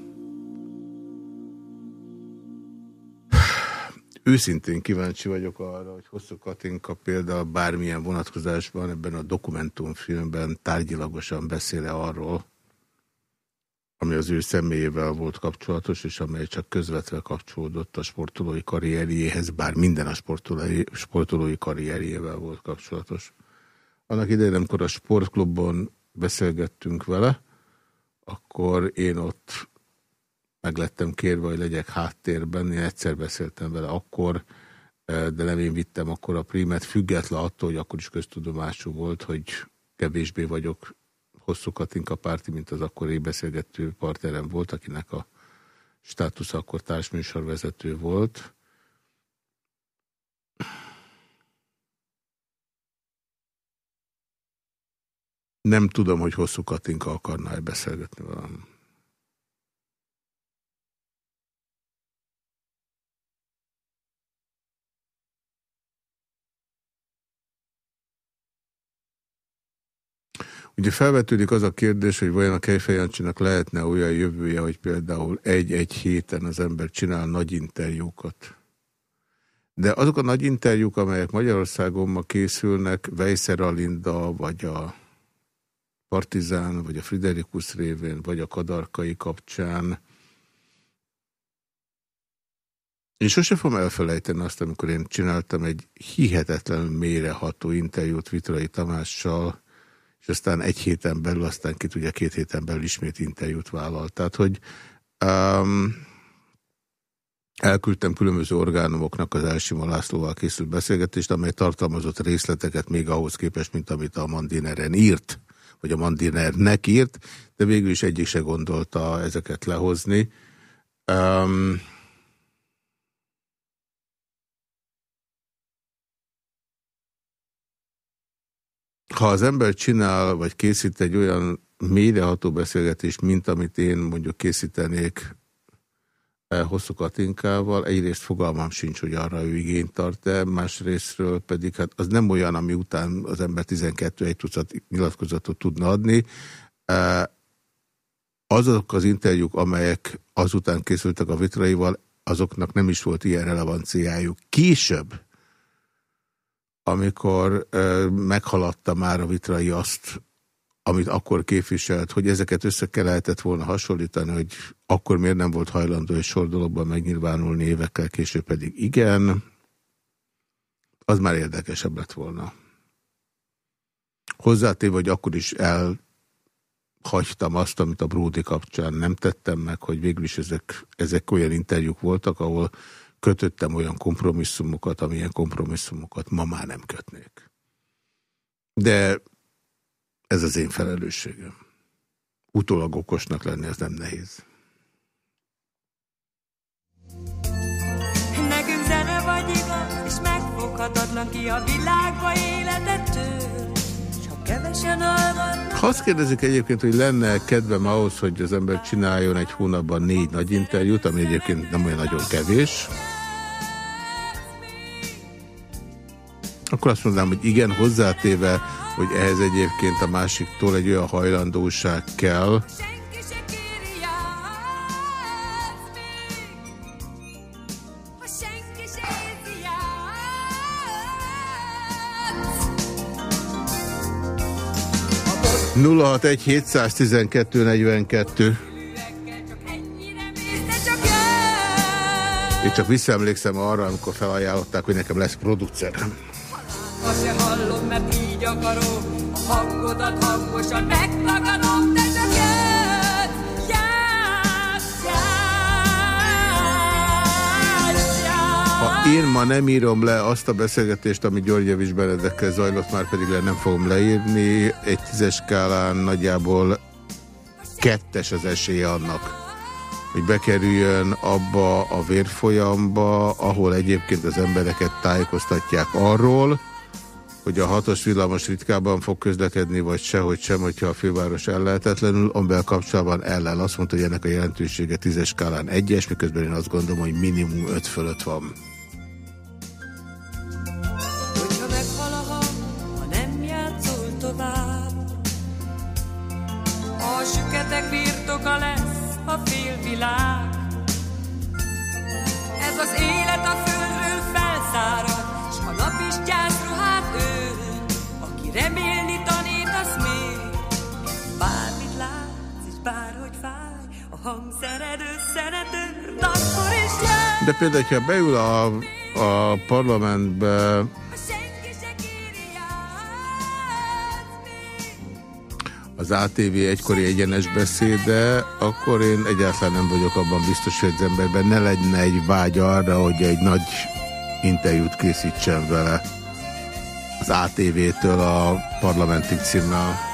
Őszintén kíváncsi vagyok arra, hogy Hosszú Katinka például bármilyen vonatkozásban ebben a dokumentumfilmben tárgyilagosan beszéle arról, ami az ő személyével volt kapcsolatos, és amely csak közvetve kapcsolódott a sportolói karrierjéhez, bár minden a sportolói, sportolói karrierjével volt kapcsolatos. Annak idején, amikor a sportklubban beszélgettünk vele, akkor én ott meglettem kérve, hogy legyek háttérben. Én egyszer beszéltem vele akkor, eh, de nem én vittem akkor a primet, független attól, hogy akkor is köztudomású volt, hogy kevésbé vagyok hosszú Katinka párti, mint az akkori beszélgető partnerem volt, akinek a státusz akkor társműsorvezető volt. Nem tudom, hogy hosszú Katinka akarná -e beszélgetni velem. Ugye felvetődik az a kérdés, hogy vajon a Kejfejancsinak lehetne olyan jövője, hogy például egy-egy héten az ember csinál nagy interjúkat. De azok a nagy interjúk, amelyek Magyarországon ma készülnek, Vejszer Alinda, vagy a Partizán, vagy a Friderikus révén, vagy a Kadarkai kapcsán, én sose fogom elfelejteni azt, amikor én csináltam egy hihetetlen mélyreható interjút Vitrai Tamással, és aztán egy héten belül, aztán ki tudja, két héten belül ismét interjút vállalt. Tehát, hogy um, elküldtem különböző orgánumoknak az Elsima Lászlóval készült beszélgetést, amely tartalmazott részleteket még ahhoz képest, mint amit a Mandineren írt, vagy a Mandinernek írt, de végül is egyik se gondolta ezeket lehozni. Um, ha az ember csinál, vagy készít egy olyan mélyreható beszélgetést, mint amit én mondjuk készítenék eh, hosszú Katinkával, egyrészt fogalmam sincs, hogy arra ő igényt tart-e, másrésztről pedig hát az nem olyan, ami után az ember 12 egy tucat nyilatkozatot tudna adni. Eh, azok az interjúk, amelyek azután készültek a vitraival, azoknak nem is volt ilyen relevanciájuk. Később, amikor ö, meghaladta már a vitrai azt, amit akkor képviselt, hogy ezeket össze kell lehetett volna hasonlítani, hogy akkor miért nem volt hajlandó egy sordologban megnyilvánulni, évekkel később pedig igen, az már érdekesebb lett volna. Hozzátéve, hogy akkor is elhagytam azt, amit a Bródi kapcsán nem tettem meg, hogy végül is ezek, ezek olyan interjúk voltak, ahol kötöttem olyan kompromisszumokat, amilyen kompromisszumokat ma már nem kötnék. De ez az én felelősségem. Utólag okosnak lenni, az nem nehéz. Nekünk zene vagy igaz, és megfoghatatlan ki a világba. Ha azt kérdezik egyébként, hogy lenne kedvem ahhoz, hogy az ember csináljon egy hónapban négy nagy interjút, ami egyébként nem olyan nagyon kevés, akkor azt mondanám, hogy igen, hozzátéve, hogy ehhez egyébként a másiktól egy olyan hajlandóság kell, Senki se kéri játsz Ha senki se érzi játsz 061 712 42. Ennyire mész, te csak jössz Én csak visszaemlékszem arra, amikor felajánlották, hogy nekem lesz producerem. Azt se hallom, mert így akarom A hangodat hangosan megtagadom De csak jössz, játsz, játsz, játsz. Ha én ma nem írom le azt a beszélgetést, ami Györgyevics Benedekkel zajlott, már pedig le nem fogom leírni, egy tízes skálán nagyjából kettes az esélye annak, hogy bekerüljön abba a vérfolyamba, ahol egyébként az embereket tájékoztatják arról, hogy a hatos villamos ritkában fog közlekedni, vagy sehogy sem, hogyha a főváros ellehetetlenül, amivel kapcsolatban ellen azt mondta, hogy ennek a jelentősége tízes skálán egyes, miközben én azt gondolom, hogy minimum öt fölött van. De például, ha beül a, a parlamentbe az ATV egykori egyenes beszéde, akkor én egyáltalán nem vagyok abban biztos, hogy az emberben ne lenne egy vágy arra, hogy egy nagy interjút készítsen vele az ATV-től a parlamenti címmel.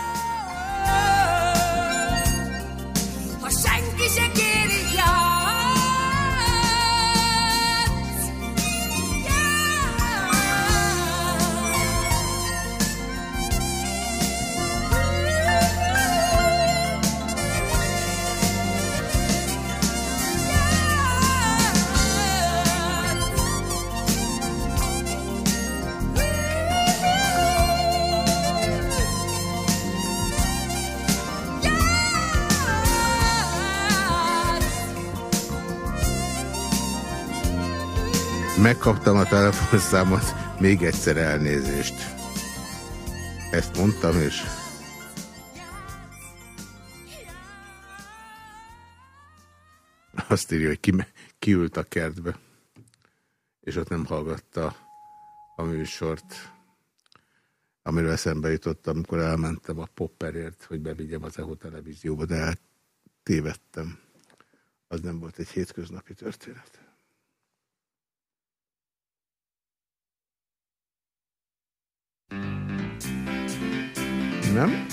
Megkaptam a telefonszámot, még egyszer elnézést. Ezt mondtam, és... Azt írja, hogy ki, kiült a kertbe, és ott nem hallgatta a műsort, amiről eszembe jutottam, amikor elmentem a popperért, hogy bevigyem az EHO televízióba, de eltévedtem. Az nem volt egy hétköznapi történet. Nem?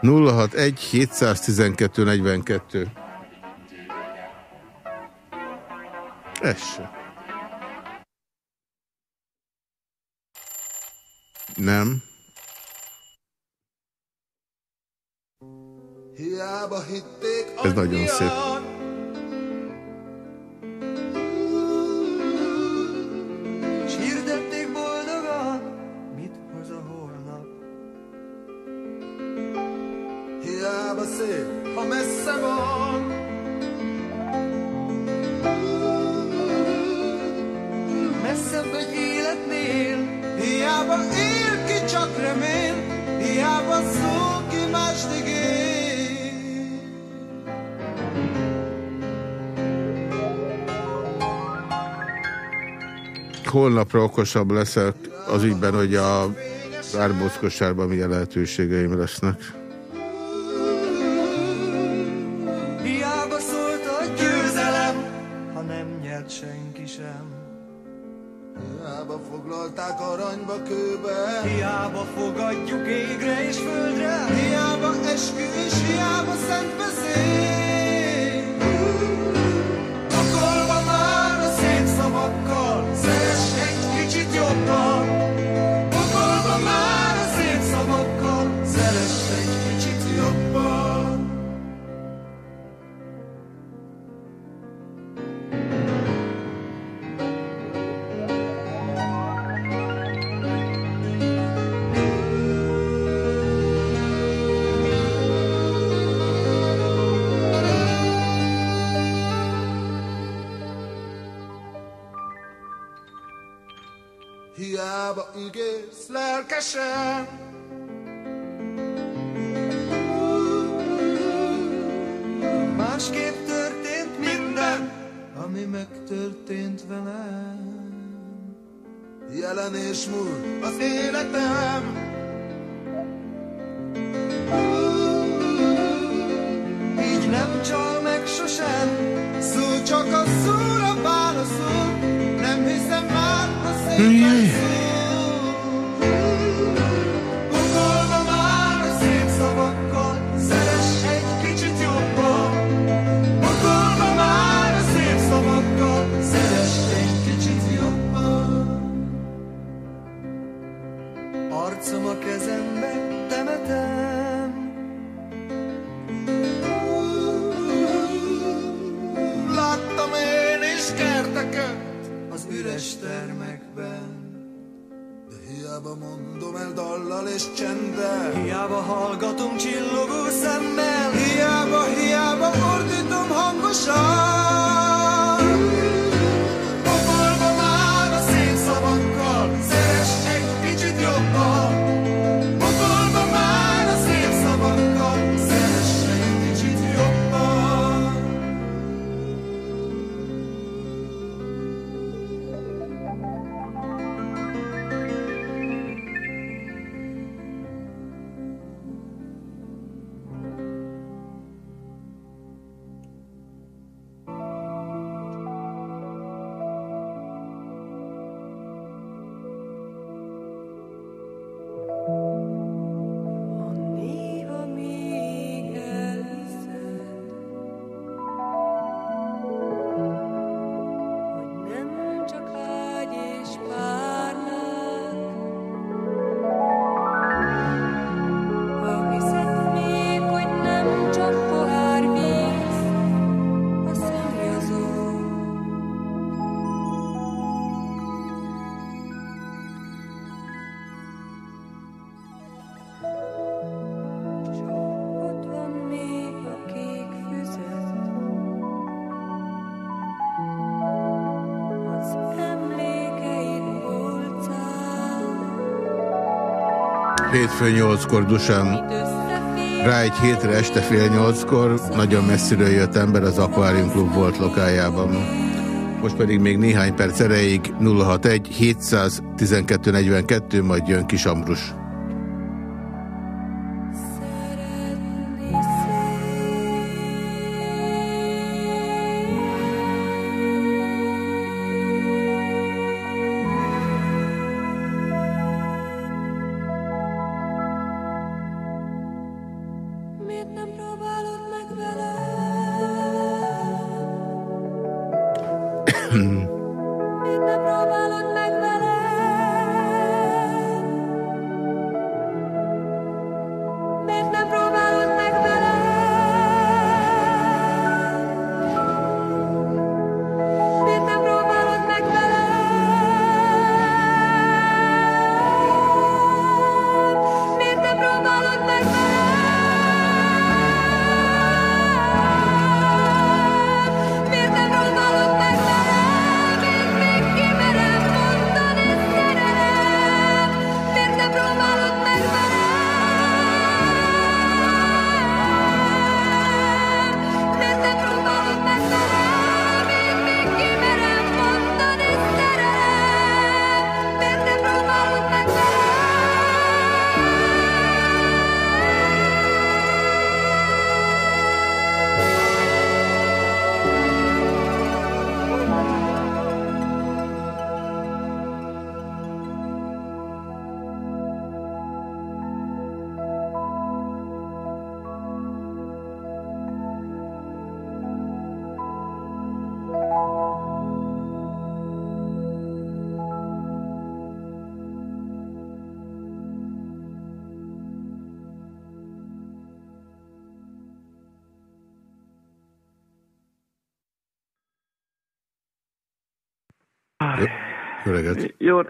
Nulla hat egy 712 42. Ez se. Nem. Ez nagyon szép. Hiába szép, ha messze van. Messzebb egy életnél, hiába él ki csak remél, hiába szól ki mást ígér. Holnapra okosabb leszek az ügyben, hogy a árbózkosárban milyen lehetőségeim lesznek. Hiába fogadjuk égre és földre, hiába eskü hiába szent beszéd. Lelkesen Másképp történt minden Ami megtörtént velem. Jelen és múlt az életem Hétfő nyolckor Dusán. Rá egy hétre este fél nyolckor nagyon messziről jött ember az Aquarium Club volt lokájában. Most pedig még néhány perc erejéig 061 712 42, majd jön Kis Ambrus.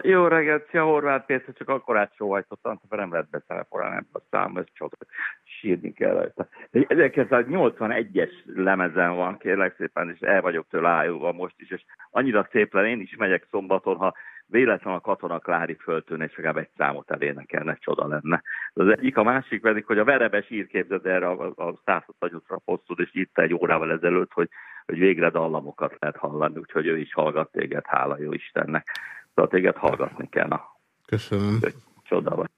Jó, reggelt, szia Horváth Péter, csak akkor átsóhajtottam, mert nem lehet betelefonálni ebbe a szám, ez csoda, sírni kell rajta. De 1981-es lemezen van, kérlek szépen, és el vagyok tőle ájulva most is, és annyira szép lenne, én is megyek szombaton, ha véletlen a katona Klári föltűnne, és legalább egy számot elénekelne, csoda lenne. Az egyik, a másik pedig, hogy a verebes ír képzeld erre a, a 128-ra posztod, és írta egy órával ezelőtt, hogy, hogy végre dallamokat lehet hallani, úgyhogy ő is hallgat téged, hála jó Istennek. Szóval téged hallgatni kell, na, Köszönöm. csoda vagy.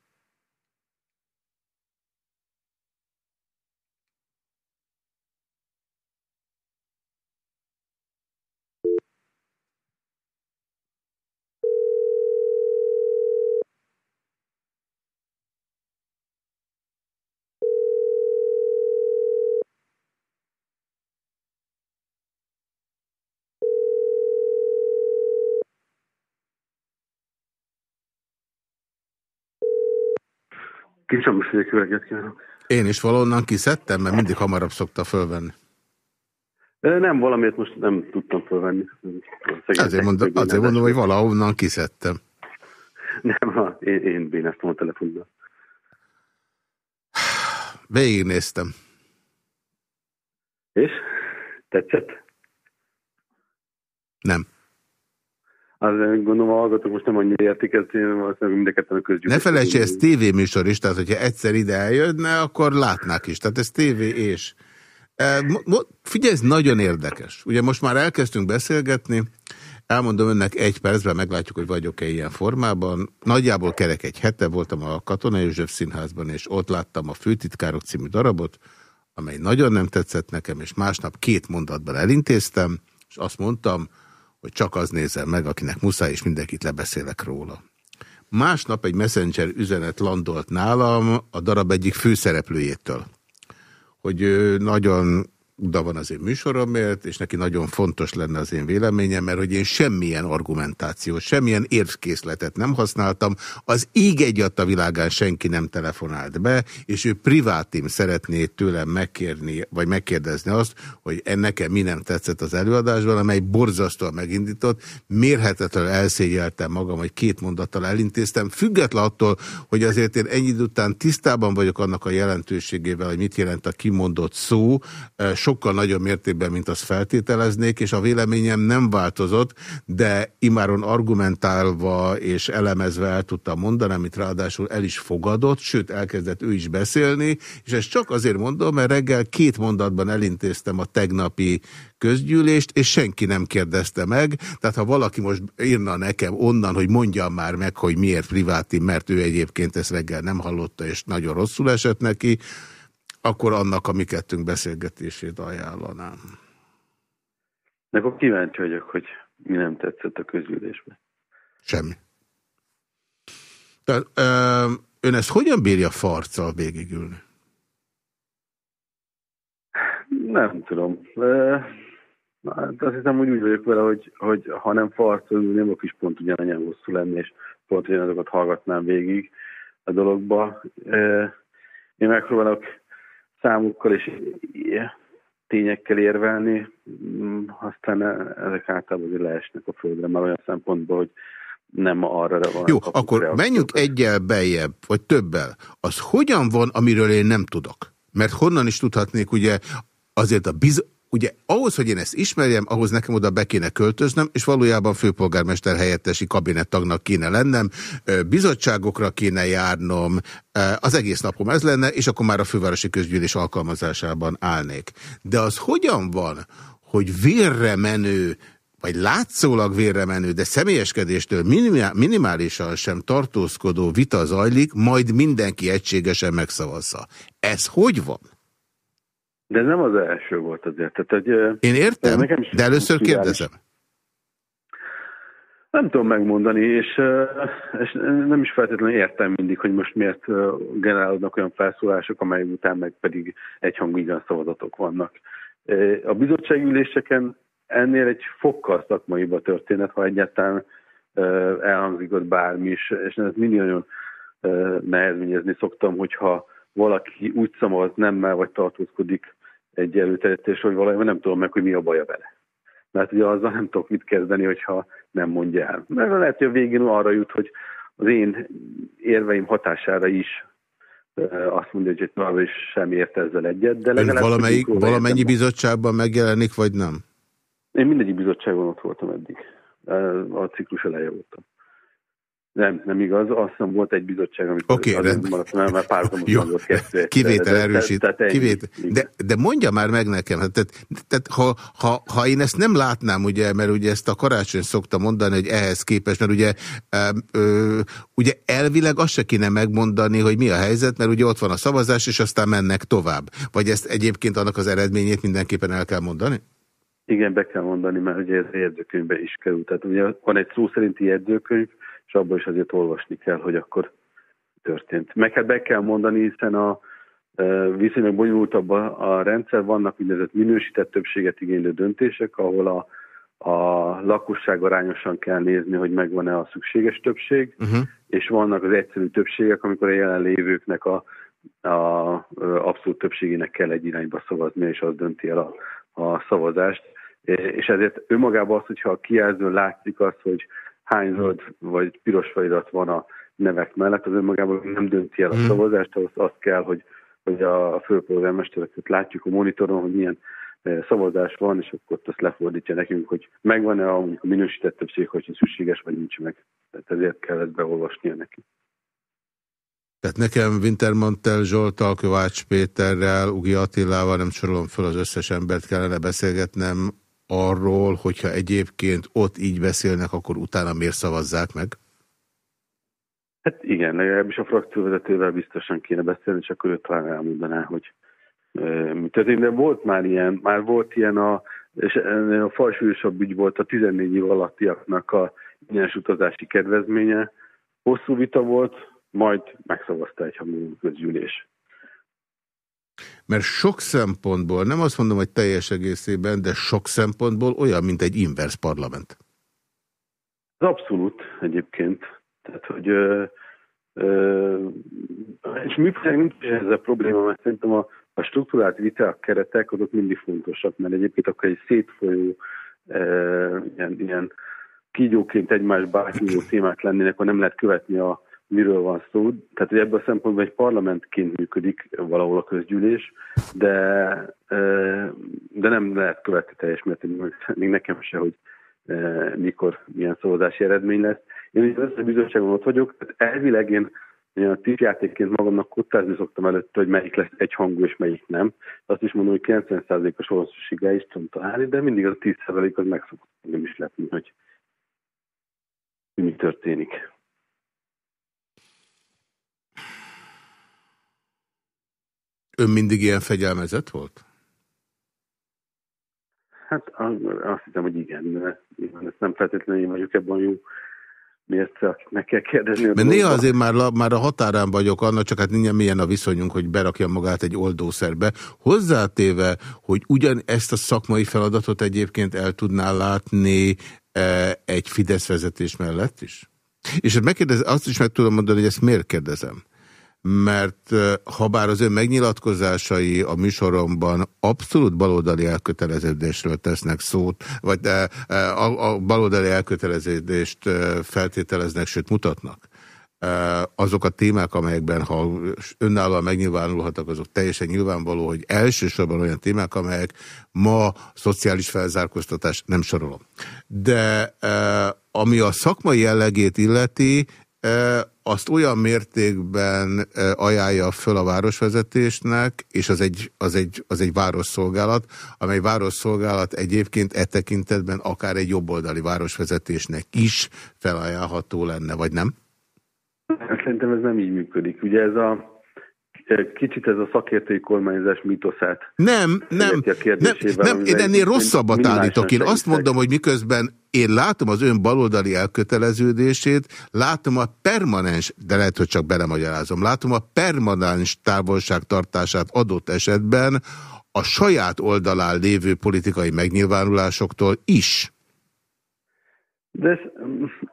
Kicsom is jó reggelt kívánok. Én is valonnan kiszedtem, mert mindig hamarabb szokta fölvenni. Nem, valamiért most nem tudtam fölvenni. Azért mondom, azért mondom hogy valahonnan kiszedtem. Nem, ha én, én béneztem a telefonban. Végignéztem. És? Tetszett? Nem. Az gondolom a hallgatók most nem annyira értik ezt, én valószínűleg mindeket a közgyűlés. Ne felejts, ez tévéműsor is, tehát hogyha egyszer ide eljönne, akkor látnák is. Tehát ez tévé és... E, figyelj, ez nagyon érdekes. Ugye most már elkezdtünk beszélgetni, elmondom önnek egy percben, meglátjuk, hogy vagyok-e ilyen formában. Nagyjából kerek egy hete voltam a Katona József Színházban, és ott láttam a Főtitkárok című darabot, amely nagyon nem tetszett nekem, és másnap két mondatban elintéztem, és azt mondtam, hogy csak az nézem meg, akinek muszáj, és mindenkit lebeszélek róla. Másnap egy messenger üzenet landolt nálam a darab egyik főszereplőjétől, hogy nagyon oda van az én műsoromért, és neki nagyon fontos lenne az én véleményem, mert hogy én semmilyen argumentáció, semmilyen érvkészletet nem használtam, az íg egyat a világán senki nem telefonált be, és ő privátim szeretné tőlem megkérni, vagy megkérdezni azt, hogy nekem mi nem tetszett az előadásban, amely borzasztóan megindított, mérhetetlenül elszégyeltem magam, hogy két mondattal elintéztem, független attól, hogy azért én ennyi után tisztában vagyok annak a jelentőségével, hogy mit jelent a kimondott szó, sokkal nagyobb mértékben, mint azt feltételeznék, és a véleményem nem változott, de imáron argumentálva és elemezve el tudtam mondani, amit ráadásul el is fogadott, sőt elkezdett ő is beszélni, és ezt csak azért mondom, mert reggel két mondatban elintéztem a tegnapi közgyűlést, és senki nem kérdezte meg. Tehát ha valaki most írna nekem onnan, hogy mondjam már meg, hogy miért priváti, mert ő egyébként ezt reggel nem hallotta, és nagyon rosszul esett neki, akkor annak a mi kettünk beszélgetését ajánlanám. De akkor kíváncsi vagyok, hogy mi nem tetszett a közülésben. Semmi. Tehát, ö, ön ezt hogyan bírja farccal végigülni? Nem tudom. Hát azt hiszem, hogy úgy vagyok vele, hogy, hogy ha nem farccal ülném, akkor is pont ugyanannyian hosszú lenni, és pont ugyanazokat hallgatnám végig a dologba. Én megpróbálok számukkal és tényekkel érvelni, mm, aztán ezek általában leesnek a földre, már olyan szempontból, hogy nem arra van. Jó, akkor menjünk egyel bejjebb, vagy többel. Az hogyan van, amiről én nem tudok? Mert honnan is tudhatnék, ugye azért a biz ugye ahhoz, hogy én ezt ismerjem, ahhoz nekem oda be kéne költöznöm, és valójában főpolgármester helyettesi kabinettagnak kéne lennem, bizottságokra kéne járnom, az egész napom ez lenne, és akkor már a fővárosi közgyűlés alkalmazásában állnék. De az hogyan van, hogy vérre menő vagy látszólag vérre menő, de személyeskedéstől minimálisan sem tartózkodó vita zajlik, majd mindenki egységesen megszavazza. Ez hogy van? De ez nem az első volt azért. Tehát, hogy, Én értem, de először kérdezem. Nem tudom megmondani, és, és nem is feltétlenül értem mindig, hogy most miért generálódnak olyan felszólások, amelyek után meg pedig egyhangú igen szavazatok vannak. A bizottságüléseken ennél egy fokkal szakmaibb a történet, ha egyáltalán elhangzik ott bármi is, és ez mindig nagyon nehezményezni szoktam, hogyha valaki úgy szavaz nemmel, vagy tartózkodik egy előterjesztés, hogy valami nem tudom meg, hogy mi a baja vele. Mert ugye azzal nem tudok mit kezdeni, hogyha nem mondja el. Mert lehet, hogy a végén arra jut, hogy az én érveim hatására is azt mondja, hogy tovább is sem ért ezzel egyet. De Ön valamelyik, valamennyi bizottságban megjelenik, vagy nem? Én mindegyik bizottságon ott voltam eddig. A ciklus eleje voltam. Nem, nem igaz. Azt hiszem volt egy bizottság, amikor okay, azért maradt, mert már párhuzamos volt kettő. Kivétel erősít. Tehát, tehát kivétel. De, de mondja már meg nekem, hát, tehát, tehát ha, ha, ha én ezt nem látnám, ugye, mert ugye ezt a karácsony szokta mondani, hogy ehhez képest, mert ugye, ö, ugye elvileg azt se kéne megmondani, hogy mi a helyzet, mert ugye ott van a szavazás, és aztán mennek tovább. Vagy ezt egyébként annak az eredményét mindenképpen el kell mondani? Igen, be kell mondani, mert ugye ez a jegyzőkönyvbe is kerül. Tehát ugye van egy szó szerinti jegyzőkönyv, és abban is azért olvasni kell, hogy akkor történt. Meg hát be kell mondani, hiszen a e, viszonylag bonyolultabb a, a rendszer, vannak úgynevezett minősített többséget igénylő döntések, ahol a, a lakosság arányosan kell nézni, hogy megvan-e a szükséges többség, uh-huh. és vannak az egyszerű többségek, amikor a jelenlévőknek a, a abszolút többségének kell egy irányba szavazni, és az dönti el a, a szavazást. És ezért önmagában az, hogyha a kijelzőn látszik az, hogy hány zöld vagy piros felirat van a nevek mellett, az önmagában nem dönti el a mhm. szavazást, ahhoz azt kell, hogy, hogy a főpolgármestereket látjuk a monitoron, hogy milyen e, szavazás van, és akkor azt lefordítja nekünk, hogy megvan-e a, a minősített többség, hogy szükséges, vagy nincs meg. Tehát ezért kellett beolvasnia neki. Tehát nekem Wintermantel Zsoltal, Kovács Péterrel, Ugi Attilával, nem sorolom fel az összes embert kellene beszélgetnem arról, hogyha egyébként ott így beszélnek, akkor utána miért szavazzák meg? Hát igen, legalábbis a frakcióvezetővel biztosan kéne beszélni, és akkor ő talán elmondaná, hogy mi történt. De volt már ilyen, már volt ilyen a, és a falsúlyosabb ügy volt a 14 év alattiaknak a ingyenes utazási kedvezménye. Hosszú vita volt, majd megszavazta egy hangú közgyűlés. Mert sok szempontból, nem azt mondom, hogy teljes egészében, de sok szempontból olyan, mint egy inverse parlament. Az abszolút egyébként. Tehát, hogy ö, ö, és működik nincs ez a probléma, mert szerintem a, a struktúrált viták keretek azok mindig fontosak, mert egyébként akkor egy szétfolyó ö, ilyen, ilyen kígyóként egymásba átnyúló témák lennének, akkor nem lehet követni a miről van szó. Tehát, hogy ebből a szempontból egy parlamentként működik valahol a közgyűlés, de, de nem lehet követni teljes mértékben, még nekem se, hogy mikor milyen szavazási eredmény lesz. Én is az bizottságon ott vagyok, tehát elvileg én a tipjátékként magamnak kuttázni szoktam előtt, hogy melyik lesz egy hangú és melyik nem. Azt is mondom, hogy 90%-os valószínűséggel is tudom találni, de mindig az 10% az meg szokott engem is lepni, hogy mi történik. Ön mindig ilyen fegyelmezett volt? Hát azt hiszem, hogy igen, de ezt nem feltétlenül én vagyok ebben jó miért meg kell kérdezni. Mert néha azért már, már a határán vagyok annak, csak hát nincs milyen a viszonyunk, hogy berakja magát egy oldószerbe. Hozzátéve, hogy ugyan ezt a szakmai feladatot egyébként el tudnál látni e, egy Fidesz vezetés mellett is? És megkérdez, azt is meg tudom mondani, hogy ezt miért kérdezem mert ha bár az ön megnyilatkozásai a műsoromban abszolút baloldali elköteleződésről tesznek szót, vagy a, a baloldali elköteleződést feltételeznek, sőt mutatnak, azok a témák, amelyekben ha önállóan megnyilvánulhatok, azok teljesen nyilvánvaló, hogy elsősorban olyan témák, amelyek ma szociális felzárkóztatás nem sorolom. De ami a szakmai jellegét illeti, azt olyan mértékben ajánlja föl a városvezetésnek, és az egy, az egy, az egy városszolgálat, amely városszolgálat egyébként e tekintetben akár egy jobboldali városvezetésnek is felajánlható lenne, vagy nem? Szerintem ez nem így működik. Ugye ez a kicsit ez a szakértői kormányzás mítoszát. Nem, nem, nem, nem én ennél rosszabbat állítok. Én azt mondom, hogy miközben én látom az ön baloldali elköteleződését, látom a permanens, de lehet, hogy csak belemagyarázom, látom a permanens távolságtartását adott esetben a saját oldalán lévő politikai megnyilvánulásoktól is. De ez,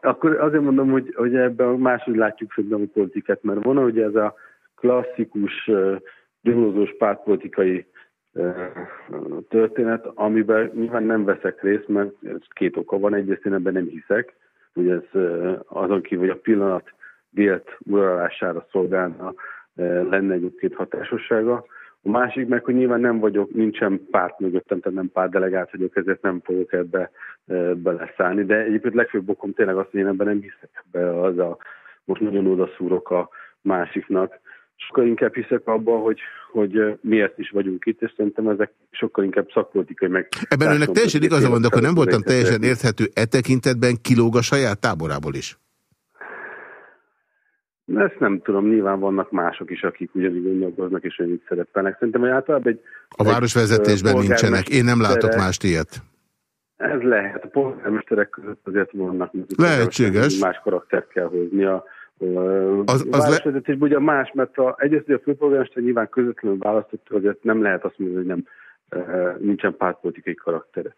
akkor azért mondom, hogy, hogy ebben máshogy látjuk szerintem a politikát, mert van ugye ez a klasszikus, gyomlózós pártpolitikai történet, amiben nyilván nem veszek részt, mert két oka van. Egyrészt én ebben nem hiszek, hogy ez azon kívül, hogy a pillanat vélt uralására szolgálna, lenne egyébként hatásossága. A másik meg, hogy nyilván nem vagyok, nincsen párt mögöttem, tehát nem párt delegált vagyok, ezért nem fogok ebbe beleszállni. De egyébként legfőbb okom tényleg az, hogy én ebben nem hiszek ebbe, az a, most nagyon odaszúrok a másiknak, sokkal inkább hiszek abban, hogy, hogy miért is vagyunk itt, és szerintem ezek sokkal inkább szakpolitikai meg... Ebben önnek teljesen igaza van, de akkor nem voltam teljesen érthető. E tekintetben kilóg a saját táborából is? Ezt nem tudom, nyilván vannak mások is, akik ugyanígy gondolkoznak és ugyanígy szerepelnek. Szerintem, hogy általában egy... A városvezetésben nincsenek. Én nem látok mást ilyet. Ez lehet. A polgármesterek között azért vannak. Lehetséges. Más karaktert kell hozni. A, az, az városvezetés le... ugye más, mert a, egyrészt a főpolgármester nyilván közvetlenül választott, azért nem lehet azt mondani, hogy nem, nincsen pártpolitikai karaktere.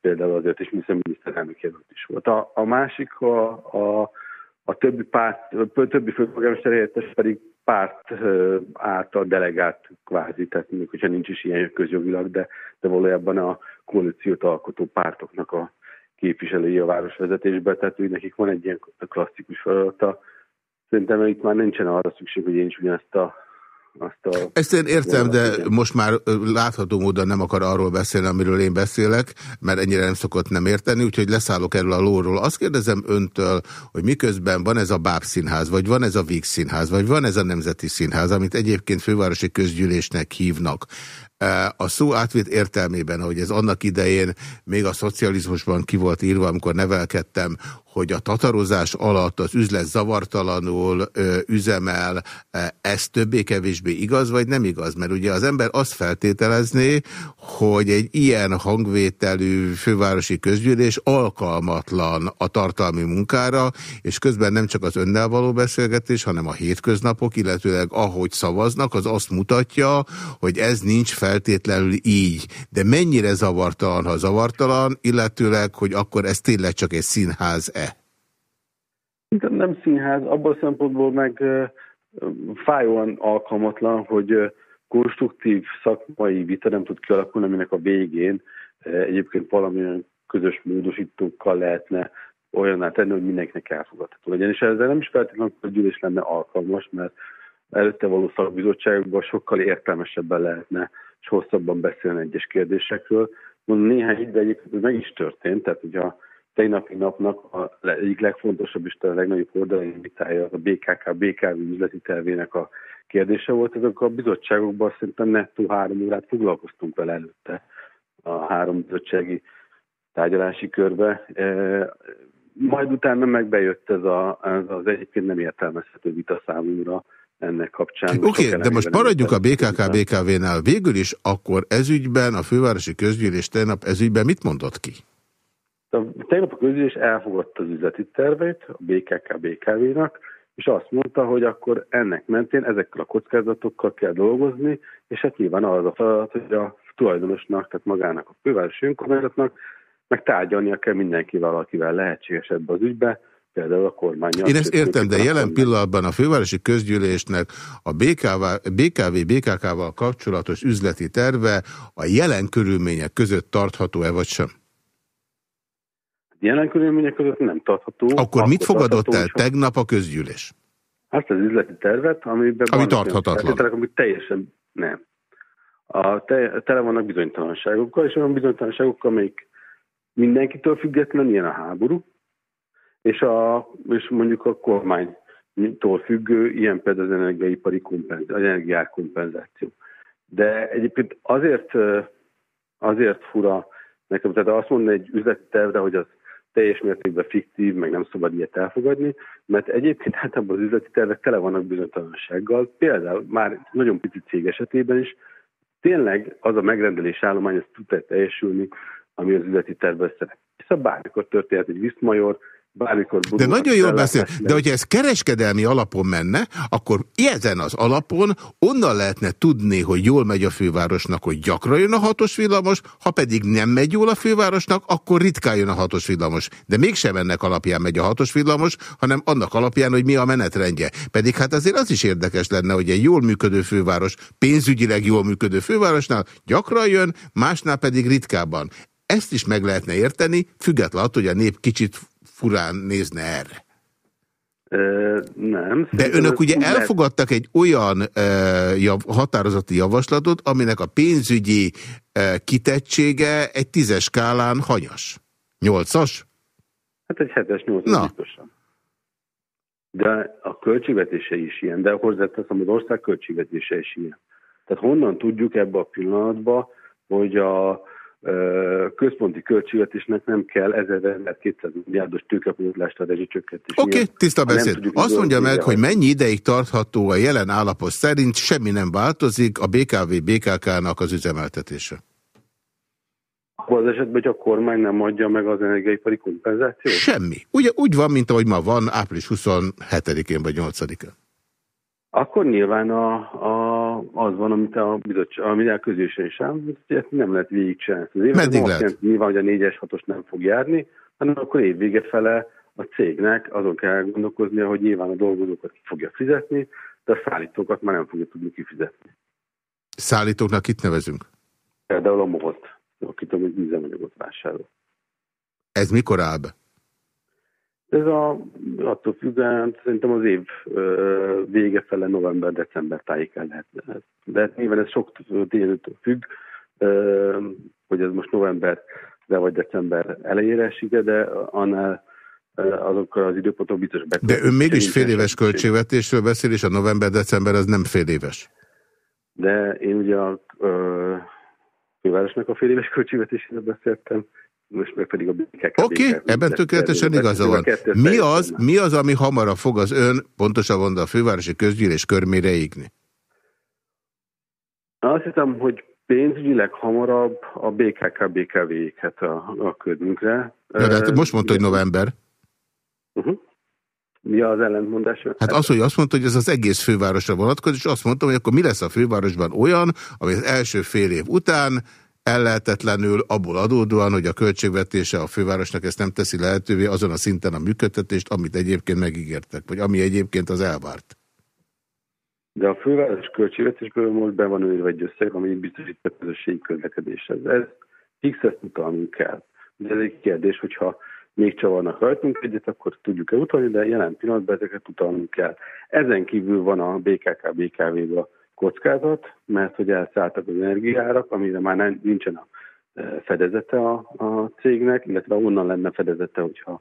Például azért is, hiszen miniszterelnök jelölt is volt. A, a másik a, a, a többi párt, a többi főpolgármester helyettes pedig párt által delegált kvázi, tehát még hogyha nincs is ilyen közjogilag, de, de valójában a koalíciót alkotó pártoknak a képviselői a városvezetésbe, tehát hogy nekik van egy ilyen klasszikus feladata. Szerintem itt már nincsen arra szükség, hogy én is ugyanezt a azt a... Ezt én értem, de most már látható módon nem akar arról beszélni, amiről én beszélek, mert ennyire nem szokott nem érteni, úgyhogy leszállok erről a lóról. Azt kérdezem öntől, hogy miközben van ez a Báb Színház, vagy van ez a Víg Színház, vagy van ez a Nemzeti Színház, amit egyébként fővárosi közgyűlésnek hívnak. A szó átvét értelmében, hogy ez annak idején még a szocializmusban ki volt írva, amikor nevelkedtem, hogy a tatarozás alatt az üzlet zavartalanul ö, üzemel, ez többé-kevésbé igaz, vagy nem igaz? Mert ugye az ember azt feltételezné, hogy egy ilyen hangvételű fővárosi közgyűlés alkalmatlan a tartalmi munkára, és közben nem csak az önnel való beszélgetés, hanem a hétköznapok, illetőleg ahogy szavaznak, az azt mutatja, hogy ez nincs feltétlenül így. De mennyire zavartalan, ha zavartalan, illetőleg, hogy akkor ez tényleg csak egy színház nem színház, abban a szempontból meg fájóan alkalmatlan, hogy konstruktív szakmai vita nem tud kialakulni, aminek a végén egyébként valamilyen közös módosítókkal lehetne olyanná tenni, hogy mindenkinek elfogadható legyen. És ezzel nem is feltétlenül a gyűlés lenne alkalmas, mert előtte való szakbizottságokban sokkal értelmesebben lehetne és hosszabban beszélni egyes kérdésekről. Mondom, néhány ide egyébként meg is történt, tehát ugye a tegnapi napnak a egyik legfontosabb és a legnagyobb oldalai vitája a BKK, BKV üzleti tervének a kérdése volt. Ezek a bizottságokban szerintem nettó három órát foglalkoztunk vele előtte a három bizottsági tárgyalási körbe. E, majd utána meg bejött ez, a, ez az egyébként nem értelmezhető vita számunkra ennek kapcsán. Oké, okay, de most maradjuk a BKK-BKV-nál. Végül is akkor ezügyben a fővárosi közgyűlés tegnap ezügyben mit mondott ki? A tegnap a közülés elfogadta az üzleti tervét a BKK BKV-nak, és azt mondta, hogy akkor ennek mentén ezekkel a kockázatokkal kell dolgozni, és hát nyilván az a feladat, hogy a tulajdonosnak, tehát magának a fővárosi önkormányzatnak meg tárgyalnia kell mindenkivel, akivel lehetséges ebbe az ügybe, például a kormányjal. Én ezt értem, de jelen pillanatban a fővárosi közgyűlésnek a BKV-BKK-val kapcsolatos üzleti terve a jelen körülmények között tartható-e vagy sem? Jelen körülmények között nem tartható. Akkor, akkor mit fogadott el tegnap a közgyűlés? Azt az üzleti tervet, amiben Ami tarthatatlan. Ami teljesen nem. A te, tele vannak bizonytalanságokkal, és olyan bizonytalanságokkal, amelyik mindenkitől független, ilyen a háború, és, a, és mondjuk a kormánytól függő, ilyen például az energiaipari kompenzáció, az energiár kompenzáció. De egyébként azért, azért fura nekem, tehát azt mondani egy üzleti tervre, hogy az teljes mértékben fiktív, meg nem szabad ilyet elfogadni, mert egyébként [LAUGHS] hát abban az üzleti tervek tele vannak bizonytalansággal. Például már nagyon pici cég esetében is tényleg az a megrendelés állomány, ez tud teljesülni, ami az üzleti tervben szerepel. Hiszen bármikor történhet egy viszmajor, bármikor... De nagyon jól beszél, de hogyha ez kereskedelmi alapon menne, akkor ezen az alapon onnan lehetne tudni, hogy jól megy a fővárosnak, hogy gyakran jön a hatos villamos, ha pedig nem megy jól a fővárosnak, akkor ritkán jön a hatos villamos. De mégsem ennek alapján megy a hatos villamos, hanem annak alapján, hogy mi a menetrendje. Pedig hát azért az is érdekes lenne, hogy egy jól működő főváros, pénzügyileg jól működő fővárosnál gyakran jön, másnál pedig ritkábban. Ezt is meg lehetne érteni, függetlenül attól, hogy a nép kicsit furán nézne erre. Ö, nem. De önök ugye elfogadtak egy olyan ö, jav, határozati javaslatot, aminek a pénzügyi ö, kitettsége egy tízes skálán hanyas. Nyolcas? Hát egy hetes, nyolcas biztosan. De a költségvetése is ilyen, de hozzáteszem, az ország költségvetése is ilyen. Tehát honnan tudjuk ebbe a pillanatban, hogy a központi költségvetésnek nem kell 1000-200 milliárdos tőkepótlást a rezsicsökkentés. Oké, okay, tiszta beszéd. Azt mondja meg, hogy mennyi ideig tartható a jelen állapot szerint, semmi nem változik a BKV-BKK-nak az üzemeltetése. Abban az esetben, hogy a kormány nem adja meg az energiaipari kompenzációt? Semmi. Ugye úgy van, mint ahogy ma van, április 27-én vagy 8-án. Akkor nyilván a, a, az van, amit a bizottság, amit a közösen is hogy nem lehet végigcsinálni. Meddig lehet? Jelent, nyilván, hogy a 4-es 6 nem fog járni, hanem akkor évvége fele a cégnek azon kell gondolkoznia, hogy nyilván a dolgozókat ki fogja fizetni, de a szállítókat már nem fogja tudni kifizetni. Szállítóknak kit nevezünk? Például a MOHOT, akit amúgy üzemanyagot vásárol. Ez mikor áll be? Ez a, attól függően szerintem az év vége fele november-december tájéken lehet. De nyilván ez sok tényezőtől függ, hogy ez most november de vagy december elejére esik, de annál azokkal az időpontok biztos be. De ön mégis fél éves költségvetésről beszél, és a november-december az nem fél éves. De én ugye a fővárosnak a fél éves költségvetéséről beszéltem, most meg pedig a BKK. Oké, okay, ebben tökéletesen igaza van. Mi az, mi az, ami hamarabb fog az ön, pontosan mondta a fővárosi közgyűlés körmére égni? Azt hiszem, hogy pénzügyileg hamarabb a BKK BKV éghet a, a körünkre. Ja, de hát most mondta, hogy november. Uh -huh. Mi az ellentmondás? Hát az, hogy azt mondta, hogy ez az egész fővárosra vonatkozik, és azt mondtam, hogy akkor mi lesz a fővárosban olyan, ami az első fél év után ellehetetlenül abból adódóan, hogy a költségvetése a fővárosnak ezt nem teszi lehetővé azon a szinten a működtetést, amit egyébként megígértek, vagy ami egyébként az elvárt. De a főváros költségvetésből most be van írva egy összeg, ami biztosít a közösségi közlekedéshez. Ez fixet utalnunk kell. De ez egy kérdés, hogyha még csavarnak rajtunk egyet, akkor tudjuk-e utalni, de jelen pillanatban ezeket utalnunk kell. Ezen kívül van a BKK BKV-ba kockázat, mert hogy elszálltak az energiárak, amire már nincsen a e, fedezete a, a cégnek, illetve onnan lenne fedezete, hogyha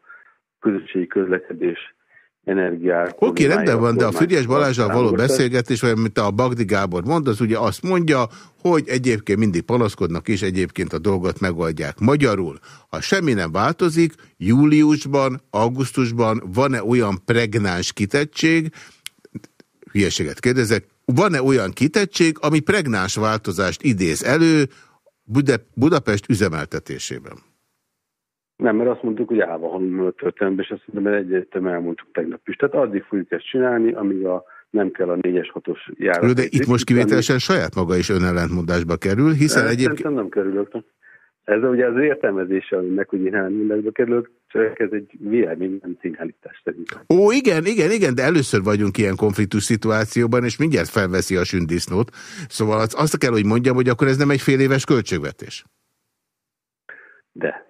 közösségi közlekedés energiák. Oké, okay, rendben van, de a Füriás Balázsral való beszélgetés, vagy amit a Bagdi Gábor mond, az ugye azt mondja, hogy egyébként mindig panaszkodnak, és egyébként a dolgot megoldják. Magyarul, ha semmi nem változik, júliusban, augusztusban van-e olyan pregnáns kitettség, hülyeséget kérdezek, van-e olyan kitettség, ami pregnáns változást idéz elő Budapest üzemeltetésében? Nem, mert azt mondtuk, hogy állva a történetben, és azt mondom, hogy egyértelműen elmondtuk tegnap is. Tehát addig fogjuk ezt csinálni, amíg a, nem kell a 4-es, 6-os járat. De itt most kivételesen saját maga is önellentmondásba kerül, hiszen egyébként... Szerintem nem kerülök. Ez ugye az értelmezése aminek, hogy én ellentmondásba kerülök, csak ez egy vélemény, nem színhálítás szerintem. Ó, igen, igen, igen, de először vagyunk ilyen konfliktus szituációban, és mindjárt felveszi a sündisznót. Szóval azt kell, hogy mondjam, hogy akkor ez nem egy fél éves költségvetés. De.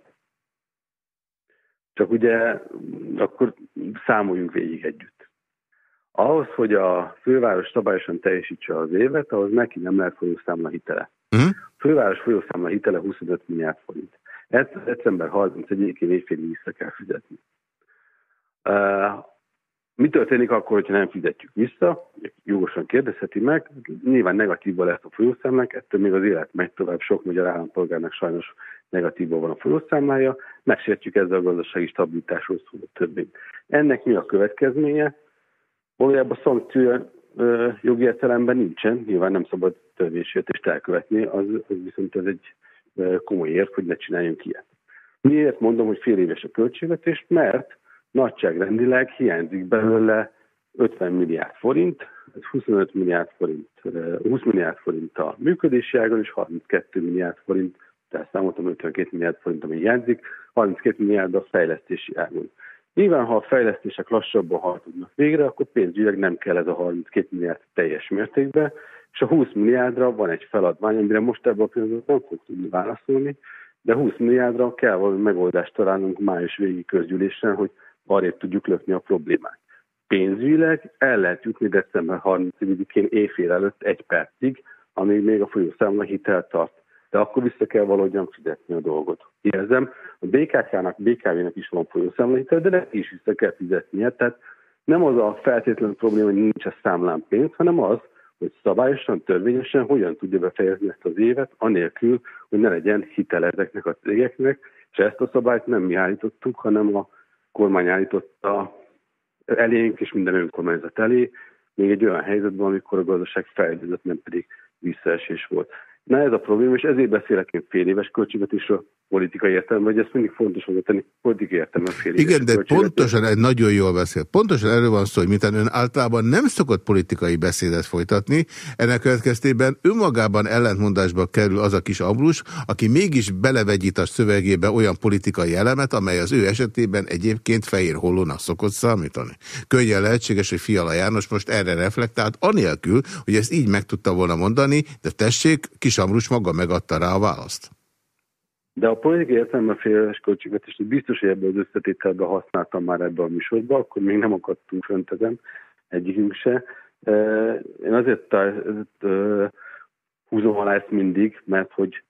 Csak ugye akkor számoljunk végig együtt. Ahhoz, hogy a főváros szabályosan teljesítse az évet, ahhoz neki nem lehet folyószámla hitele. Uh -huh. A főváros folyószámla hitele 25 milliárd forint. Ezt december 31-én évfélig vissza kell fizetni. Uh, mi történik akkor, hogyha nem fizetjük vissza? Jogosan kérdezheti meg. Nyilván negatívban lesz a folyószámlák, ettől még az élet megy tovább. Sok magyar állampolgárnak sajnos negatívban van a folyószámlája. Megsértjük ezzel a gazdasági stabilitásról szóló törvényt. Ennek mi a következménye? Valójában szankció jogi értelemben nincsen, nyilván nem szabad törvénysértést elkövetni, az, az viszont ez egy komoly érv, hogy ne csináljunk ilyet. Miért mondom, hogy fél éves a költségvetés? Mert nagyságrendileg hiányzik belőle 50 milliárd forint, ez 25 milliárd forint, 20 milliárd forint a működési ágon, és 32 milliárd forint, tehát számoltam 52 milliárd forint, ami hiányzik, 32 milliárd a fejlesztési ágon. Nyilván, ha a fejlesztések lassabban hajtodnak végre, akkor pénzügyileg nem kell ez a 32 milliárd teljes mértékben, és a 20 milliárdra van egy feladvány, amire most ebben a pillanatban nem fog tudni válaszolni, de 20 milliárdra kell valami megoldást találnunk május végi közgyűlésen, hogy arrébb tudjuk lökni a problémát. Pénzügyileg el lehet jutni december 30-én éjfél előtt egy percig, amíg még a folyószámla hitel tart. De akkor vissza kell valahogyan fizetni a dolgot. Érzem, a BKK-nak, BKV-nak is van folyószámla hitel, de neki is vissza kell fizetnie. Tehát nem az a feltétlen probléma, hogy nincs a számlán pénz, hanem az, hogy szabályosan, törvényesen hogyan tudja befejezni ezt az évet, anélkül, hogy ne legyen hitel ezeknek a cégeknek, és ezt a szabályt nem mi állítottuk, hanem a kormány állította elénk és minden önkormányzat elé, még egy olyan helyzetben, amikor a gazdaság fejlődött, nem pedig visszaesés volt. Na ez a probléma, és ezért beszélek én fél éves költségvetésről, politikai értelemben, hogy ezt mindig fontos tenni, politikai értelemben fél Igen, de pontosan egy nagyon jól beszél. Pontosan erről van szó, hogy mint ön általában nem szokott politikai beszédet folytatni, ennek következtében önmagában ellentmondásba kerül az a kis Ambrus, aki mégis belevegyít a szövegébe olyan politikai elemet, amely az ő esetében egyébként fehér hollónak szokott számítani. Könnyen lehetséges, hogy Fiala János most erre reflektált, anélkül, hogy ezt így meg tudta volna mondani, de tessék, kis Ambrus maga megadta rá a választ. De a politikai értelemben félres költségvetést biztos, hogy ebből az összetételben használtam már ebbe a műsorba, akkor még nem akadtunk fönt ezen, egyikünk se. Én azért húzom alá ezt mindig, mert hogy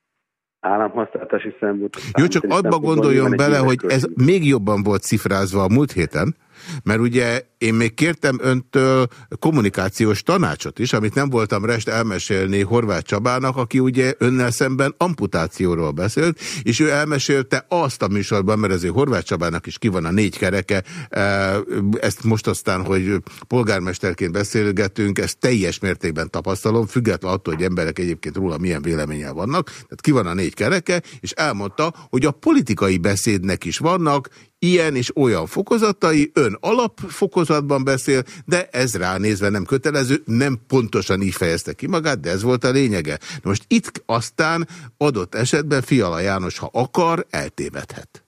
államhasználatási szempontból... Jó, csak abba gondoljon bele, hogy ez még jobban volt cifrázva a múlt héten, mert ugye én még kértem öntől kommunikációs tanácsot is, amit nem voltam rest elmesélni Horváth Csabának, aki ugye önnel szemben amputációról beszélt, és ő elmesélte azt a műsorban, mert azért Horváth Csabának is ki van a négy kereke, e, ezt most aztán, hogy polgármesterként beszélgetünk, ezt teljes mértékben tapasztalom, függetlenül attól, hogy emberek egyébként róla milyen véleménnyel vannak, tehát ki van a négy kereke, és elmondta, hogy a politikai beszédnek is vannak ilyen és olyan fokozatai, ön alapfokozatban beszél, de ez ránézve nem kötelező, nem pontosan így fejezte ki magát, de ez volt a lényege. Na most itt aztán adott esetben Fiala János, ha akar, eltévedhet.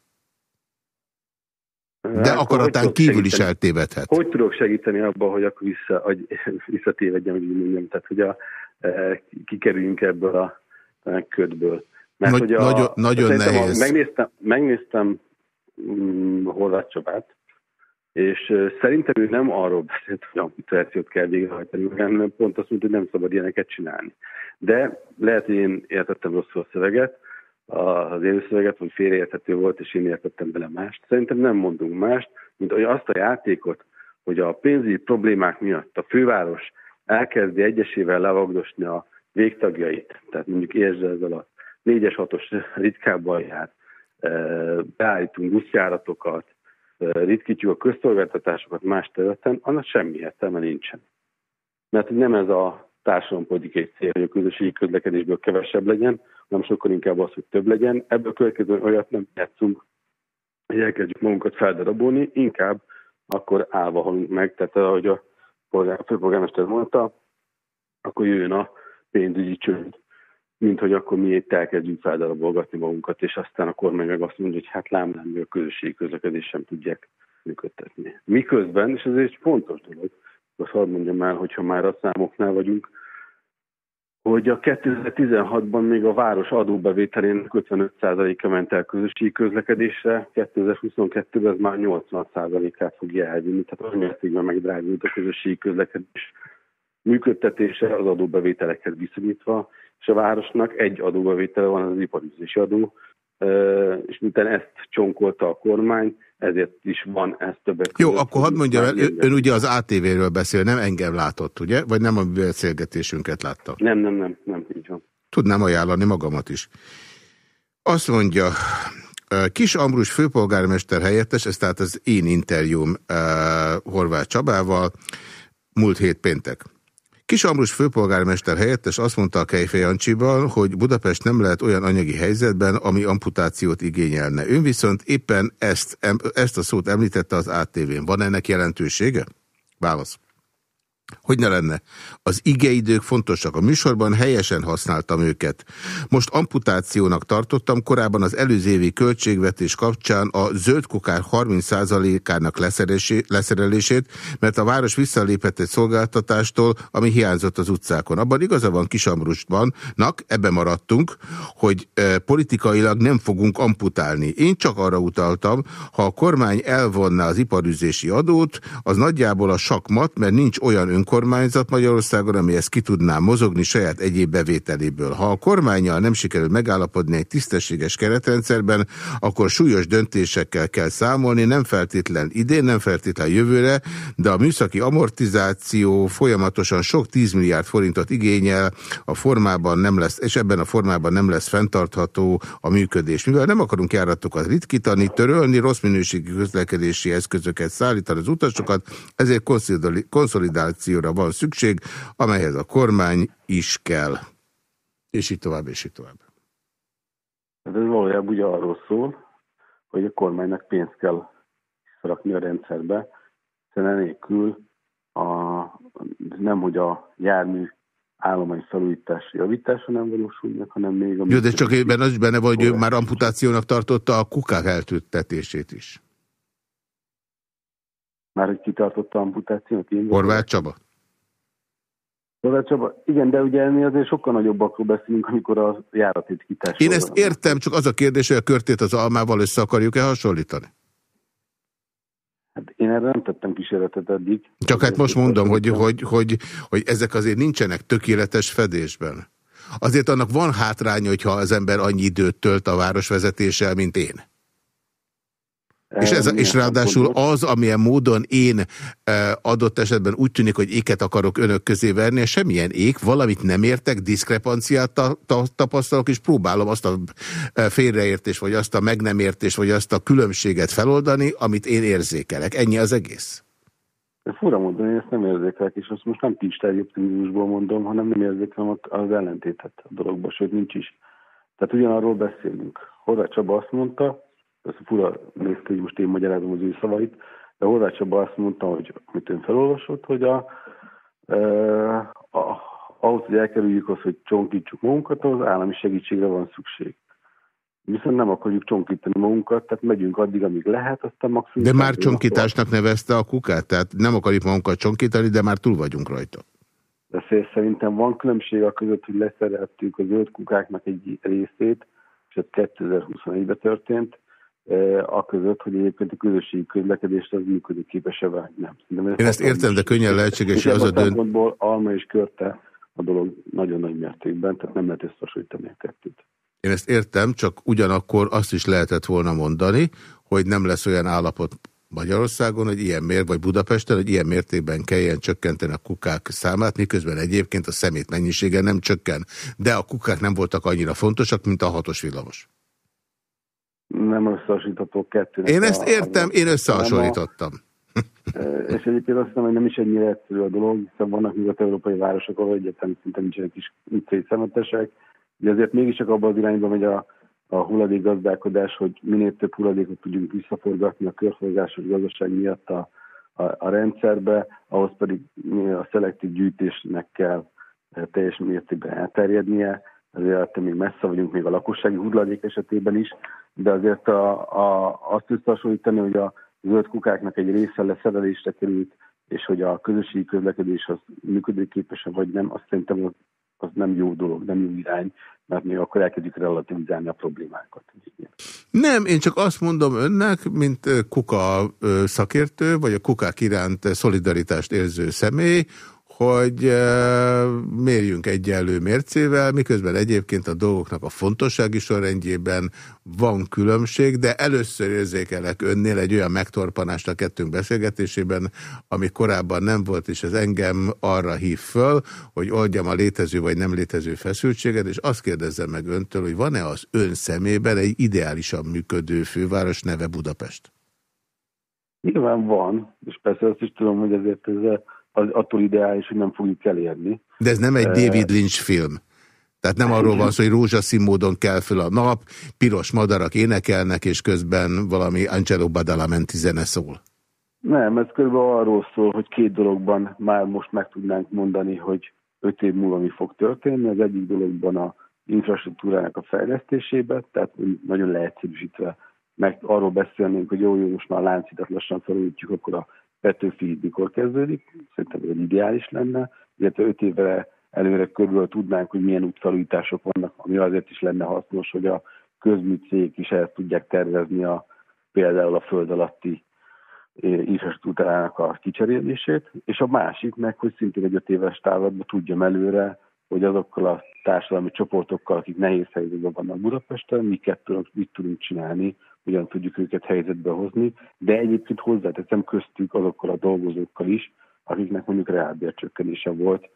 De hát, akaratán kívül is eltévedhet. Hogy tudok segíteni abban, hogy akkor vissza, hogy [LAUGHS] visszatévedjem, hogy mondjam, tehát hogy a, e, kikerüljünk ebből a, a ködből. Mert Nagy, hogy a, nagyon nagyon nehéz. A, megnéztem, megnéztem Horváth Csabát, és szerintem ő nem arról beszélt, hogy amputációt kell végrehajtani, hanem pont azt mondta, hogy nem szabad ilyeneket csinálni. De lehet, hogy én értettem rosszul a szöveget, az én szöveget, hogy félreérthető volt, és én értettem bele mást. Szerintem nem mondunk mást, mint hogy azt a játékot, hogy a pénzügyi problémák miatt a főváros elkezdi egyesével levagdosni a végtagjait, tehát mondjuk értsd ez alatt, négyes, hatos ritkábban jár, beállítunk buszjáratokat, ritkítjuk a közszolgáltatásokat más területen, annak semmi értelme nincsen. Mert nem ez a társadalompolitikai cél, hogy a közösségi közlekedésből kevesebb legyen, hanem sokkal inkább az, hogy több legyen. Ebből következő olyat nem játszunk, hogy elkezdjük magunkat feldarabolni, inkább akkor állva halunk meg, tehát ahogy a főpolgármester mondta, akkor jöjjön a pénzügyi csőd mint hogy akkor mi itt elkezdjünk feldarabolgatni magunkat, és aztán a kormány meg azt mondja, hogy hát lám nem, a közösségi közlekedés sem tudják működtetni. Miközben, és ez egy fontos dolog, azt hadd mondjam el, hogyha már a számoknál vagyunk, hogy a 2016-ban még a város adóbevételének 55%-a ment el közösségi közlekedésre, 2022-ben ez már 80%-át fogja elvinni, tehát olyan mértékben megdrágult a közösségi közlekedés működtetése az adóbevételekhez viszonyítva, és a városnak egy adóbevétele van, az iparüzési adó, és miután ezt csonkolta a kormány, ezért is van ez többek Jó, akkor hadd mondja el, ön, ön ugye az ATV-ről beszél, nem engem látott, ugye? Vagy nem a beszélgetésünket látta? Nem, nem, nem, nem, így van. Tudnám ajánlani magamat is. Azt mondja, Kis Ambrus főpolgármester helyettes, ez tehát az én interjúm uh, Horváth Csabával, múlt hét péntek. Kis Ambrus főpolgármester helyettes azt mondta a Kejfej hogy Budapest nem lehet olyan anyagi helyzetben, ami amputációt igényelne. Ön viszont éppen ezt, ezt a szót említette az ATV-n. Van ennek jelentősége? Válasz. Hogy ne lenne? Az igeidők fontosak. A műsorban helyesen használtam őket. Most amputációnak tartottam, korábban az előző évi költségvetés kapcsán a zöld kokár 30%-ának leszerelését, mert a város visszalépett egy szolgáltatástól, ami hiányzott az utcákon. Abban igaza van Kisamrustban, ebbe maradtunk, hogy e, politikailag nem fogunk amputálni. Én csak arra utaltam, ha a kormány elvonná az iparüzési adót, az nagyjából a sakmat, mert nincs olyan önkormányzat Magyarországon, ami ezt ki tudná mozogni saját egyéb bevételéből. Ha a kormányjal nem sikerül megállapodni egy tisztességes keretrendszerben, akkor súlyos döntésekkel kell számolni, nem feltétlen idén, nem feltétlen jövőre, de a műszaki amortizáció folyamatosan sok 10 milliárd forintot igényel, a formában nem lesz, és ebben a formában nem lesz fenntartható a működés. Mivel nem akarunk járatokat ritkítani, törölni, rossz minőségi közlekedési eszközöket szállítani az utasokat, ezért konszolidáció reakcióra van szükség, amelyhez a kormány is kell. És így tovább, és így tovább. Hát ez valójában ugye arról szól, hogy a kormánynak pénzt kell rakni a rendszerbe, hiszen enélkül a, nem, hogy a jármű állomány felújítás javítása nem valósul meg, hanem még a... Jó, de csak az benne vagy, hogy már amputációnak tartotta a kukák eltűntetését is. Már hogy kitartotta amputációt? Horváth Csaba? Szóval Csaba, igen, de ugye mi azért sokkal nagyobbakról beszélünk, amikor a járatétkítás. Én ezt értem, csak az a kérdés, hogy a körtét az almával össze akarjuk-e hasonlítani? Hát én erre nem tettem kísérletet eddig. Csak hát most mondom, hogy, hogy, hogy, hogy ezek azért nincsenek tökéletes fedésben. Azért annak van hátránya, hogyha az ember annyi időt tölt a városvezetéssel, mint én. És, ez, és ráadásul az, amilyen módon én e, adott esetben úgy tűnik, hogy éket akarok önök közé verni, semmilyen ék, valamit nem értek, diszkrepanciát ta, ta, tapasztalok, és próbálom azt a e, félreértés, vagy azt a meg nem értés, vagy azt a különbséget feloldani, amit én érzékelek. Ennyi az egész. Fura mondani, én ezt nem érzékelek, és azt most nem optimizmusból mondom, hanem nem érzékelem az ellentétet a dologban, sőt nincs is. Tehát ugyanarról beszélünk. Horváth Csaba azt mondta, ez fura néz ki, hogy most én magyarázom az ő szavait, de Horváth Csaba azt mondta, hogy amit ön felolvasott, hogy a, e, a, ahhoz, hogy elkerüljük azt, hogy csonkítsuk magunkat, az állami segítségre van szükség. Viszont nem akarjuk csonkítani magunkat, tehát megyünk addig, amíg lehet, aztán maximum... De már csonkításnak nevezte a kukát? Tehát nem akarjuk magunkat csonkítani, de már túl vagyunk rajta. De szerintem van különbség a között, hogy leszereltük a zöld kukáknak egy részét, és ez 2021-ben történt, a között, hogy egyébként a közösségi közlekedés az működik képes-e vagy nem. Szerintem Én ezt értem, de könnyen lehetséges, hogy az a dönt... alma és körte a dolog nagyon nagy mértékben, tehát nem lehet összehasonlítani a kettőt. Én ezt értem, csak ugyanakkor azt is lehetett volna mondani, hogy nem lesz olyan állapot Magyarországon, hogy ilyen mér, vagy Budapesten, hogy ilyen mértékben kelljen csökkenteni a kukák számát, miközben egyébként a szemét mennyisége nem csökken. De a kukák nem voltak annyira fontosak, mint a hatos villamos nem összehasonlítható kettőnek. Én ezt értem, a, én összehasonlítottam. [LAUGHS] és egyébként azt hiszem, hogy nem is ennyire egyszerű a dolog, hiszen vannak nyugat-európai városok, ahol egyetlen szinte nincsenek is utcai szemetesek, de azért mégiscsak abban az irányban megy a, a hulladékgazdálkodás, hogy minél több hulladékot tudjunk visszaforgatni a körforgásos gazdaság miatt a, a, a rendszerbe, ahhoz pedig a szelektív gyűjtésnek kell teljes mértékben elterjednie, azért még messze vagyunk még a lakossági hulladék esetében is, de azért a, a, azt összehasonlítani, hogy a zöld kukáknak egy része leszerelésre került, és hogy a közösségi közlekedés az működőképesen vagy nem, azt szerintem az, az nem jó dolog, nem jó irány, mert még akkor elkezdjük relativizálni a problémákat. Nem, én csak azt mondom önnek, mint kuka szakértő, vagy a kukák iránt szolidaritást érző személy, hogy mérjünk egyenlő mércével, miközben egyébként a dolgoknak a fontossági sorrendjében van különbség, de először érzékelek önnél egy olyan megtorpanást a kettőnk beszélgetésében, ami korábban nem volt, és ez engem arra hív föl, hogy oldjam a létező vagy nem létező feszültséget, és azt kérdezzem meg öntől, hogy van-e az ön szemében egy ideálisan működő főváros neve Budapest? Nyilván van, és persze azt is tudom, hogy ezért ez az attól ideális, hogy nem fogjuk elérni. De ez nem egy David Lynch film. Tehát nem arról van szó, hogy rózsaszín módon kell föl a nap, piros madarak énekelnek, és közben valami Angelo Badalamenti zene szól. Nem, ez körülbelül arról szól, hogy két dologban már most meg tudnánk mondani, hogy öt év múlva mi fog történni. Az egyik dologban a infrastruktúrának a fejlesztésébe, tehát nagyon leegyszerűsítve meg arról beszélnénk, hogy jó, jó, most már a láncidat lassan felújítjuk, akkor a Petőfi mikor kezdődik, szerintem ez ideális lenne, illetve öt évre előre körül tudnánk, hogy milyen útfelújítások vannak, ami azért is lenne hasznos, hogy a közműcégek is el tudják tervezni a, például a föld alatti infrastruktúrának a kicserélését, és a másik meg, hogy szintén egy öt éves távlatban tudjam előre, hogy azokkal a társadalmi csoportokkal, akik nehéz helyzetben vannak Budapesten, miket tudunk, mit tudunk csinálni, hogyan tudjuk őket helyzetbe hozni, de egyébként hozzáteszem köztük azokkal a dolgozókkal is, akiknek mondjuk reálbércsökkenése volt,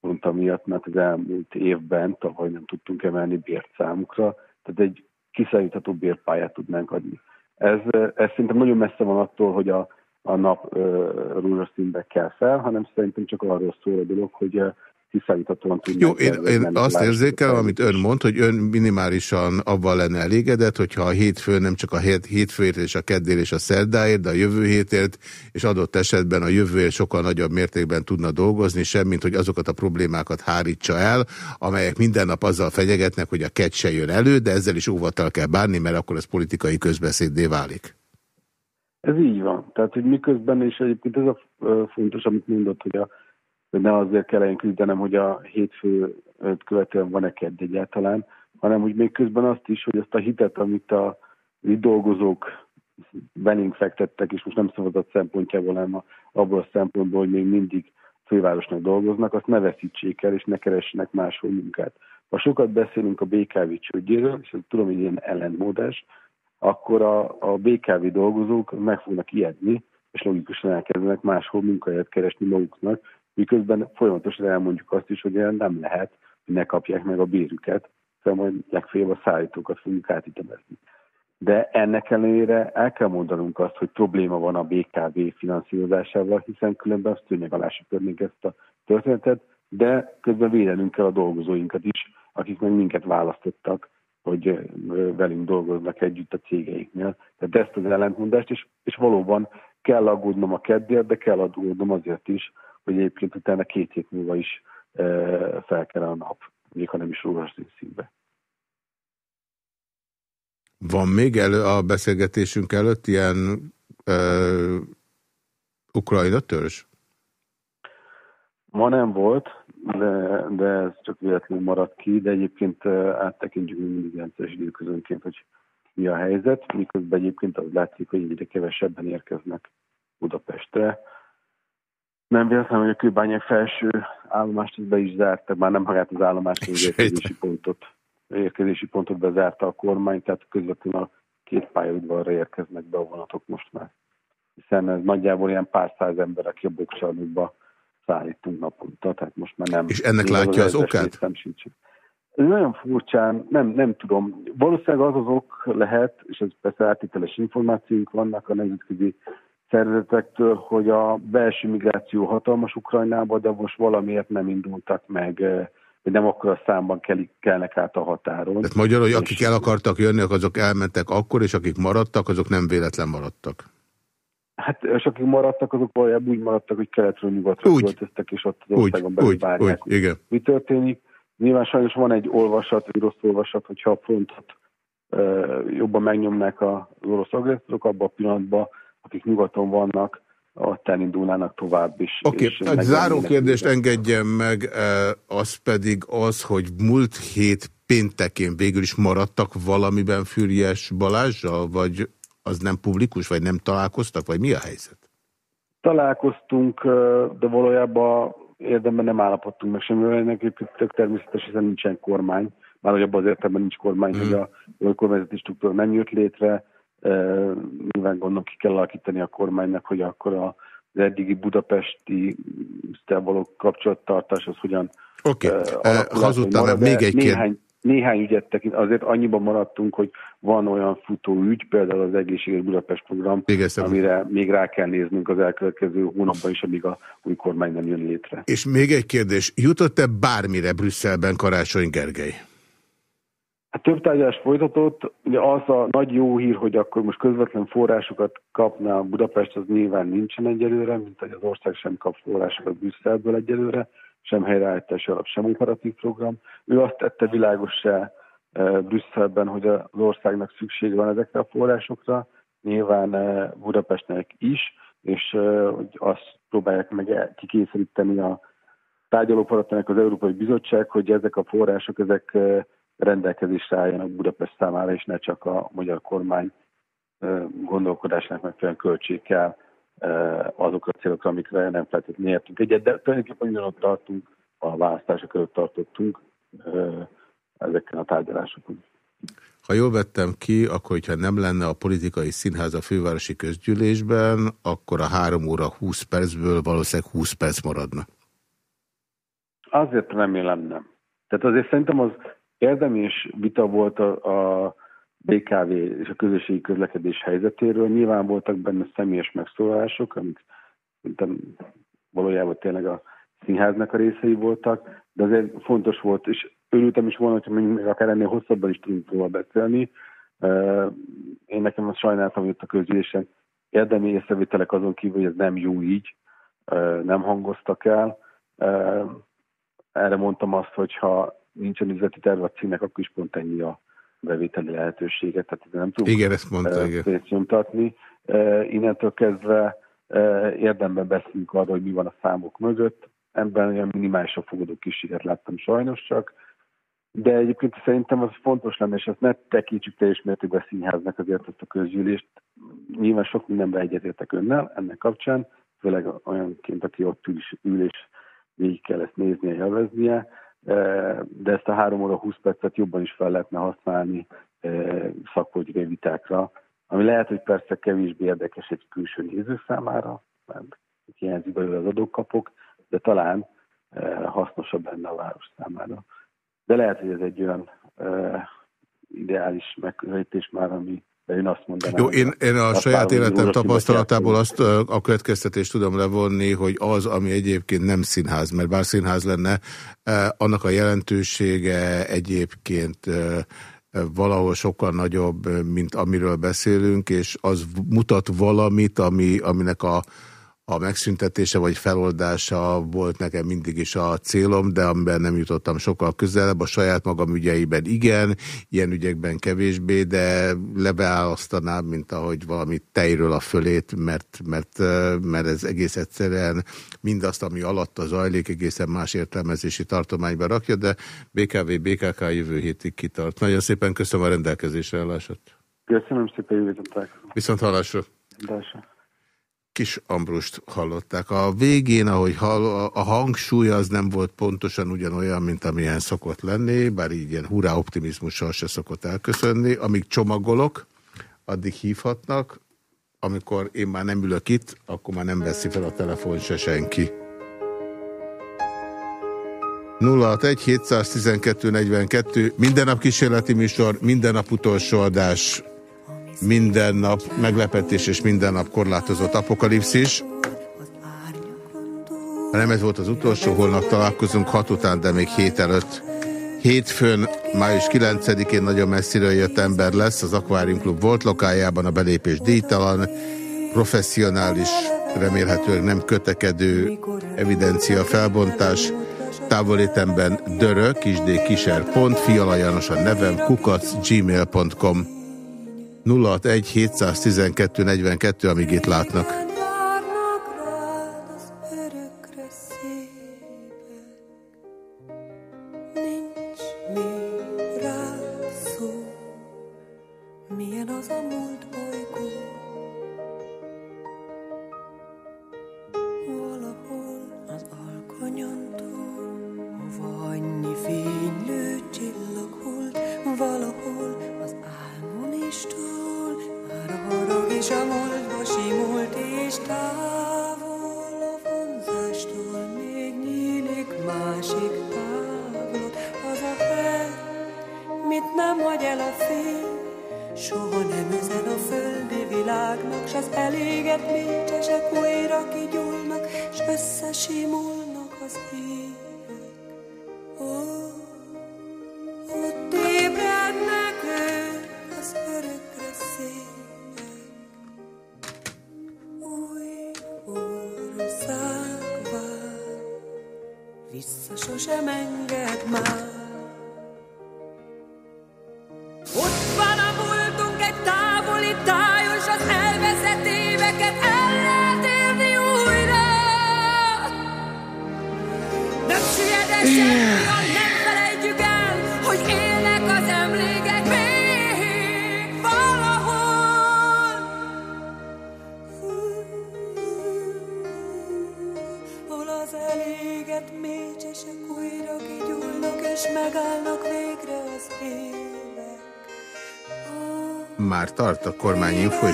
pont amiatt, mert az elmúlt évben tavaly nem tudtunk emelni bért számukra, tehát egy kiszállítható bérpályát tudnánk adni. Ez, ez szerintem nagyon messze van attól, hogy a, a nap rózsaszínbe kell fel, hanem szerintem csak arról szól a dolog, hogy kiszállíthatóan Jó, én, én azt érzékelem, amit ön mond, hogy ön minimálisan abban lenne elégedett, hogyha a hétfő nem csak a hét, hétfőért és a keddér és a szerdáért, de a jövő hétért, és adott esetben a jövőért sokkal nagyobb mértékben tudna dolgozni, semmint, hogy azokat a problémákat hárítsa el, amelyek minden nap azzal fenyegetnek, hogy a kegy se jön elő, de ezzel is óvattal kell bánni, mert akkor ez politikai közbeszéddé válik. Ez így van. Tehát, hogy miközben, és egyébként ez a fontos, amit mondott, hogy a hogy ne azért kelljen küzdenem, hogy a hétfő követően van-e kedd egyáltalán, hanem hogy még közben azt is, hogy azt a hitet, amit a itt dolgozók velünk fektettek, és most nem szavazat szempontjából, hanem abból a szempontból, hogy még mindig fővárosnak dolgoznak, azt ne veszítsék el, és ne keressenek máshol munkát. Ha sokat beszélünk a BKV csődjéről, és ez tudom, hogy ilyen ellentmódás, akkor a, a BKV dolgozók meg fognak ijedni, és logikusan elkezdenek máshol munkahelyet keresni maguknak, miközben folyamatosan elmondjuk azt is, hogy nem lehet, hogy ne kapják meg a bérüket, szóval majd legfeljebb a szállítókat fogjuk átitemezni. De ennek ellenére el kell mondanunk azt, hogy probléma van a BKV finanszírozásával, hiszen különben azt tűnjeg alá ezt a történetet, de közben védenünk kell a dolgozóinkat is, akik meg minket választottak, hogy velünk dolgoznak együtt a cégeinknél. Tehát ezt az ellentmondást, és, és valóban kell aggódnom a kedvéért, de kell aggódnom azért is, hogy egyébként utána két hét múlva is fel kell a nap, még ha nem is rózsaszín színbe. Van még elő a beszélgetésünk előtt ilyen e, ukrajna törzs? Ma nem volt, de, de ez csak véletlenül maradt ki, de egyébként áttekintjük mindig rendszeres időközönként, hogy mi a helyzet, miközben egyébként az látszik, hogy egyre kevesebben érkeznek Budapestre. Nem véletlenül, hogy a kőbányák felső állomást be is zártak, már nem magát az állomást, az érkezési pontot, érkezési pontot bezárta a kormány, tehát közvetlenül a két pályaudvarra érkeznek be a vonatok most már. Hiszen ez nagyjából ilyen pár száz ember, aki a boksarnokba szállítunk naponta, tehát most már nem... És ennek látja az, az okát? Ez nagyon furcsán, nem, nem tudom. Valószínűleg az az ok lehet, és ez persze áttételes információink vannak a nemzetközi szervezetektől, hogy a belső migráció hatalmas Ukrajnába, de most valamiért nem indultak meg, hogy nem akkor a számban kell, kellnek át a határon. Tehát magyarul, hogy akik el akartak jönni, azok elmentek akkor, és akik maradtak, azok nem véletlen maradtak. Hát, és akik maradtak, azok valójában úgy maradtak, hogy keletről nyugatra úgy. költöztek, és ott az országon belül úgy, várják, úgy, igen. mi történik. Nyilván sajnos van egy olvasat, egy rossz olvasat, hogyha a frontot e, jobban megnyomnák az orosz agresszorok, abban a pillanatban, akik nyugaton vannak, ott elindulnának tovább is. Oké, okay. egy záró kérdést engedjen meg, az pedig az, hogy múlt hét péntekén végül is maradtak valamiben Füriyes Balázsral, vagy az nem publikus, vagy nem találkoztak, vagy mi a helyzet? Találkoztunk, de valójában érdemben nem állapodtunk meg semmivel, ennek tök természetes, hiszen nincsen kormány, már hogy abban az értelemben nincs kormány, hmm. hogy a, a kormányzati struktúra nem jött létre, nyilván gondolom ki kell alakítani a kormánynak, hogy akkor a, az eddigi budapesti való kapcsolattartás az hogyan Oké, okay. uh, hazudtál, még egy néhány, néhány ügyet tekint, azért annyiban maradtunk, hogy van olyan futó ügy, például az Egészséges Budapest program, Végeztem. amire még rá kell néznünk az elkövetkező hónapban is, amíg a új kormány nem jön létre. És még egy kérdés, jutott-e bármire Brüsszelben Karácsony Gergely? Hát több tárgyalás folytatott, ugye az a nagy jó hír, hogy akkor most közvetlen forrásokat kapna Budapest, az nyilván nincsen egyelőre, mint hogy az ország sem kap forrásokat Brüsszelből egyelőre, sem helyreállítási alap, sem operatív program. Ő azt tette világossá e, Brüsszelben, hogy az országnak szüksége van ezekre a forrásokra, nyilván e, Budapestnek is, és e, hogy azt próbálják meg kikényszeríteni a tárgyalóparatnak az Európai Bizottság, hogy ezek a források, ezek rendelkezésre álljanak Budapest számára, és ne csak a magyar kormány gondolkodásnak megfelelően költsék el azokra a célokra, amikre nem feltétlenül értünk egyet, de tulajdonképpen ugyanott tartunk, a választások előtt tartottunk ezeken a tárgyalásokon. Ha jól vettem ki, akkor hogyha nem lenne a politikai színház a fővárosi közgyűlésben, akkor a 3 óra 20 percből valószínűleg 20 perc maradna. Azért remélem nem. Tehát azért szerintem az érdemés vita volt a, a BKV és a közösségi közlekedés helyzetéről. Nyilván voltak benne személyes megszólalások, amik valójában tényleg a színháznak a részei voltak, de azért fontos volt, és örültem is volna, hogy még akár ennél hosszabban is tudunk róla beszélni. Én nekem azt sajnáltam, hogy ott a közgyűlésen érdemi észrevételek azon kívül, hogy ez nem jó így, nem hangoztak el. Erre mondtam azt, hogy ha nincsen üzleti terve a címnek, akkor is pont ennyi a bevételi lehetőséget, tehát nem tudunk igen, ezt mondta, igen. nyomtatni. Innentől kezdve érdemben beszélünk arról, hogy mi van a számok mögött, ebben olyan minimálisan fogadó kísérlet láttam sajnos csak, de egyébként szerintem az fontos lenne, és ezt ne tekintsük teljes mértékben színháznak azért ezt a közgyűlést. Nyilván sok mindenben egyetértek önnel ennek kapcsán, főleg olyanként, aki ott ül, is, ül és végig kell ezt néznie, élveznie, de ezt a három óra 20 percet jobban is fel lehetne használni szakpolitikai vitákra, ami lehet, hogy persze kevésbé érdekes egy külső néző számára, mert hiányzik belőle az adókapok, de talán hasznosabb lenne a város számára. De lehet, hogy ez egy olyan ideális megközelítés már, ami ön azt mondaná. Jó, én, én a saját életem tapasztalatából azt a következtetést tudom levonni, hogy az, ami egyébként nem színház, mert bár színház lenne, annak a jelentősége egyébként valahol sokkal nagyobb, mint amiről beszélünk, és az mutat valamit, ami, aminek a a megszüntetése vagy feloldása volt nekem mindig is a célom, de amiben nem jutottam sokkal közelebb. A saját magam ügyeiben igen, ilyen ügyekben kevésbé, de lebeálasztanám, mint ahogy valami tejről a fölét, mert, mert, mert ez egész egyszerűen mindazt, ami alatta zajlik, egészen más értelmezési tartományba rakja, de BKV, BKK jövő hétig kitart. Nagyon szépen köszönöm a rendelkezésre állását. Köszönöm szépen, jövő Viszont hallásra. Hallásra. Kis Ambrust hallották. A végén, ahogy hall, a hangsúly az nem volt pontosan ugyanolyan, mint amilyen szokott lenni, bár így ilyen hurrá optimizmussal se szokott elköszönni. Amíg csomagolok, addig hívhatnak, amikor én már nem ülök itt, akkor már nem veszi fel a telefon se senki. 061 712 42, minden nap kísérleti műsor, minden nap utolsó adás, minden nap meglepetés és minden nap korlátozott apokalipszis. Ha nem ez volt az utolsó, holnap találkozunk hat után, de még hét előtt. Hétfőn, május 9-én nagyon messziről jött ember lesz, az Aquarium Club volt lokájában, a belépés díjtalan, professzionális, remélhetőleg nem kötekedő evidencia felbontás, távolétemben dörö, kisd kiser pont, fialajanos a nevem, kukac, gmail.com 061 712 42, amíg itt látnak.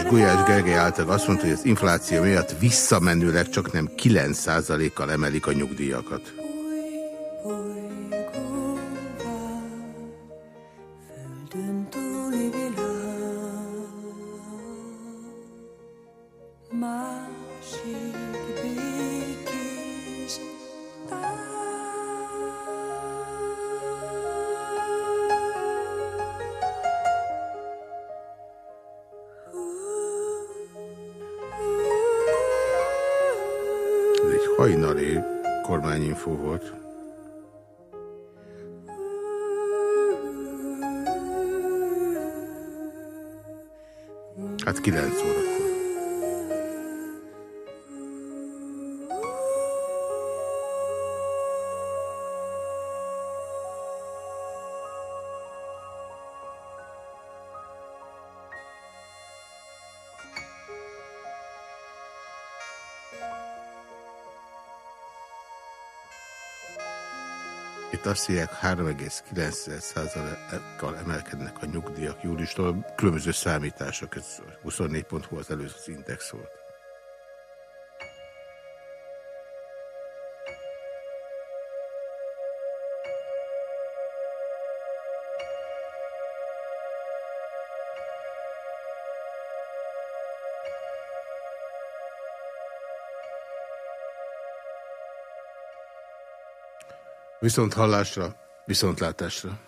Gulyás Gergely által azt mondta, hogy az infláció miatt visszamenőleg csak nem 9%-kal emelik a nyugdíjakat. info volt. Hát kilenc óra. Itt azt hívják, 3,9%-kal emelkednek a nyugdíjak júliustól. Különböző számítások, ez 24.hu az előző az index volt. Viszont hallásra, viszontlátásra.